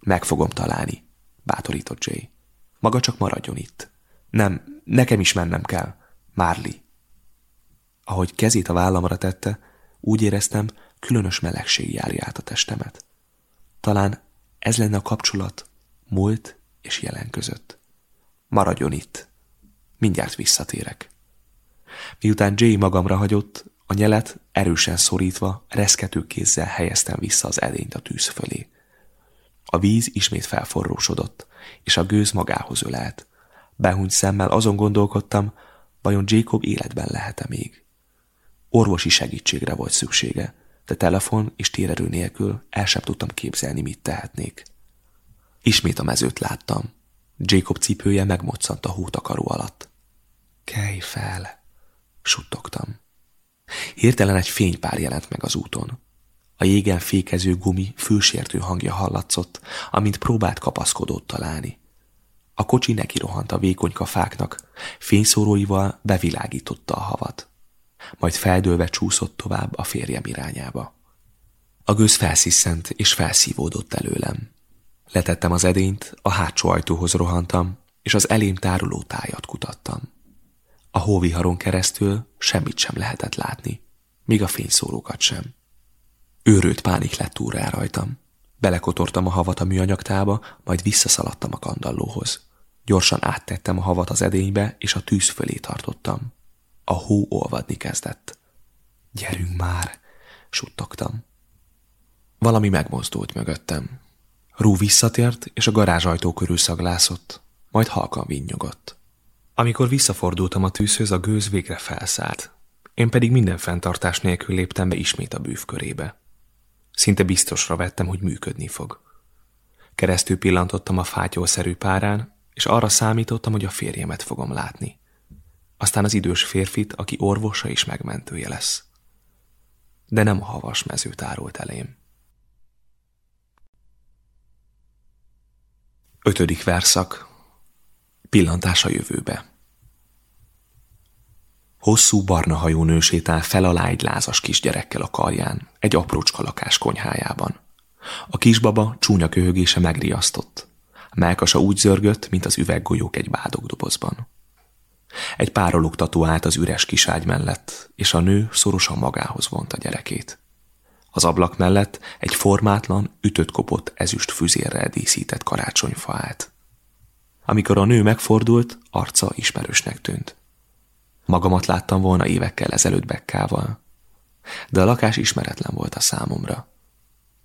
Meg fogom találni, bátorított Jay. Maga csak maradjon itt. Nem, nekem is mennem kell. Márli. Ahogy kezét a vállamra tette, úgy éreztem, különös melegség járja át a testemet. Talán ez lenne a kapcsolat múlt és jelen között. Maradjon itt. Mindjárt visszatérek. Miután Jay magamra hagyott, a nyelet erősen szorítva, reszkető kézzel helyeztem vissza az edényt a tűz fölé. A víz ismét felforrósodott, és a gőz magához ölelt. Behúnyt szemmel azon gondolkodtam, vajon Jacob életben lehet-e még. Orvosi segítségre volt szüksége, de telefon és térerő nélkül el sem tudtam képzelni, mit tehetnék. Ismét a mezőt láttam. Jacob cipője megmoccant a hótakaró alatt. Kelj fel, suttogtam. Hirtelen egy fénypár jelent meg az úton. A jégen fékező gumi fülsértő hangja hallatszott, amint próbált kapaszkodót találni. A kocsi neki rohant a vékonyka fáknak, fényszóróival bevilágította a havat. Majd feldőlve csúszott tovább a férjem irányába. A gőz felsziszent és felszívódott előlem. Letettem az edényt, a hátsó ajtóhoz rohantam, és az elém táruló tájat kutattam. A hóviharon keresztül semmit sem lehetett látni, míg a fényszórókat sem. Őrült pánik lett úrá rajtam. Belekotortam a havat a műanyagtába, majd visszaszaladtam a kandallóhoz. Gyorsan áttettem a havat az edénybe, és a tűz fölé tartottam. A hó olvadni kezdett. Gyerünk már, suttogtam. Valami megmozdult mögöttem. Rú visszatért, és a garázsajtó körül szaglászott, majd halkan vinnyogott. Amikor visszafordultam a tűzhöz, a gőz végre felszállt. Én pedig minden fenntartás nélkül léptem be ismét a bűv körébe. Szinte biztosra vettem, hogy működni fog. Keresztül pillantottam a fátyolszerű párán, és arra számítottam, hogy a férjemet fogom látni. Aztán az idős férfit, aki orvosa és megmentője lesz. De nem a havas mező tárolt elém. Ötödik verszak. Pillantás a jövőbe. Hosszú barna hajú nő sétál fel alá egy lázas kisgyerekkel a karján, egy aprócska lakás konyhájában. A kisbaba csúnya köhögése megriasztott. Melkasa úgy zörgött, mint az üveggolyók egy bádogdobozban. Egy párologtató állt az üres kiságy mellett, és a nő szorosan magához vonta gyerekét. Az ablak mellett egy formátlan, ütött kopott ezüst füzérrel díszített karácsonyfa állt. Amikor a nő megfordult, arca ismerősnek tűnt. Magamat láttam volna évekkel ezelőtt Bekkával. De a lakás ismeretlen volt a számomra.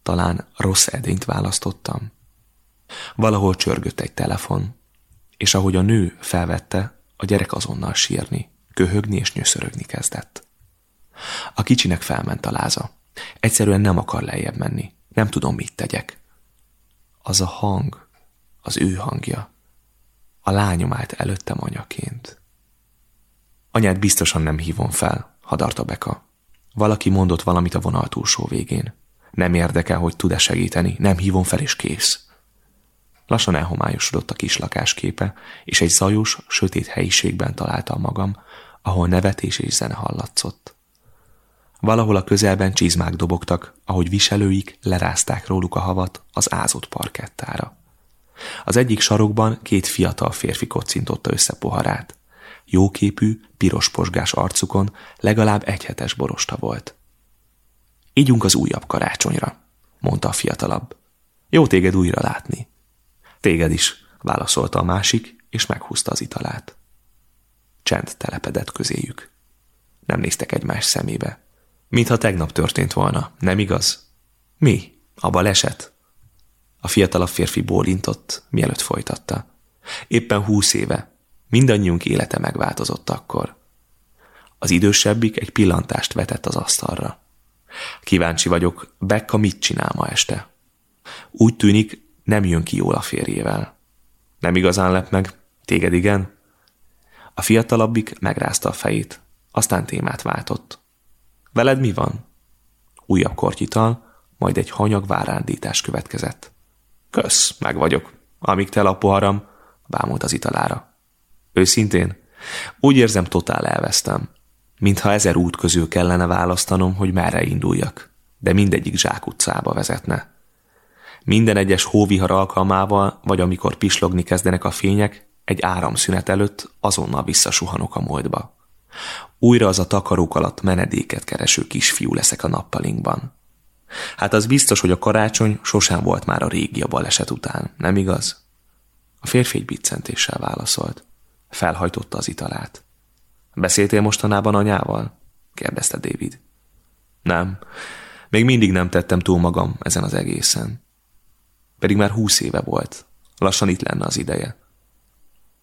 Talán rossz edényt választottam. Valahol csörgött egy telefon, és ahogy a nő felvette, a gyerek azonnal sírni, köhögni és nyöszörögni kezdett. A kicsinek felment a láza. Egyszerűen nem akar lejjebb menni. Nem tudom, mit tegyek. Az a hang, az ő hangja. A lányom állt előttem anyaként. Anyát biztosan nem hívom fel, hadarta Beka. Valaki mondott valamit a vonal túlsó végén. Nem érdekel, hogy tud-e segíteni, nem hívom fel és kész. Lassan elhomályosodott a kis lakásképe, és egy zajos, sötét helyiségben találtam magam, ahol nevetés és zene hallatszott. Valahol a közelben csizmák dobogtak, ahogy viselőik lerázták róluk a havat az ázott parkettára. Az egyik sarokban két fiatal férfi kocintotta össze poharát. Jóképű, piros posgás arcukon legalább egy hetes borosta volt. Ígyunk az újabb karácsonyra, mondta a fiatalabb. Jó téged újra látni. Téged is, válaszolta a másik, és meghúzta az italát. Csend telepedett közéjük. Nem néztek egymás szemébe. Mintha tegnap történt volna, nem igaz? Mi? A baleset? A fiatalabb férfi bólintott, mielőtt folytatta. Éppen húsz éve. Mindannyiunk élete megváltozott akkor. Az idősebbik egy pillantást vetett az asztalra. Kíváncsi vagyok, Becca mit csinál ma este? Úgy tűnik, nem jön ki jól a férjével. Nem igazán lep meg, téged igen? A fiatalabbik megrázta a fejét, aztán témát váltott. Veled mi van? Újabb kortyital, majd egy hanyag várándítás következett. Kösz, meg vagyok. Amíg tel a poharam, bámult az italára. Őszintén, úgy érzem, totál elvesztem. Mintha ezer út közül kellene választanom, hogy merre induljak, de mindegyik zsákutcába vezetne. Minden egyes hóvihar alkalmával, vagy amikor pislogni kezdenek a fények, egy áramszünet előtt azonnal visszasuhanok a múltba. Újra az a takarók alatt menedéket kereső kisfiú leszek a nappalinkban. Hát az biztos, hogy a karácsony sosem volt már a régi a baleset után, nem igaz? A férfi egy biccentéssel válaszolt. Felhajtotta az italát. Beszéltél mostanában anyával? kérdezte David. Nem, még mindig nem tettem túl magam ezen az egészen. Pedig már húsz éve volt. Lassan itt lenne az ideje.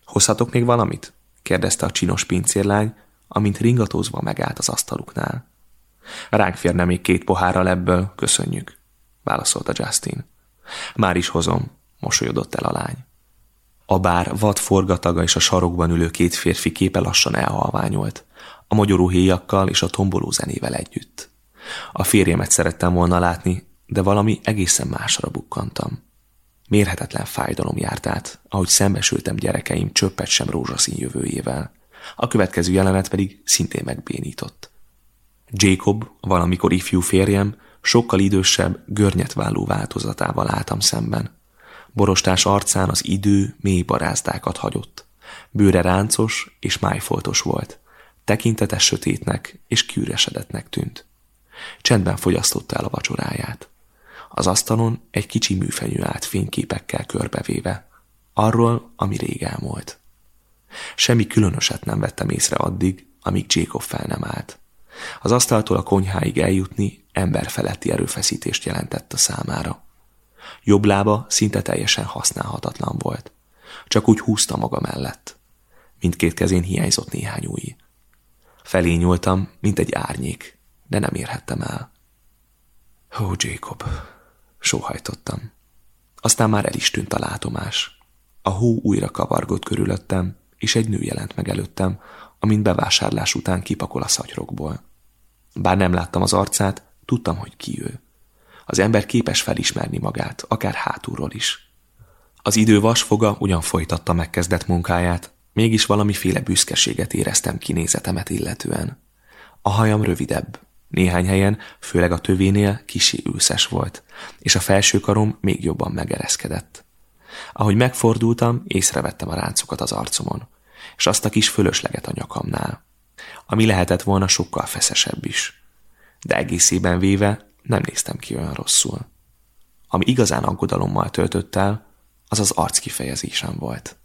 Hozhatok még valamit? kérdezte a csinos pincérlány, amint ringatózva megállt az asztaluknál. Ránk férne még két pohárral ebből, köszönjük, válaszolta Justin. Már is hozom, mosolyodott el a lány. A bár vad forgataga és a sarokban ülő két férfi képe lassan elhalványolt, a magyarú héjakkal és a tomboló zenével együtt. A férjemet szerettem volna látni, de valami egészen másra bukkantam. Mérhetetlen fájdalom járt át, ahogy szembesültem gyerekeim csöppet sem rózsaszín jövőjével. A következő jelenet pedig szintén megbénított. Jacob, valamikor ifjú férjem, sokkal idősebb, görnyetváló változatával álltam szemben. Borostás arcán az idő mély barázdákat hagyott. Bőre ráncos és májfoltos volt. Tekintetes sötétnek és kűresedetnek tűnt. Csendben fogyasztotta el a vacsoráját. Az asztalon egy kicsi műfenyő állt fényképekkel körbevéve. Arról, ami rég elmúlt. Semmi különöset nem vettem észre addig, amíg Jacob fel nem állt. Az asztaltól a konyháig eljutni emberfeletti erőfeszítést jelentett a számára. Jobb lába szinte teljesen használhatatlan volt. Csak úgy húzta maga mellett. Mindkét kezén hiányzott néhány új. Felé nyúltam, mint egy árnyék, de nem érhettem el. Ó, Jacob, sóhajtottam. Aztán már el is tűnt a látomás. A hó újra kavargott körülöttem, és egy nő jelent meg előttem, amint bevásárlás után kipakol a szatyrokból. Bár nem láttam az arcát, tudtam, hogy ki ő. Az ember képes felismerni magát, akár hátulról is. Az idő vasfoga ugyan folytatta megkezdett munkáját, mégis valamiféle büszkeséget éreztem kinézetemet illetően. A hajam rövidebb, néhány helyen, főleg a tövénél kisi őszes volt, és a felső karom még jobban megereszkedett. Ahogy megfordultam, észrevettem a ráncokat az arcomon, és azt a kis fölösleget a nyakamnál, ami lehetett volna sokkal feszesebb is. De egészében véve nem néztem ki olyan rosszul. Ami igazán aggodalommal töltött el, az az arckifejezésem volt.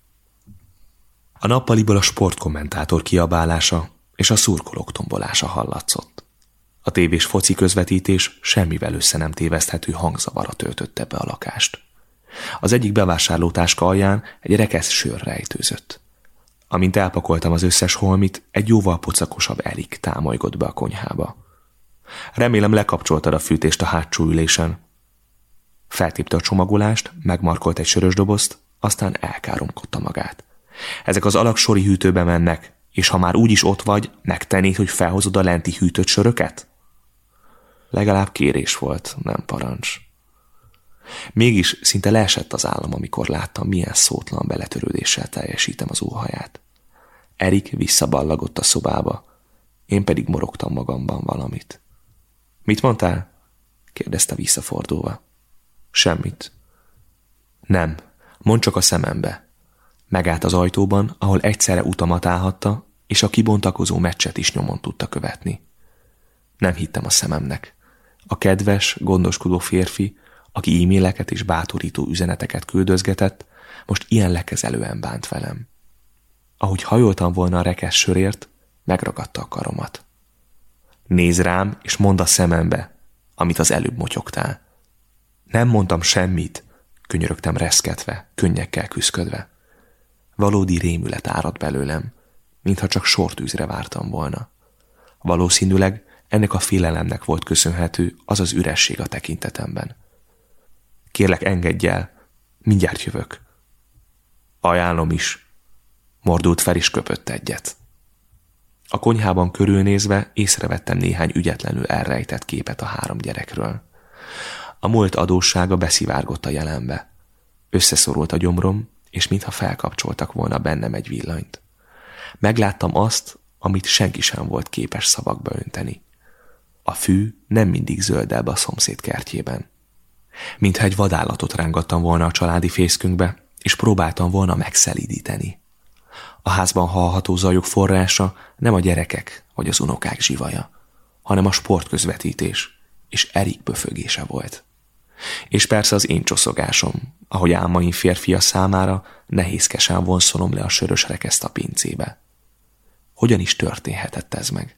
A nappaliból a sportkommentátor kiabálása és a szurkolók tombolása hallatszott. A tévés foci közvetítés semmivel össze nem téveszthető hangzavara töltötte be a lakást. Az egyik bevásárlótáska alján egy rekesz sör rejtőzött. Amint elpakoltam az összes holmit, egy jóval pocakosabb Erik támolygott be a konyhába. Remélem lekapcsoltad a fűtést a hátsó ülésen. Feltépte a csomagolást, megmarkolt egy sörös dobozt, aztán elkáromkodta magát. Ezek az alak sori hűtőbe mennek, és ha már úgyis ott vagy, megtennéd, hogy felhozod a lenti hűtött söröket? Legalább kérés volt, nem parancs. Mégis szinte leesett az állam, amikor láttam, milyen szótlan beletörődéssel teljesítem az óhaját. Erik visszaballagott a szobába, én pedig morogtam magamban valamit. Mit mondtál? kérdezte visszafordulva. Semmit. Nem, mondd csak a szemembe. Megállt az ajtóban, ahol egyszerre utamat állhatta, és a kibontakozó meccset is nyomon tudta követni. Nem hittem a szememnek. A kedves, gondoskodó férfi, aki e-maileket és bátorító üzeneteket küldözgetett, most ilyen lekezelően bánt velem. Ahogy hajoltam volna a rekesz sörért, megragadta a karomat. Néz rám, és mondd a szemembe, amit az előbb motyogtál. Nem mondtam semmit, könyörögtem reszketve, könnyekkel küszködve. Valódi rémület árad belőlem, mintha csak sortűzre vártam volna. Valószínűleg ennek a félelemnek volt köszönhető az az üresség a tekintetemben. Kérlek, engedj el, mindjárt jövök. Ajánlom is. Mordult fel is köpött egyet. A konyhában körülnézve észrevettem néhány ügyetlenül elrejtett képet a három gyerekről. A múlt adóssága beszivárgott a jelenbe. Összeszorult a gyomrom, és mintha felkapcsoltak volna bennem egy villanyt. Megláttam azt, amit senki sem volt képes szavakba önteni. A fű nem mindig zöldebb a szomszéd kertjében. Mintha egy vadállatot rángattam volna a családi fészkünkbe, és próbáltam volna megszelídíteni. A házban hallható zajok forrása nem a gyerekek vagy az unokák zsivaja, hanem a sportközvetítés és Erik böfögése volt. És persze az én csoszogásom, ahogy álmaim férfia számára nehézkesen vonszolom le a sörös rekeszt a pincébe. Hogyan is történhetett ez meg?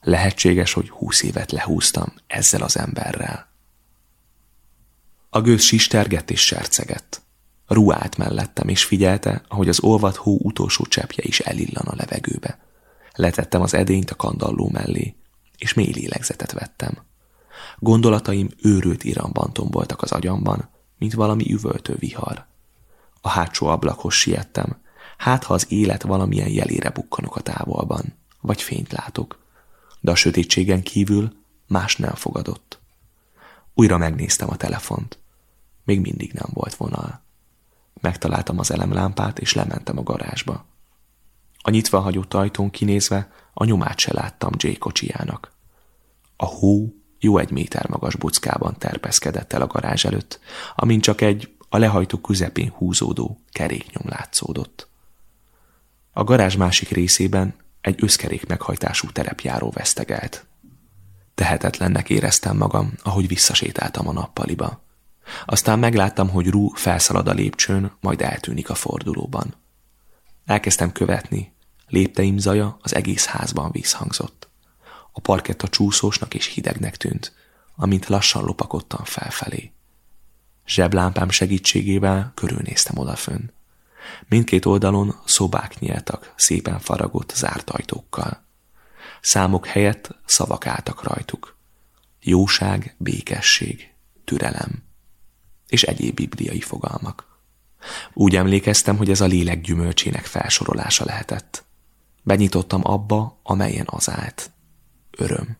Lehetséges, hogy húsz évet lehúztam ezzel az emberrel. A gőz sistergett és sercegett. Ruált mellettem, és figyelte, ahogy az olvat hó utolsó cseppje is elillan a levegőbe. Letettem az edényt a kandalló mellé, és mély lélegzetet vettem. Gondolataim őrült iramban tomboltak az agyamban, mint valami üvöltő vihar. A hátsó ablakhoz siettem, hát ha az élet valamilyen jelére bukkanok a távolban, vagy fényt látok. De a sötétségen kívül más nem fogadott. Újra megnéztem a telefont. Még mindig nem volt vonal. Megtaláltam az elemlámpát, és lementem a garázsba. A nyitva hagyott ajtón kinézve a nyomát se láttam Jay kocsijának. A hó jó egy méter magas buckában terpeszkedett el a garázs előtt, amin csak egy a lehajtó közepén húzódó keréknyom látszódott. A garázs másik részében egy összkerék meghajtású terepjáró vesztegelt. Tehetetlennek éreztem magam, ahogy visszasétáltam a nappaliba. Aztán megláttam, hogy Rú felszalad a lépcsőn, majd eltűnik a fordulóban. Elkezdtem követni, lépteim zaja az egész házban visszhangzott. A parketta csúszósnak és hidegnek tűnt, amint lassan lopakodtam felfelé. Zseblámpám segítségével körülnéztem odafönn. Mindkét oldalon szobák nyíltak, szépen faragott zárt ajtókkal. Számok helyett szavak álltak rajtuk. Jóság, békesség, türelem és egyéb bibliai fogalmak. Úgy emlékeztem, hogy ez a lélek gyümölcsének felsorolása lehetett. Benyitottam abba, amelyen az állt. Öröm.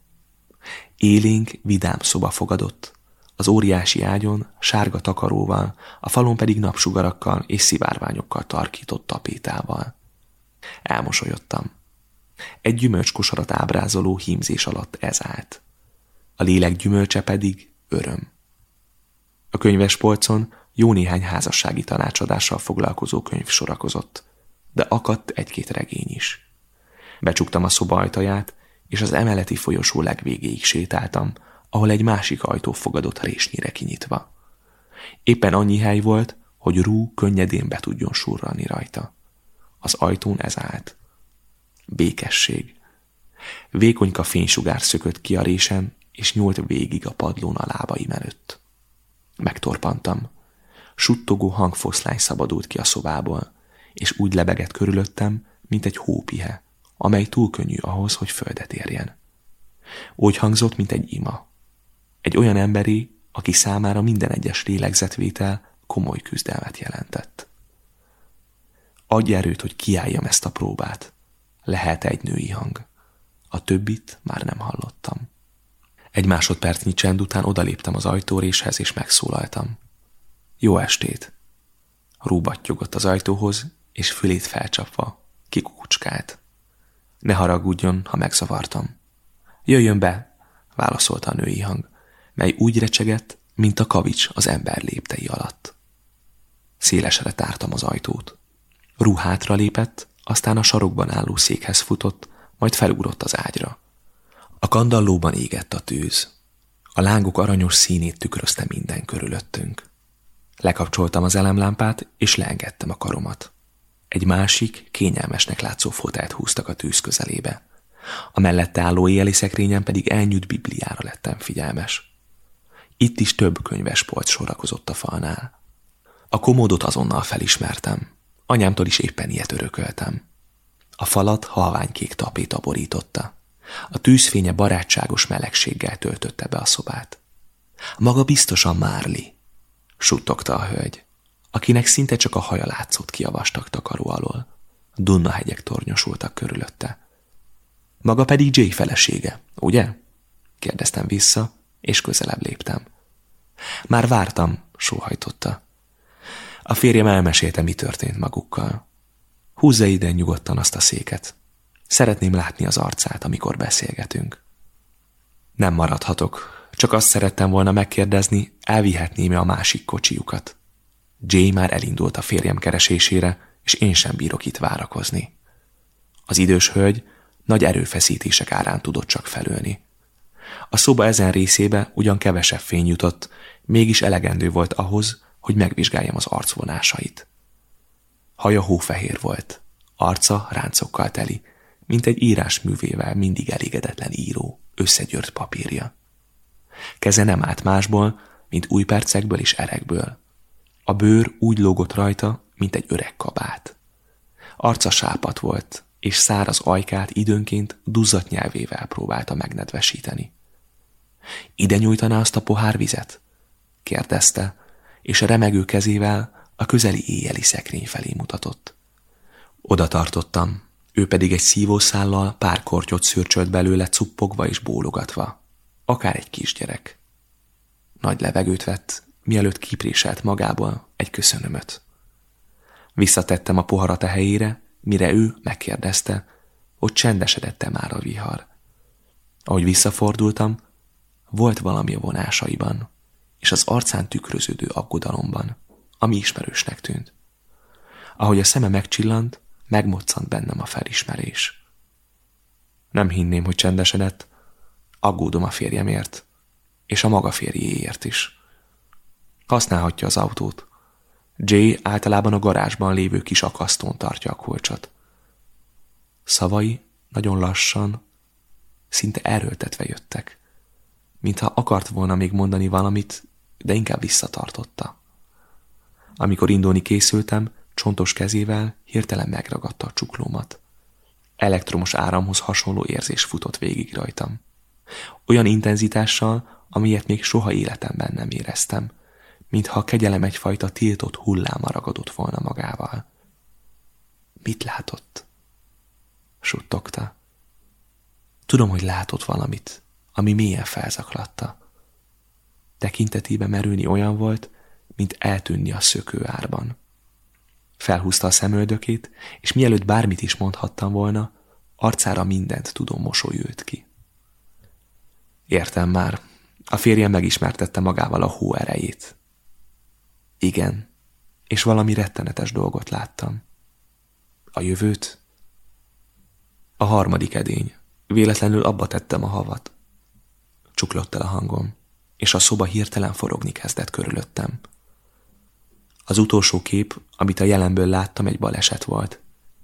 Élénk, vidám szoba fogadott, az óriási ágyon, sárga takaróval, a falon pedig napsugarakkal és szivárványokkal tarkított tapétával. Elmosolyodtam. Egy gyümölcskosarat ábrázoló hímzés alatt ez állt. A lélek gyümölcse pedig öröm. A könyves polcon jó néhány házassági tanácsadással foglalkozó könyv sorakozott, de akadt egy-két regény is. Becsuktam a szoba ajtaját, és az emeleti folyosó legvégéig sétáltam, ahol egy másik ajtó fogadott résnyire kinyitva. Éppen annyi hely volt, hogy Rú könnyedén be tudjon surrani rajta. Az ajtón ez állt. Békesség. Vékonyka fénysugár szökött ki a résen, és nyúlt végig a padlón a lábaim előtt. Megtorpantam. Suttogó hangfoszlány szabadult ki a szobából, és úgy lebegett körülöttem, mint egy hópihe, amely túl könnyű ahhoz, hogy földet érjen. Úgy hangzott, mint egy ima. Egy olyan emberi, aki számára minden egyes lélegzetvétel komoly küzdelmet jelentett. Adj erőt, hogy kiálljam ezt a próbát. Lehet egy női hang. A többit már nem hallottam. Egy másodpercnyi csend után odaléptem az ajtóréshez, és megszólaltam. Jó estét! Rúbattyogott az ajtóhoz, és fülét felcsapva kikukucskált. Ne haragudjon, ha megzavartam. Jöjjön be, válaszolta a női hang, mely úgy recsegett, mint a kavics az ember léptei alatt. Szélesre tártam az ajtót. Rú hátra lépett, aztán a sarokban álló székhez futott, majd felugrott az ágyra. A kandallóban égett a tűz. A lángok aranyos színét tükrözte minden körülöttünk. Lekapcsoltam az elemlámpát, és leengedtem a karomat. Egy másik, kényelmesnek látszó fotelt húztak a tűz közelébe. A mellette álló éjjeli szekrényen pedig elnyűt bibliára lettem figyelmes. Itt is több könyves polc sorakozott a falnál. A komódot azonnal felismertem. Anyámtól is éppen ilyet örököltem. A falat halványkék tapéta borította. A tűzfénye barátságos melegséggel töltötte be a szobát. Maga biztosan Márli, suttogta a hölgy, akinek szinte csak a haja látszott ki a vastag takaró alól. Dunna hegyek tornyosultak körülötte. Maga pedig Jay felesége, ugye? kérdeztem vissza, és közelebb léptem. Már vártam, sóhajtotta. A férjem elmesélte, mi történt magukkal. Húzza ide nyugodtan azt a széket. Szeretném látni az arcát, amikor beszélgetünk. Nem maradhatok, csak azt szerettem volna megkérdezni, elvihetném-e a másik kocsijukat. Jay már elindult a férjem keresésére, és én sem bírok itt várakozni. Az idős hölgy nagy erőfeszítések árán tudott csak felülni. A szoba ezen részébe ugyan kevesebb fény jutott, mégis elegendő volt ahhoz, hogy megvizsgáljam az arcvonásait. Haja hófehér volt, arca ráncokkal teli, mint egy írásművével mindig elégedetlen író, összegyört papírja. Keze nem állt másból, mint új percekből és erekből. A bőr úgy lógott rajta, mint egy öreg kabát. Arca sápat volt, és száraz ajkát időnként duzzat nyelvével próbálta megnedvesíteni. Ide nyújtaná azt a pohár vizet? kérdezte, és a remegő kezével a közeli éjjeli szekrény felé mutatott. Oda tartottam, ő pedig egy szívószállal pár kortyot szürcsölt belőle cuppogva és bólogatva. Akár egy kisgyerek. Nagy levegőt vett, mielőtt kipréselt magából egy köszönömöt. Visszatettem a poharat a helyére, mire ő megkérdezte, hogy csendesedette már a vihar. Ahogy visszafordultam, volt valami a vonásaiban, és az arcán tükröződő aggodalomban, ami ismerősnek tűnt. Ahogy a szeme megcsillant, megmoccant bennem a felismerés. Nem hinném, hogy csendesedett, aggódom a férjemért, és a maga férjéért is. Használhatja az autót. Jay általában a garázsban lévő kis akasztón tartja a kulcsot. Szavai nagyon lassan, szinte erőltetve jöttek, mintha akart volna még mondani valamit, de inkább visszatartotta. Amikor indulni készültem, csontos kezével hirtelen megragadta a csuklómat. Elektromos áramhoz hasonló érzés futott végig rajtam. Olyan intenzitással, amilyet még soha életemben nem éreztem, mintha a kegyelem egyfajta tiltott hulláma ragadott volna magával. Mit látott? Suttogta. Tudom, hogy látott valamit, ami mélyen felzaklatta. Tekintetébe merülni olyan volt, mint eltűnni a szökőárban. Felhúzta a szemöldökét, és mielőtt bármit is mondhattam volna, arcára mindent tudó mosoly jött ki. Értem már, a férjem megismertette magával a hó erejét. Igen, és valami rettenetes dolgot láttam. A jövőt? A harmadik edény. Véletlenül abba tettem a havat. Csuklott el a hangom, és a szoba hirtelen forogni kezdett körülöttem. Az utolsó kép, amit a jelenből láttam, egy baleset volt,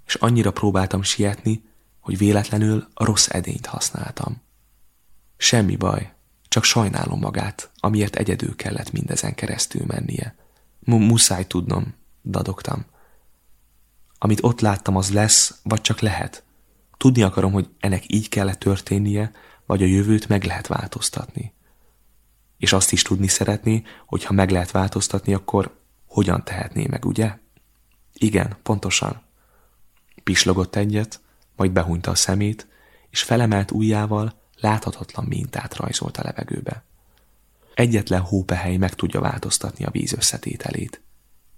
és annyira próbáltam sietni, hogy véletlenül a rossz edényt használtam. Semmi baj, csak sajnálom magát, amiért egyedül kellett mindezen keresztül mennie. M muszáj tudnom, dadogtam. Amit ott láttam, az lesz, vagy csak lehet. Tudni akarom, hogy ennek így kellett történnie, vagy a jövőt meg lehet változtatni. És azt is tudni szeretné, hogy ha meg lehet változtatni, akkor hogyan tehetné meg, ugye? Igen, pontosan. Pislogott egyet, majd behúnyta a szemét, és felemelt ujjával láthatatlan mintát rajzolt a levegőbe. Egyetlen hópehely meg tudja változtatni a víz összetételét.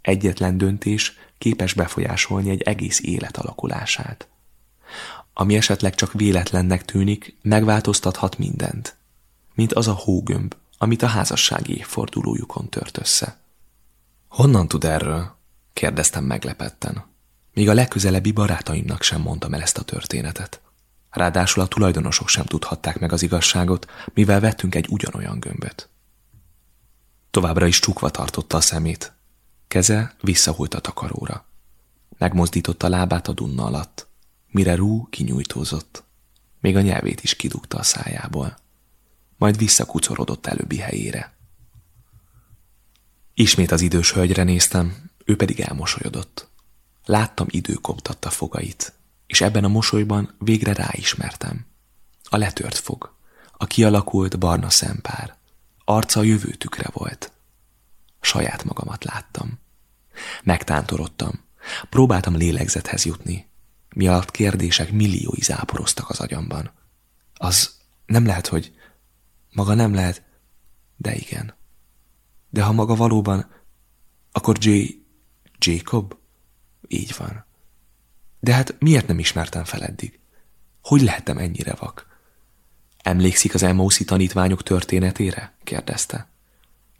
Egyetlen döntés képes befolyásolni egy egész élet alakulását. Ami esetleg csak véletlennek tűnik, megváltoztathat mindent. Mint az a hógömb, amit a házassági évfordulójukon tört össze. Honnan tud erről? kérdeztem meglepetten. Még a legközelebbi barátaimnak sem mondtam el ezt a történetet. Ráadásul a tulajdonosok sem tudhatták meg az igazságot, mivel vettünk egy ugyanolyan gömböt. Továbbra is csukva tartotta a szemét. Keze visszahult a takaróra. Megmozdította lábát a dunna alatt. Mire Rú kinyújtózott. Még a nyelvét is kidugta a szájából. Majd visszakucorodott előbbi helyére. Ismét az idős hölgyre néztem, ő pedig elmosolyodott. Láttam idő koptatta fogait, és ebben a mosolyban végre ráismertem. A letört fog, a kialakult barna szempár, arca a jövő tükre volt. Saját magamat láttam. Megtántorodtam, próbáltam lélegzethez jutni, mi alatt kérdések milliói záporoztak az agyamban. Az nem lehet, hogy... Maga nem lehet, de igen. De ha maga valóban, akkor J... Jacob? Így van. De hát miért nem ismertem fel eddig? Hogy lehetem ennyire vak? Emlékszik az Emmauszi tanítványok történetére? kérdezte.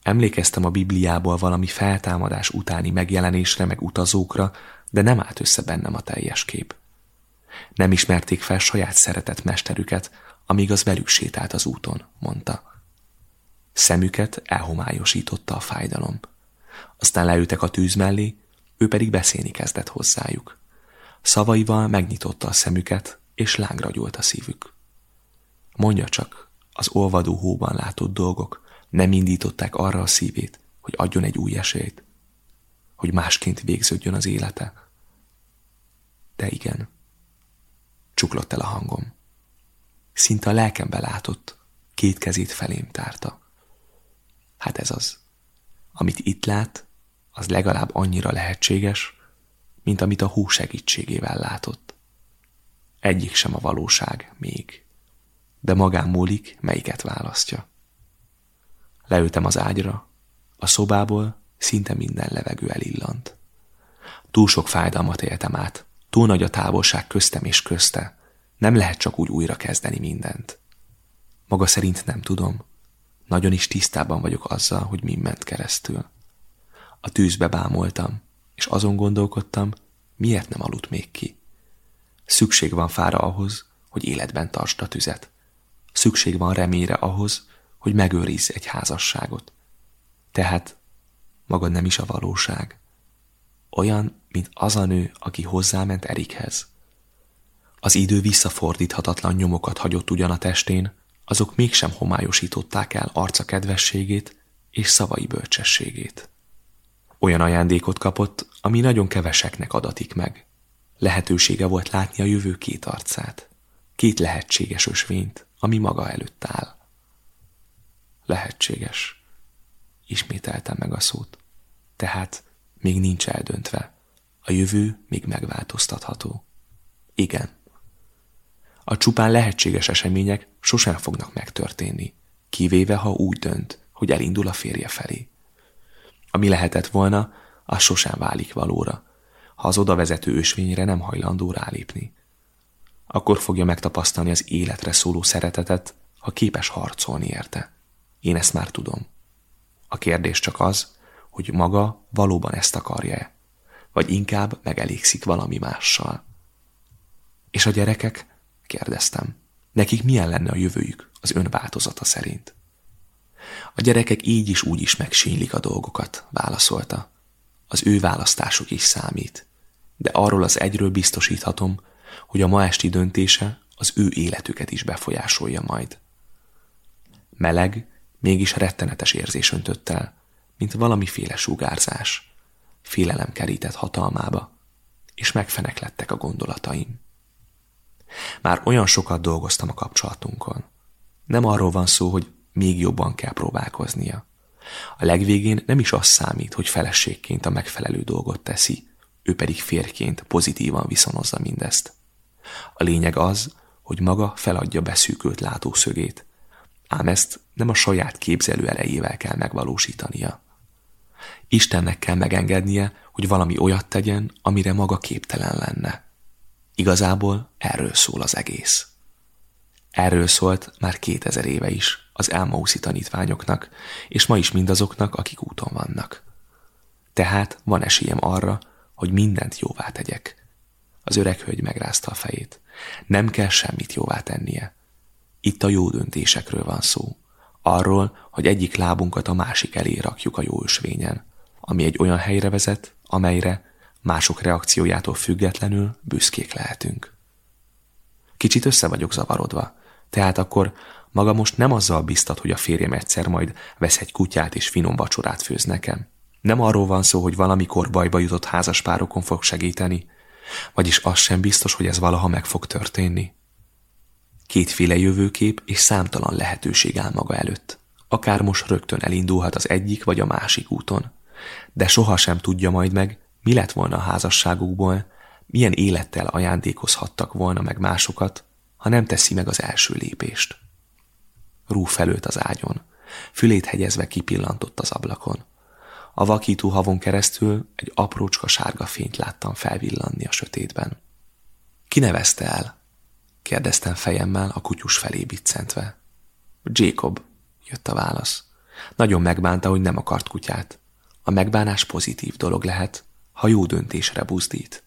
Emlékeztem a Bibliából valami feltámadás utáni megjelenésre meg utazókra, de nem állt össze bennem a teljes kép. Nem ismerték fel saját szeretett mesterüket, amíg az velük sétált az úton, mondta. Szemüket elhomályosította a fájdalom. Aztán leültek a tűz mellé, ő pedig beszélni kezdett hozzájuk. Szavaival megnyitotta a szemüket, és lángra gyúlt a szívük. Mondja csak, az olvadó hóban látott dolgok nem indították arra a szívét, hogy adjon egy új esélyt, hogy másként végződjön az élete. De igen, csuklott el a hangom. Szinte a lelkembe látott, két kezét felém tárta. Hát ez az. Amit itt lát, az legalább annyira lehetséges, mint amit a hú segítségével látott. Egyik sem a valóság még, de magán múlik, melyiket választja. Leültem az ágyra, a szobából szinte minden levegő elillant. Túl sok fájdalmat éltem át, túl nagy a távolság köztem és közte, nem lehet csak úgy újra kezdeni mindent. Maga szerint nem tudom. Nagyon is tisztában vagyok azzal, hogy mi ment keresztül. A tűzbe bámoltam, és azon gondolkodtam, miért nem aludt még ki. Szükség van fára ahhoz, hogy életben tartsd a tüzet. Szükség van reményre ahhoz, hogy megőrizz egy házasságot. Tehát maga nem is a valóság. Olyan, mint az a nő, aki hozzáment Erikhez. Az idő visszafordíthatatlan nyomokat hagyott ugyan a testén, azok mégsem homályosították el arca kedvességét és szavai bölcsességét. Olyan ajándékot kapott, ami nagyon keveseknek adatik meg. Lehetősége volt látni a jövő két arcát, két lehetséges ösvényt, ami maga előtt áll. Lehetséges. Ismételtem meg a szót. Tehát még nincs eldöntve. A jövő még megváltoztatható. Igen. A csupán lehetséges események sosem fognak megtörténni, kivéve ha úgy dönt, hogy elindul a férje felé. Ami lehetett volna, az sosem válik valóra, ha az odavezető ösvényre nem hajlandó rálépni. Akkor fogja megtapasztalni az életre szóló szeretetet, ha képes harcolni érte. Én ezt már tudom. A kérdés csak az, hogy maga valóban ezt akarja-e, vagy inkább megelégszik valami mással. És a gyerekek? Kérdeztem. Nekik milyen lenne a jövőjük az ön változata szerint? A gyerekek így is úgy is megsínylik a dolgokat, válaszolta. Az ő választásuk is számít. De arról az egyről biztosíthatom, hogy a ma esti döntése az ő életüket is befolyásolja majd. Meleg, mégis rettenetes érzés öntött el, mint valamiféle sugárzás. Félelem kerített hatalmába, és megfeneklettek a gondolataim. Már olyan sokat dolgoztam a kapcsolatunkon. Nem arról van szó, hogy még jobban kell próbálkoznia. A legvégén nem is az számít, hogy feleségként a megfelelő dolgot teszi, ő pedig férként pozitívan viszonozza mindezt. A lényeg az, hogy maga feladja beszűkült látószögét, ám ezt nem a saját képzelő erejével kell megvalósítania. Istennek kell megengednie, hogy valami olyat tegyen, amire maga képtelen lenne. Igazából erről szól az egész. Erről szólt már kétezer éve is az Elmauszi tanítványoknak, és ma is mindazoknak, akik úton vannak. Tehát van esélyem arra, hogy mindent jóvá tegyek, Az öreg hölgy megrázta a fejét. Nem kell semmit jóvá tennie. Itt a jó döntésekről van szó. Arról, hogy egyik lábunkat a másik elé rakjuk a jó ösvényen, ami egy olyan helyre vezet, amelyre mások reakciójától függetlenül büszkék lehetünk. Kicsit össze vagyok zavarodva, tehát akkor maga most nem azzal biztat, hogy a férjem egyszer majd vesz egy kutyát és finom vacsorát főz nekem. Nem arról van szó, hogy valamikor bajba jutott házaspárokon fog segíteni, vagyis az sem biztos, hogy ez valaha meg fog történni. Kétféle jövőkép és számtalan lehetőség áll maga előtt. Akár most rögtön elindulhat az egyik vagy a másik úton. De sohasem tudja majd meg, mi lett volna a házasságukból, milyen élettel ajándékozhattak volna meg másokat, ha nem teszi meg az első lépést. Rú felőtt az ágyon, fülét hegyezve kipillantott az ablakon. A vakító havon keresztül egy aprócska sárga fényt láttam felvillanni a sötétben. Ki nevezte el? kérdeztem fejemmel a kutyus felé biccentve. Jacob, jött a válasz. Nagyon megbánta, hogy nem akart kutyát. A megbánás pozitív dolog lehet, ha jó döntésre buzdít.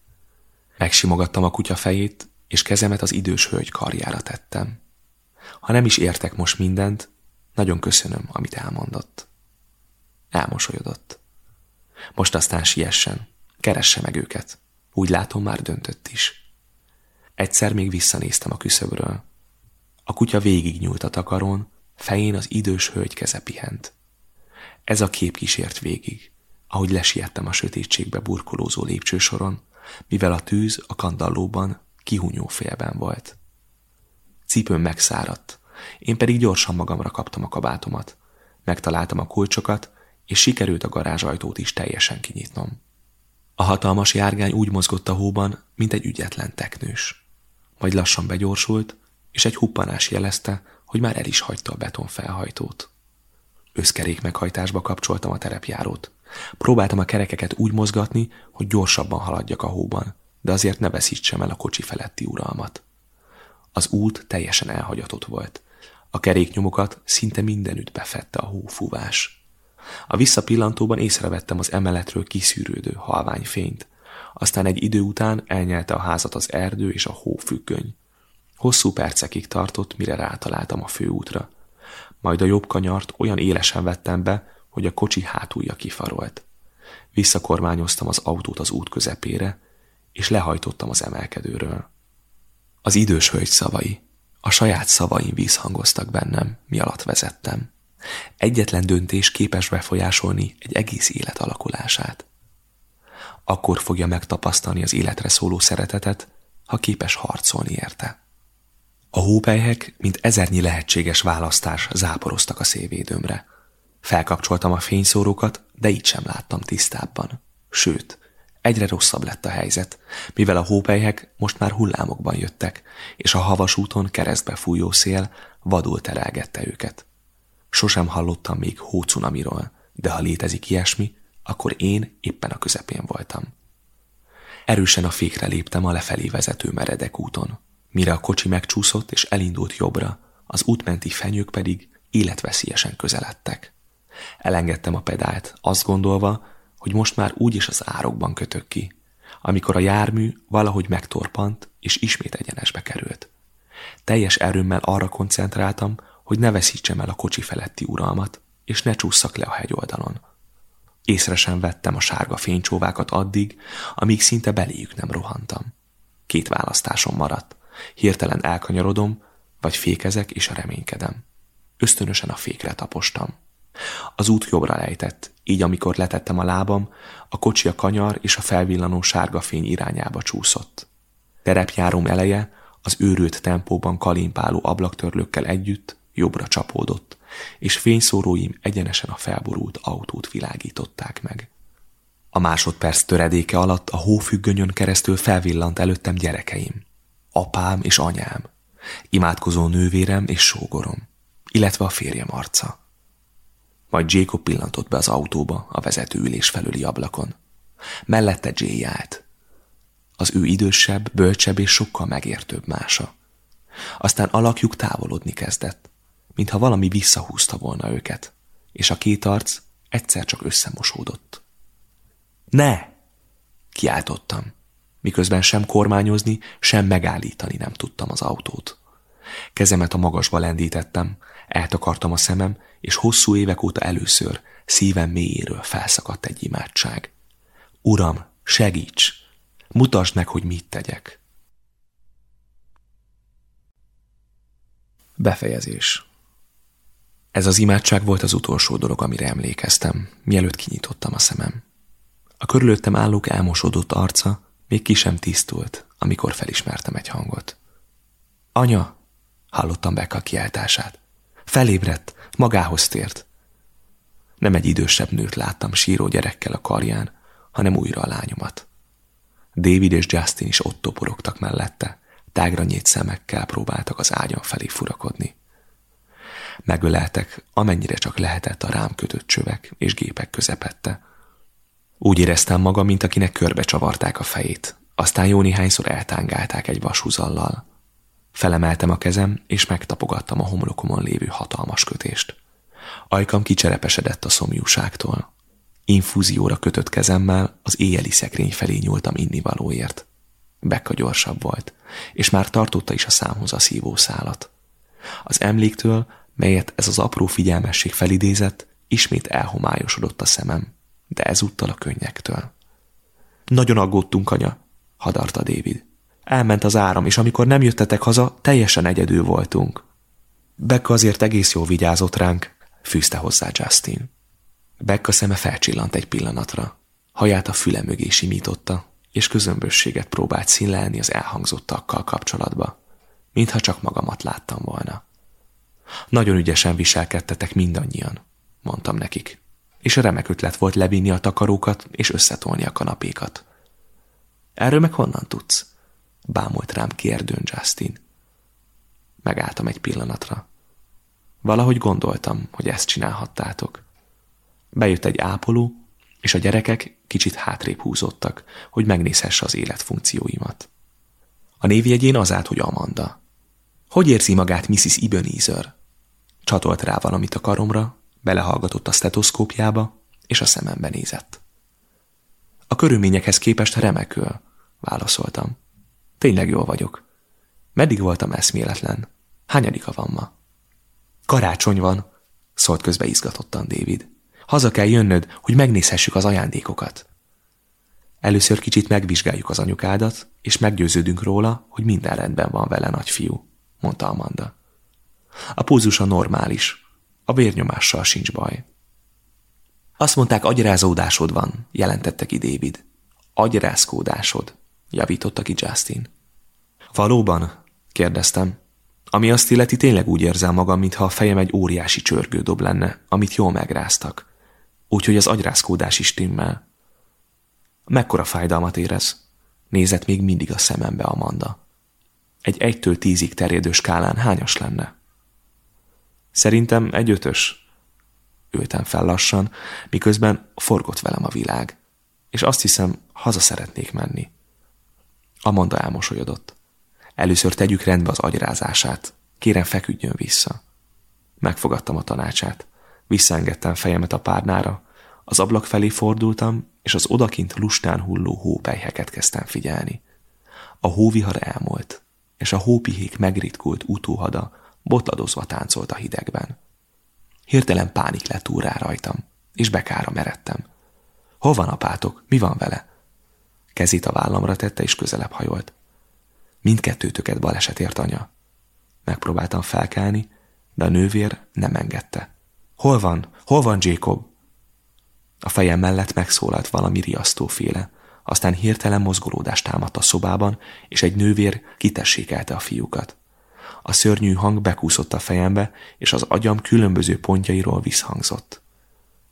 Megsimogattam a kutya fejét, és kezemet az idős hölgy karjára tettem. Ha nem is értek most mindent, nagyon köszönöm, amit elmondott. Elmosolyodott. Most aztán siessen, keresse meg őket. Úgy látom, már döntött is. Egyszer még visszanéztem a küszöbről. A kutya végig nyúlt a takaron, fején az idős hölgy keze pihent. Ez a kép kísért végig, ahogy lesiettem a sötétségbe burkolózó lépcsősoron, mivel a tűz a kandallóban kihunyó félben volt. Cipőm megszáradt, én pedig gyorsan magamra kaptam a kabátomat. Megtaláltam a kulcsokat, és sikerült a garázsajtót is teljesen kinyitnom. A hatalmas járgány úgy mozgott a hóban, mint egy ügyetlen teknős. Majd lassan begyorsult, és egy huppanás jelezte, hogy már el is hagyta a betonfelhajtót. Összkerék meghajtásba kapcsoltam a terepjárót. Próbáltam a kerekeket úgy mozgatni, hogy gyorsabban haladjak a hóban, de azért ne veszítsem el a kocsi feletti uralmat. Az út teljesen elhagyatott volt. A keréknyomokat szinte mindenütt befette a hófúvás. A visszapillantóban észrevettem az emeletről kiszűrődő halvány fényt. Aztán egy idő után elnyelte a házat az erdő és a hófüggöny. Hosszú percekig tartott, mire rátaláltam a főútra. Majd a jobb kanyart olyan élesen vettem be, hogy a kocsi hátulja kifarolt. Visszakormányoztam az autót az út közepére, és lehajtottam az emelkedőről. Az idős hölgy szavai, a saját szavaim vízhangoztak bennem, mi alatt vezettem. Egyetlen döntés képes befolyásolni egy egész élet alakulását. Akkor fogja megtapasztalni az életre szóló szeretetet, ha képes harcolni érte. A hópelyhek, mint ezernyi lehetséges választás záporoztak a szévédőmre. Felkapcsoltam a fényszórókat, de így sem láttam tisztábban. Sőt, egyre rosszabb lett a helyzet, mivel a hópelyhek most már hullámokban jöttek, és a havas úton keresztbe fújó szél vadul terelgette őket. Sosem hallottam még hócunamiról, de ha létezik ilyesmi, akkor én éppen a közepén voltam. Erősen a fékre léptem a lefelé vezető meredek úton. Mire a kocsi megcsúszott és elindult jobbra, az útmenti fenyők pedig életveszélyesen közeledtek. Elengedtem a pedált, azt gondolva, hogy most már úgyis az árokban kötök ki, amikor a jármű valahogy megtorpant és ismét egyenesbe került. Teljes erőmmel arra koncentráltam, hogy ne veszítsem el a kocsi feletti uralmat, és ne csúszszak le a hegyoldalon. Észre sem vettem a sárga fénycsóvákat addig, amíg szinte beléjük nem rohantam. Két választásom maradt. Hirtelen elkanyarodom, vagy fékezek és reménykedem. Ösztönösen a fékre tapostam. Az út jobbra lejtett, így amikor letettem a lábam, a kocsi a kanyar és a felvillanó sárga fény irányába csúszott. Terepjárom eleje az őrült tempóban kalimpáló ablaktörlőkkel együtt jobbra csapódott, és fényszóróim egyenesen a felborult autót világították meg. A másodperc töredéke alatt a hófüggönyön keresztül felvillant előttem gyerekeim. Apám és anyám, imádkozó nővérem és sógorom, illetve a férjem arca. Majd Jacob pillantott be az autóba a vezetőülés felüli ablakon. Mellette Jay állt. Az ő idősebb, bölcsebb és sokkal megértőbb mása. Aztán alakjuk távolodni kezdett, mintha valami visszahúzta volna őket, és a két arc egyszer csak összemosódott. Ne! Kiáltottam, miközben sem kormányozni, sem megállítani nem tudtam az autót. Kezemet a magasba lendítettem, eltakartam a szemem, és hosszú évek óta először szívem mélyéről felszakadt egy imádság. Uram, segíts! Mutasd meg, hogy mit tegyek. Befejezés Ez az imádság volt az utolsó dolog, amire emlékeztem, mielőtt kinyitottam a szemem. A körülöttem állók elmosodott arca még ki sem tisztult, amikor felismertem egy hangot. Anya! Hallottam be a kiáltását. Felébredt, magához tért. Nem egy idősebb nőt láttam síró gyerekkel a karján, hanem újra a lányomat. David és Justin is ott toporogtak mellette, tágra nyílt szemekkel próbáltak az ágyon felé furakodni. Megöleltek, amennyire csak lehetett a rám kötött csövek és gépek közepette. Úgy éreztem magam, mint akinek körbe csavarták a fejét, aztán jó néhányszor eltángálták egy vashúzallal. Felemeltem a kezem, és megtapogattam a homlokomon lévő hatalmas kötést. Ajkam kicserepesedett a szomjúságtól. Infúzióra kötött kezemmel az éjjeli szekrény felé nyúltam innivalóért. Bekka gyorsabb volt, és már tartotta is a számhoz a szívószálat. Az emléktől, melyet ez az apró figyelmesség felidézett, ismét elhomályosodott a szemem, de ezúttal a könnyektől. Nagyon aggódtunk, anya, hadarta David. Elment az áram, és amikor nem jöttetek haza, teljesen egyedül voltunk. Becca azért egész jól vigyázott ránk, fűzte hozzá Justin. Becca szeme felcsillant egy pillanatra. Haját a füle mögé simította, és közömbösséget próbált színlelni az elhangzottakkal kapcsolatba, mintha csak magamat láttam volna. Nagyon ügyesen viselkedtetek mindannyian, mondtam nekik, és a remek ötlet volt levinni a takarókat és összetolni a kanapékat. Erről meg honnan tudsz? Bámult rám kérdőn Justin. Megálltam egy pillanatra. Valahogy gondoltam, hogy ezt csinálhattátok. Bejött egy ápoló, és a gyerekek kicsit hátrébb húzottak, hogy megnézhesse az életfunkcióimat. A névjegyén az állt, hogy Amanda. Hogy érzi magát Mrs. Ebenezer? Csatolt rá valamit a karomra, belehallgatott a stetoszkópjába, és a szemembe nézett. A körülményekhez képest remekül, válaszoltam. Tényleg jól vagyok. Meddig voltam eszméletlen? Hányadika van ma? Karácsony van, szólt közbe izgatottan David. Haza kell jönnöd, hogy megnézhessük az ajándékokat. Először kicsit megvizsgáljuk az anyukádat, és meggyőződünk róla, hogy minden rendben van vele, nagyfiú, mondta Amanda. A pulzusa normális, a vérnyomással sincs baj. Azt mondták, agyrázódásod van, jelentette ki David. Agyrázkódásod, javította ki Justin. Valóban? kérdeztem. Ami azt illeti, tényleg úgy érzem magam, mintha a fejem egy óriási csörgődob lenne, amit jól megráztak úgyhogy az agyrázkódás is timmel. Mekkora fájdalmat érez? Nézett még mindig a szemembe Amanda. Egy egytől tízig terjedő skálán hányas lenne? Szerintem egy ötös. Ültem fel lassan, miközben forgott velem a világ, és azt hiszem, haza szeretnék menni. Amanda elmosolyodott. Először tegyük rendbe az agyrázását. Kérem, feküdjön vissza. Megfogadtam a tanácsát. Visszaengedtem fejemet a párnára, az ablak felé fordultam, és az odakint lustán hulló hópelyheket kezdtem figyelni. A hóvihar elmúlt, és a hópihék megritkult utóhada botladozva táncolt a hidegben. Hirtelen pánik lett úrá rajtam, és bekára meredtem. Hol van apátok? Mi van vele? Kezét a vállamra tette, és közelebb hajolt. Mindkettőtöket baleset ért anya. Megpróbáltam felkelni, de a nővér nem engedte. Hol van? Hol van Jacob? A fejem mellett megszólalt valami riasztóféle, aztán hirtelen mozgolódást támadt a szobában, és egy nővér kitessékelte a fiúkat. A szörnyű hang bekúszott a fejembe, és az agyam különböző pontjairól visszhangzott.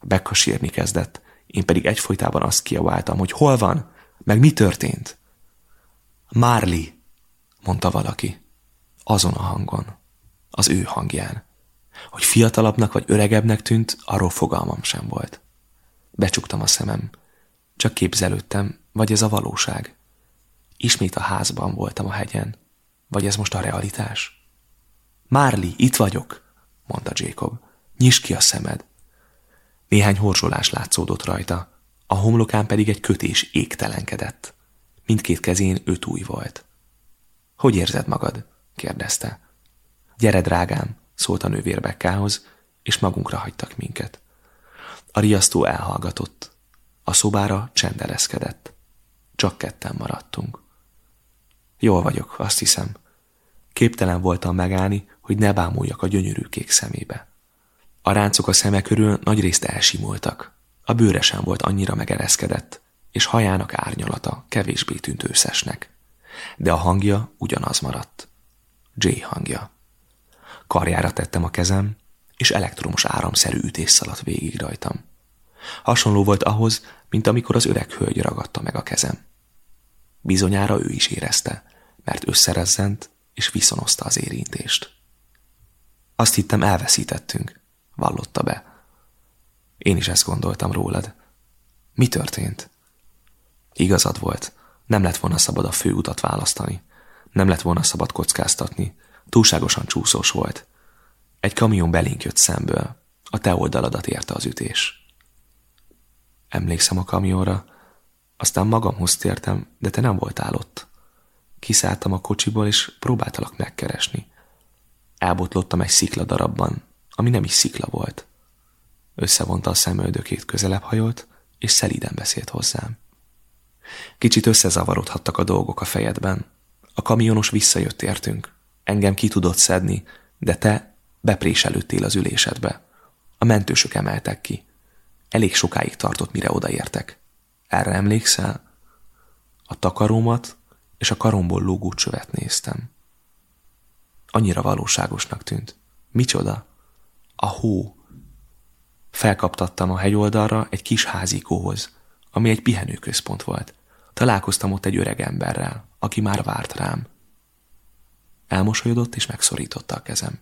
Becca sírni kezdett, én pedig egyfolytában azt kiabáltam, hogy hol van, meg mi történt. Marley, mondta valaki. Azon a hangon. Az ő hangján. Hogy fiatalabbnak vagy öregebbnek tűnt, arról fogalmam sem volt. Becsuktam a szemem. Csak képzelődtem, vagy ez a valóság. Ismét a házban voltam a hegyen. Vagy ez most a realitás? Márli, itt vagyok, mondta Jacob. Nyisd ki a szemed. Néhány horzsolás látszódott rajta, a homlokán pedig egy kötés égtelenkedett. Mindkét kezén öt új volt. Hogy érzed magad? kérdezte. Gyere, drágám, szólt a nővér Bekkához, és magunkra hagytak minket. A riasztó elhallgatott. A szobára csendereszkedett. Csak ketten maradtunk. Jól vagyok, azt hiszem. Képtelen voltam megállni, hogy ne bámuljak a gyönyörű kék szemébe. A ráncok a szeme körül nagyrészt elsimultak. A bőre sem volt annyira megereszkedett, és hajának árnyalata kevésbé tűnt őszesnek. De a hangja ugyanaz maradt. J hangja. Karjára tettem a kezem, és elektromos áramszerű ütés szaladt végig rajtam. Hasonló volt ahhoz, mint amikor az öreg hölgy ragadta meg a kezem. Bizonyára ő is érezte, mert összerezzent és viszonozta az érintést. Azt hittem elveszítettünk, vallotta be. Én is ezt gondoltam rólad. Mi történt? Igazad volt. Nem lett volna szabad a főutat választani. Nem lett volna szabad kockáztatni. Túlságosan csúszós volt. Egy kamion belénk jött szemből. A te oldaladat érte az ütés. Emlékszem a kamionra, aztán magamhoz tértem, de te nem voltál ott. Kiszálltam a kocsiból, és próbáltalak megkeresni. Elbotlottam egy szikla darabban, ami nem is szikla volt. Összevonta a szemöldökét, közelebb hajolt, és szelíden beszélt hozzám. Kicsit összezavarodhattak a dolgok a fejedben. A kamionos visszajött értünk. Engem ki tudott szedni, de te bepréselődtél az ülésedbe. A mentősök emeltek ki. Elég sokáig tartott, mire odaértek. Erre emlékszel? A takarómat és a karomból lógó csövet néztem. Annyira valóságosnak tűnt. Micsoda? A hó. Felkaptattam a hegyoldalra egy kis házikóhoz, ami egy pihenőközpont volt. Találkoztam ott egy öreg emberrel, aki már várt rám. Elmosolyodott és megszorította a kezem.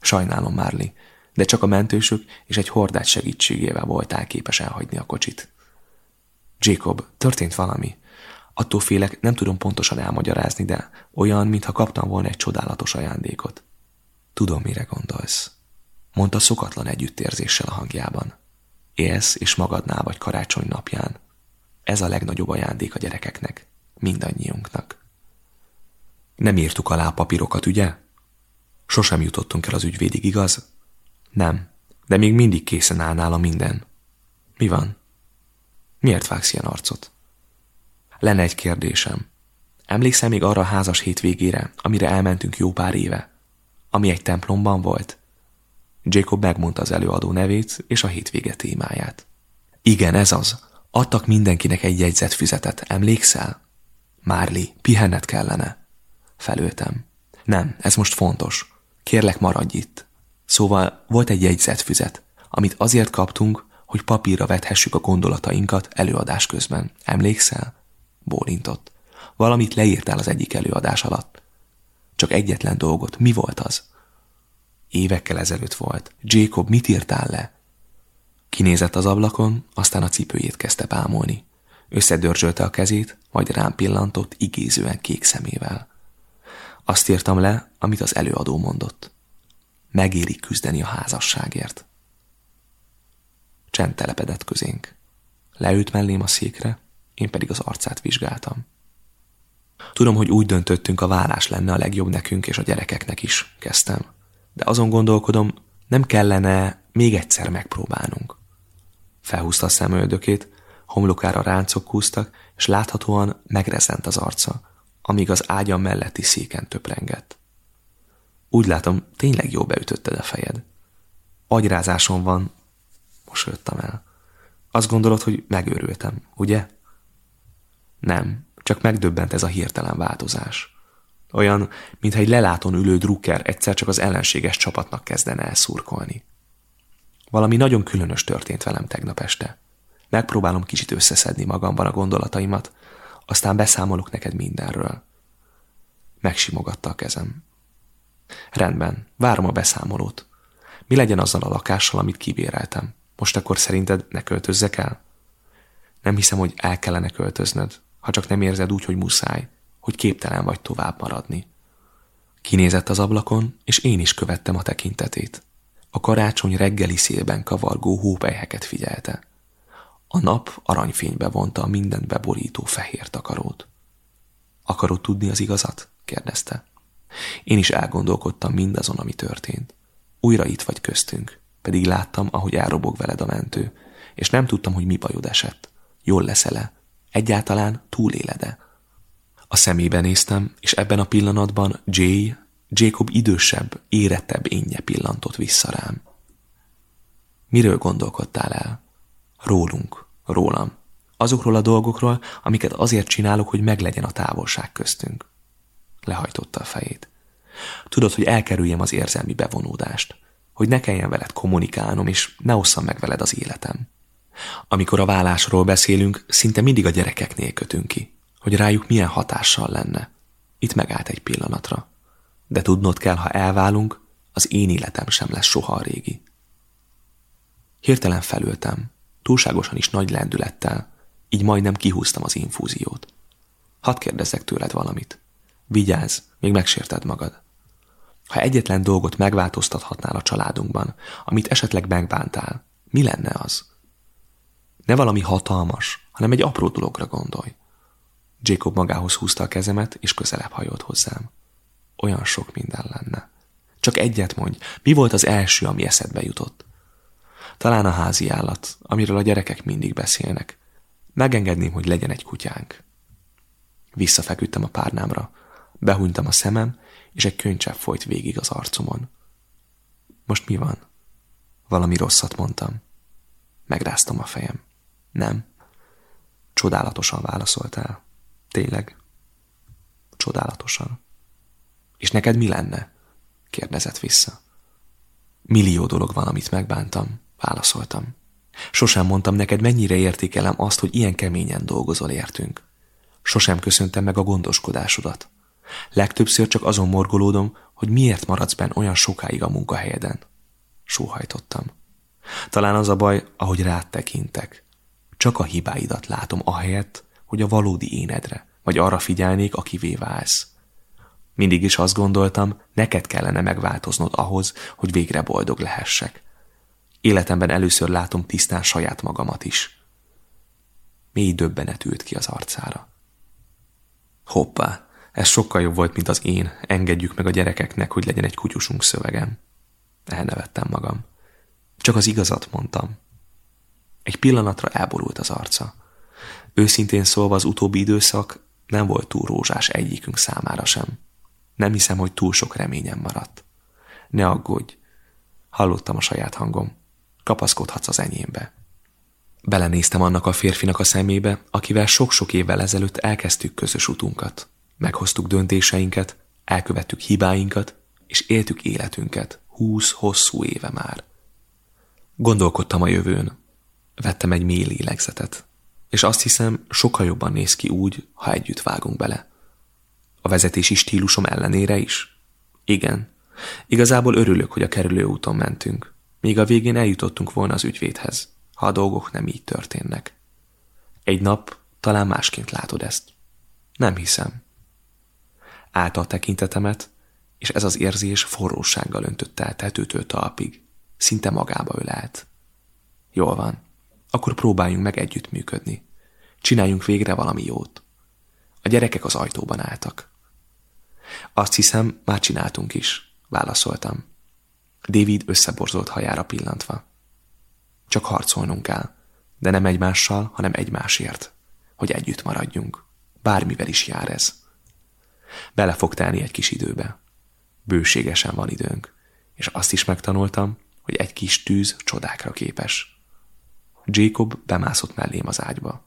Sajnálom, Márli, de csak a mentősök és egy hordát segítségével voltál képes elhagyni a kocsit. Jacob, történt valami. Attól félek, nem tudom pontosan elmagyarázni, de olyan, mintha kaptam volna egy csodálatos ajándékot. Tudom, mire gondolsz. Mondta szokatlan együttérzéssel a hangjában. Élsz és magadnál vagy karácsony napján. Ez a legnagyobb ajándék a gyerekeknek, mindannyiunknak. Nem írtuk alá a papírokat, ugye? Sosem jutottunk el az ügyvédig, igaz? Nem, de még mindig készen áll nála minden. Mi van? Miért vágsz ilyen arcot? Lenne egy kérdésem. Emlékszel még arra a házas hétvégére, amire elmentünk jó pár éve? Ami egy templomban volt? Jacob megmondta az előadó nevét és a hétvége témáját. Igen, ez az. Adtak mindenkinek egy jegyzetfüzetet, emlékszel? Márli, pihenned kellene. Felültem. Nem, ez most fontos. Kérlek, maradj itt. Szóval volt egy jegyzetfüzet, amit azért kaptunk, hogy papírra vethessük a gondolatainkat előadás közben. Emlékszel? Bólintott. Valamit leírtál az egyik előadás alatt. Csak egyetlen dolgot. Mi volt az? Évekkel ezelőtt volt. Jacob, mit írtál le? Kinézett az ablakon, aztán a cipőjét kezdte bámolni. Összedörzsölte a kezét, majd rám pillantott igézően kék szemével. Azt írtam le, amit az előadó mondott. Megéri küzdeni a házasságért. Csend telepedett közénk. Leült mellém a székre, én pedig az arcát vizsgáltam. Tudom, hogy úgy döntöttünk, a vállás lenne a legjobb nekünk és a gyerekeknek is, kezdtem. De azon gondolkodom, nem kellene még egyszer megpróbálnunk. Felhúzta a szemöldökét, homlokára ráncok húztak, és láthatóan megrezent az arca, amíg az ágya melletti széken töprengett. Úgy látom, tényleg jó beütötted a fejed. Agyrázáson van, mosolyodtam el. Azt gondolod, hogy megőrültem, ugye? Nem, csak megdöbbent ez a hirtelen változás. Olyan, mintha egy leláton ülő drukker egyszer csak az ellenséges csapatnak kezdene el. Valami nagyon különös történt velem tegnap este. Megpróbálom kicsit összeszedni magamban a gondolataimat, aztán beszámolok neked mindenről. Megsimogatta a kezem. Rendben, várom a beszámolót. Mi legyen azzal a lakással, amit kibéreltem? Most akkor szerinted ne költözzek el? Nem hiszem, hogy el kellene költöznöd, ha csak nem érzed úgy, hogy muszáj, hogy képtelen vagy tovább maradni. Kinézett az ablakon, és én is követtem a tekintetét. A karácsony reggeli szélben kavargó hópelyheket figyelte. A nap aranyfénybe vonta a mindent beborító fehér takarót. Akarod tudni az igazat? kérdezte. Én is elgondolkodtam mindazon, ami történt. Újra itt vagy köztünk, pedig láttam, ahogy elrobog veled a mentő, és nem tudtam, hogy mi bajod esett. Jól leszel-e? Egyáltalán túléled-e? A szemébe néztem, és ebben a pillanatban Jay, Jacob idősebb, érettebb énje pillantott vissza rám. Miről gondolkodtál el? Rólunk, rólam. Azokról a dolgokról, amiket azért csinálok, hogy meglegyen a távolság köztünk. Lehajtotta a fejét. Tudod, hogy elkerüljem az érzelmi bevonódást, hogy ne kelljen veled kommunikálnom, és ne osszam meg veled az életem. Amikor a vállásról beszélünk, szinte mindig a gyerekeknél kötünk ki, hogy rájuk milyen hatással lenne. Itt megállt egy pillanatra. De tudnod kell, ha elválunk, az én életem sem lesz soha a régi. Hirtelen felültem, túlságosan is nagy lendülettel, így majdnem kihúztam az infúziót. Hadd kérdezzek tőled valamit. Vigyázz, még megsérted magad. Ha egyetlen dolgot megváltoztathatnál a családunkban, amit esetleg megbántál, mi lenne az? Ne valami hatalmas, hanem egy apró dologra gondolj. Jacob magához húzta a kezemet, és közelebb hajolt hozzám. Olyan sok minden lenne. Csak egyet mondj, mi volt az első, ami eszedbe jutott? Talán a házi állat, amiről a gyerekek mindig beszélnek. Megengedném, hogy legyen egy kutyánk. Visszafeküdtem a párnámra, behúnytam a szemem, és egy könycsepp folyt végig az arcomon. Most mi van? Valami rosszat mondtam. Megráztam a fejem. Nem. Csodálatosan válaszoltál. Tényleg? Csodálatosan. És neked mi lenne? kérdezett vissza. Millió dolog van, amit megbántam, válaszoltam. Sosem mondtam neked, mennyire értékelem azt, hogy ilyen keményen dolgozol értünk. Sosem köszöntem meg a gondoskodásodat. Legtöbbször csak azon morgolódom, hogy miért maradsz benn olyan sokáig a munkahelyeden. Sóhajtottam. Talán az a baj, ahogy rád tekintek. Csak a hibáidat látom ahelyett, hogy a valódi énedre, vagy arra figyelnék, akivé válsz. Mindig is azt gondoltam, neked kellene megváltoznod ahhoz, hogy végre boldog lehessek. Életemben először látom tisztán saját magamat is. Mély döbbenet ült ki az arcára. Hoppá, ez sokkal jobb volt, mint az én, engedjük meg a gyerekeknek, hogy legyen egy kutyusunk szövegem. Elnevettem magam. Csak az igazat mondtam. Egy pillanatra elborult az arca. Őszintén szólva az utóbbi időszak nem volt túl rózsás egyikünk számára sem. Nem hiszem, hogy túl sok reményem maradt. Ne aggódj. Hallottam a saját hangom. Kapaszkodhatsz az enyémbe. Belenéztem annak a férfinak a szemébe, akivel sok-sok évvel ezelőtt elkezdtük közös utunkat. Meghoztuk döntéseinket, elkövettük hibáinkat, és éltük életünket húsz hosszú éve már. Gondolkodtam a jövőn. Vettem egy mély lélegzetet. És azt hiszem, sokkal jobban néz ki úgy, ha együtt vágunk bele. A vezetési stílusom ellenére is? Igen. Igazából örülök, hogy a kerülő úton mentünk. Még a végén eljutottunk volna az ügyvédhez, ha a dolgok nem így történnek. Egy nap talán másként látod ezt. Nem hiszem. Állt a tekintetemet, és ez az érzés forrósággal öntötte el tetőtől talpig. Szinte magába ölelt. Jól van. Akkor próbáljunk meg együttműködni. Csináljunk végre valami jót. A gyerekek az ajtóban álltak. Azt hiszem, már csináltunk is, válaszoltam. David összeborzolt hajára pillantva. Csak harcolnunk kell, de nem egymással, hanem egymásért, hogy együtt maradjunk. Bármivel is jár ez. Bele fog telni egy kis időbe. Bőségesen van időnk, és azt is megtanultam, hogy egy kis tűz csodákra képes. Jacob bemászott mellém az ágyba.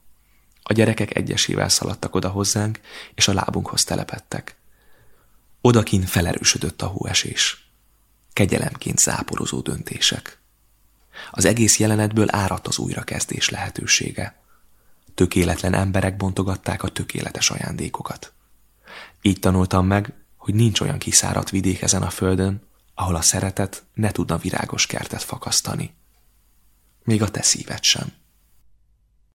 A gyerekek egyesével szaladtak oda hozzánk, és a lábunkhoz telepettek. Odakin felerősödött a hóesés. Kegyelemként záporozó döntések. Az egész jelenetből áradt az újrakezdés lehetősége. Tökéletlen emberek bontogatták a tökéletes ajándékokat. Így tanultam meg, hogy nincs olyan kiszáradt vidék ezen a földön, ahol a szeretet ne tudna virágos kertet fakasztani. Még a te szíved sem.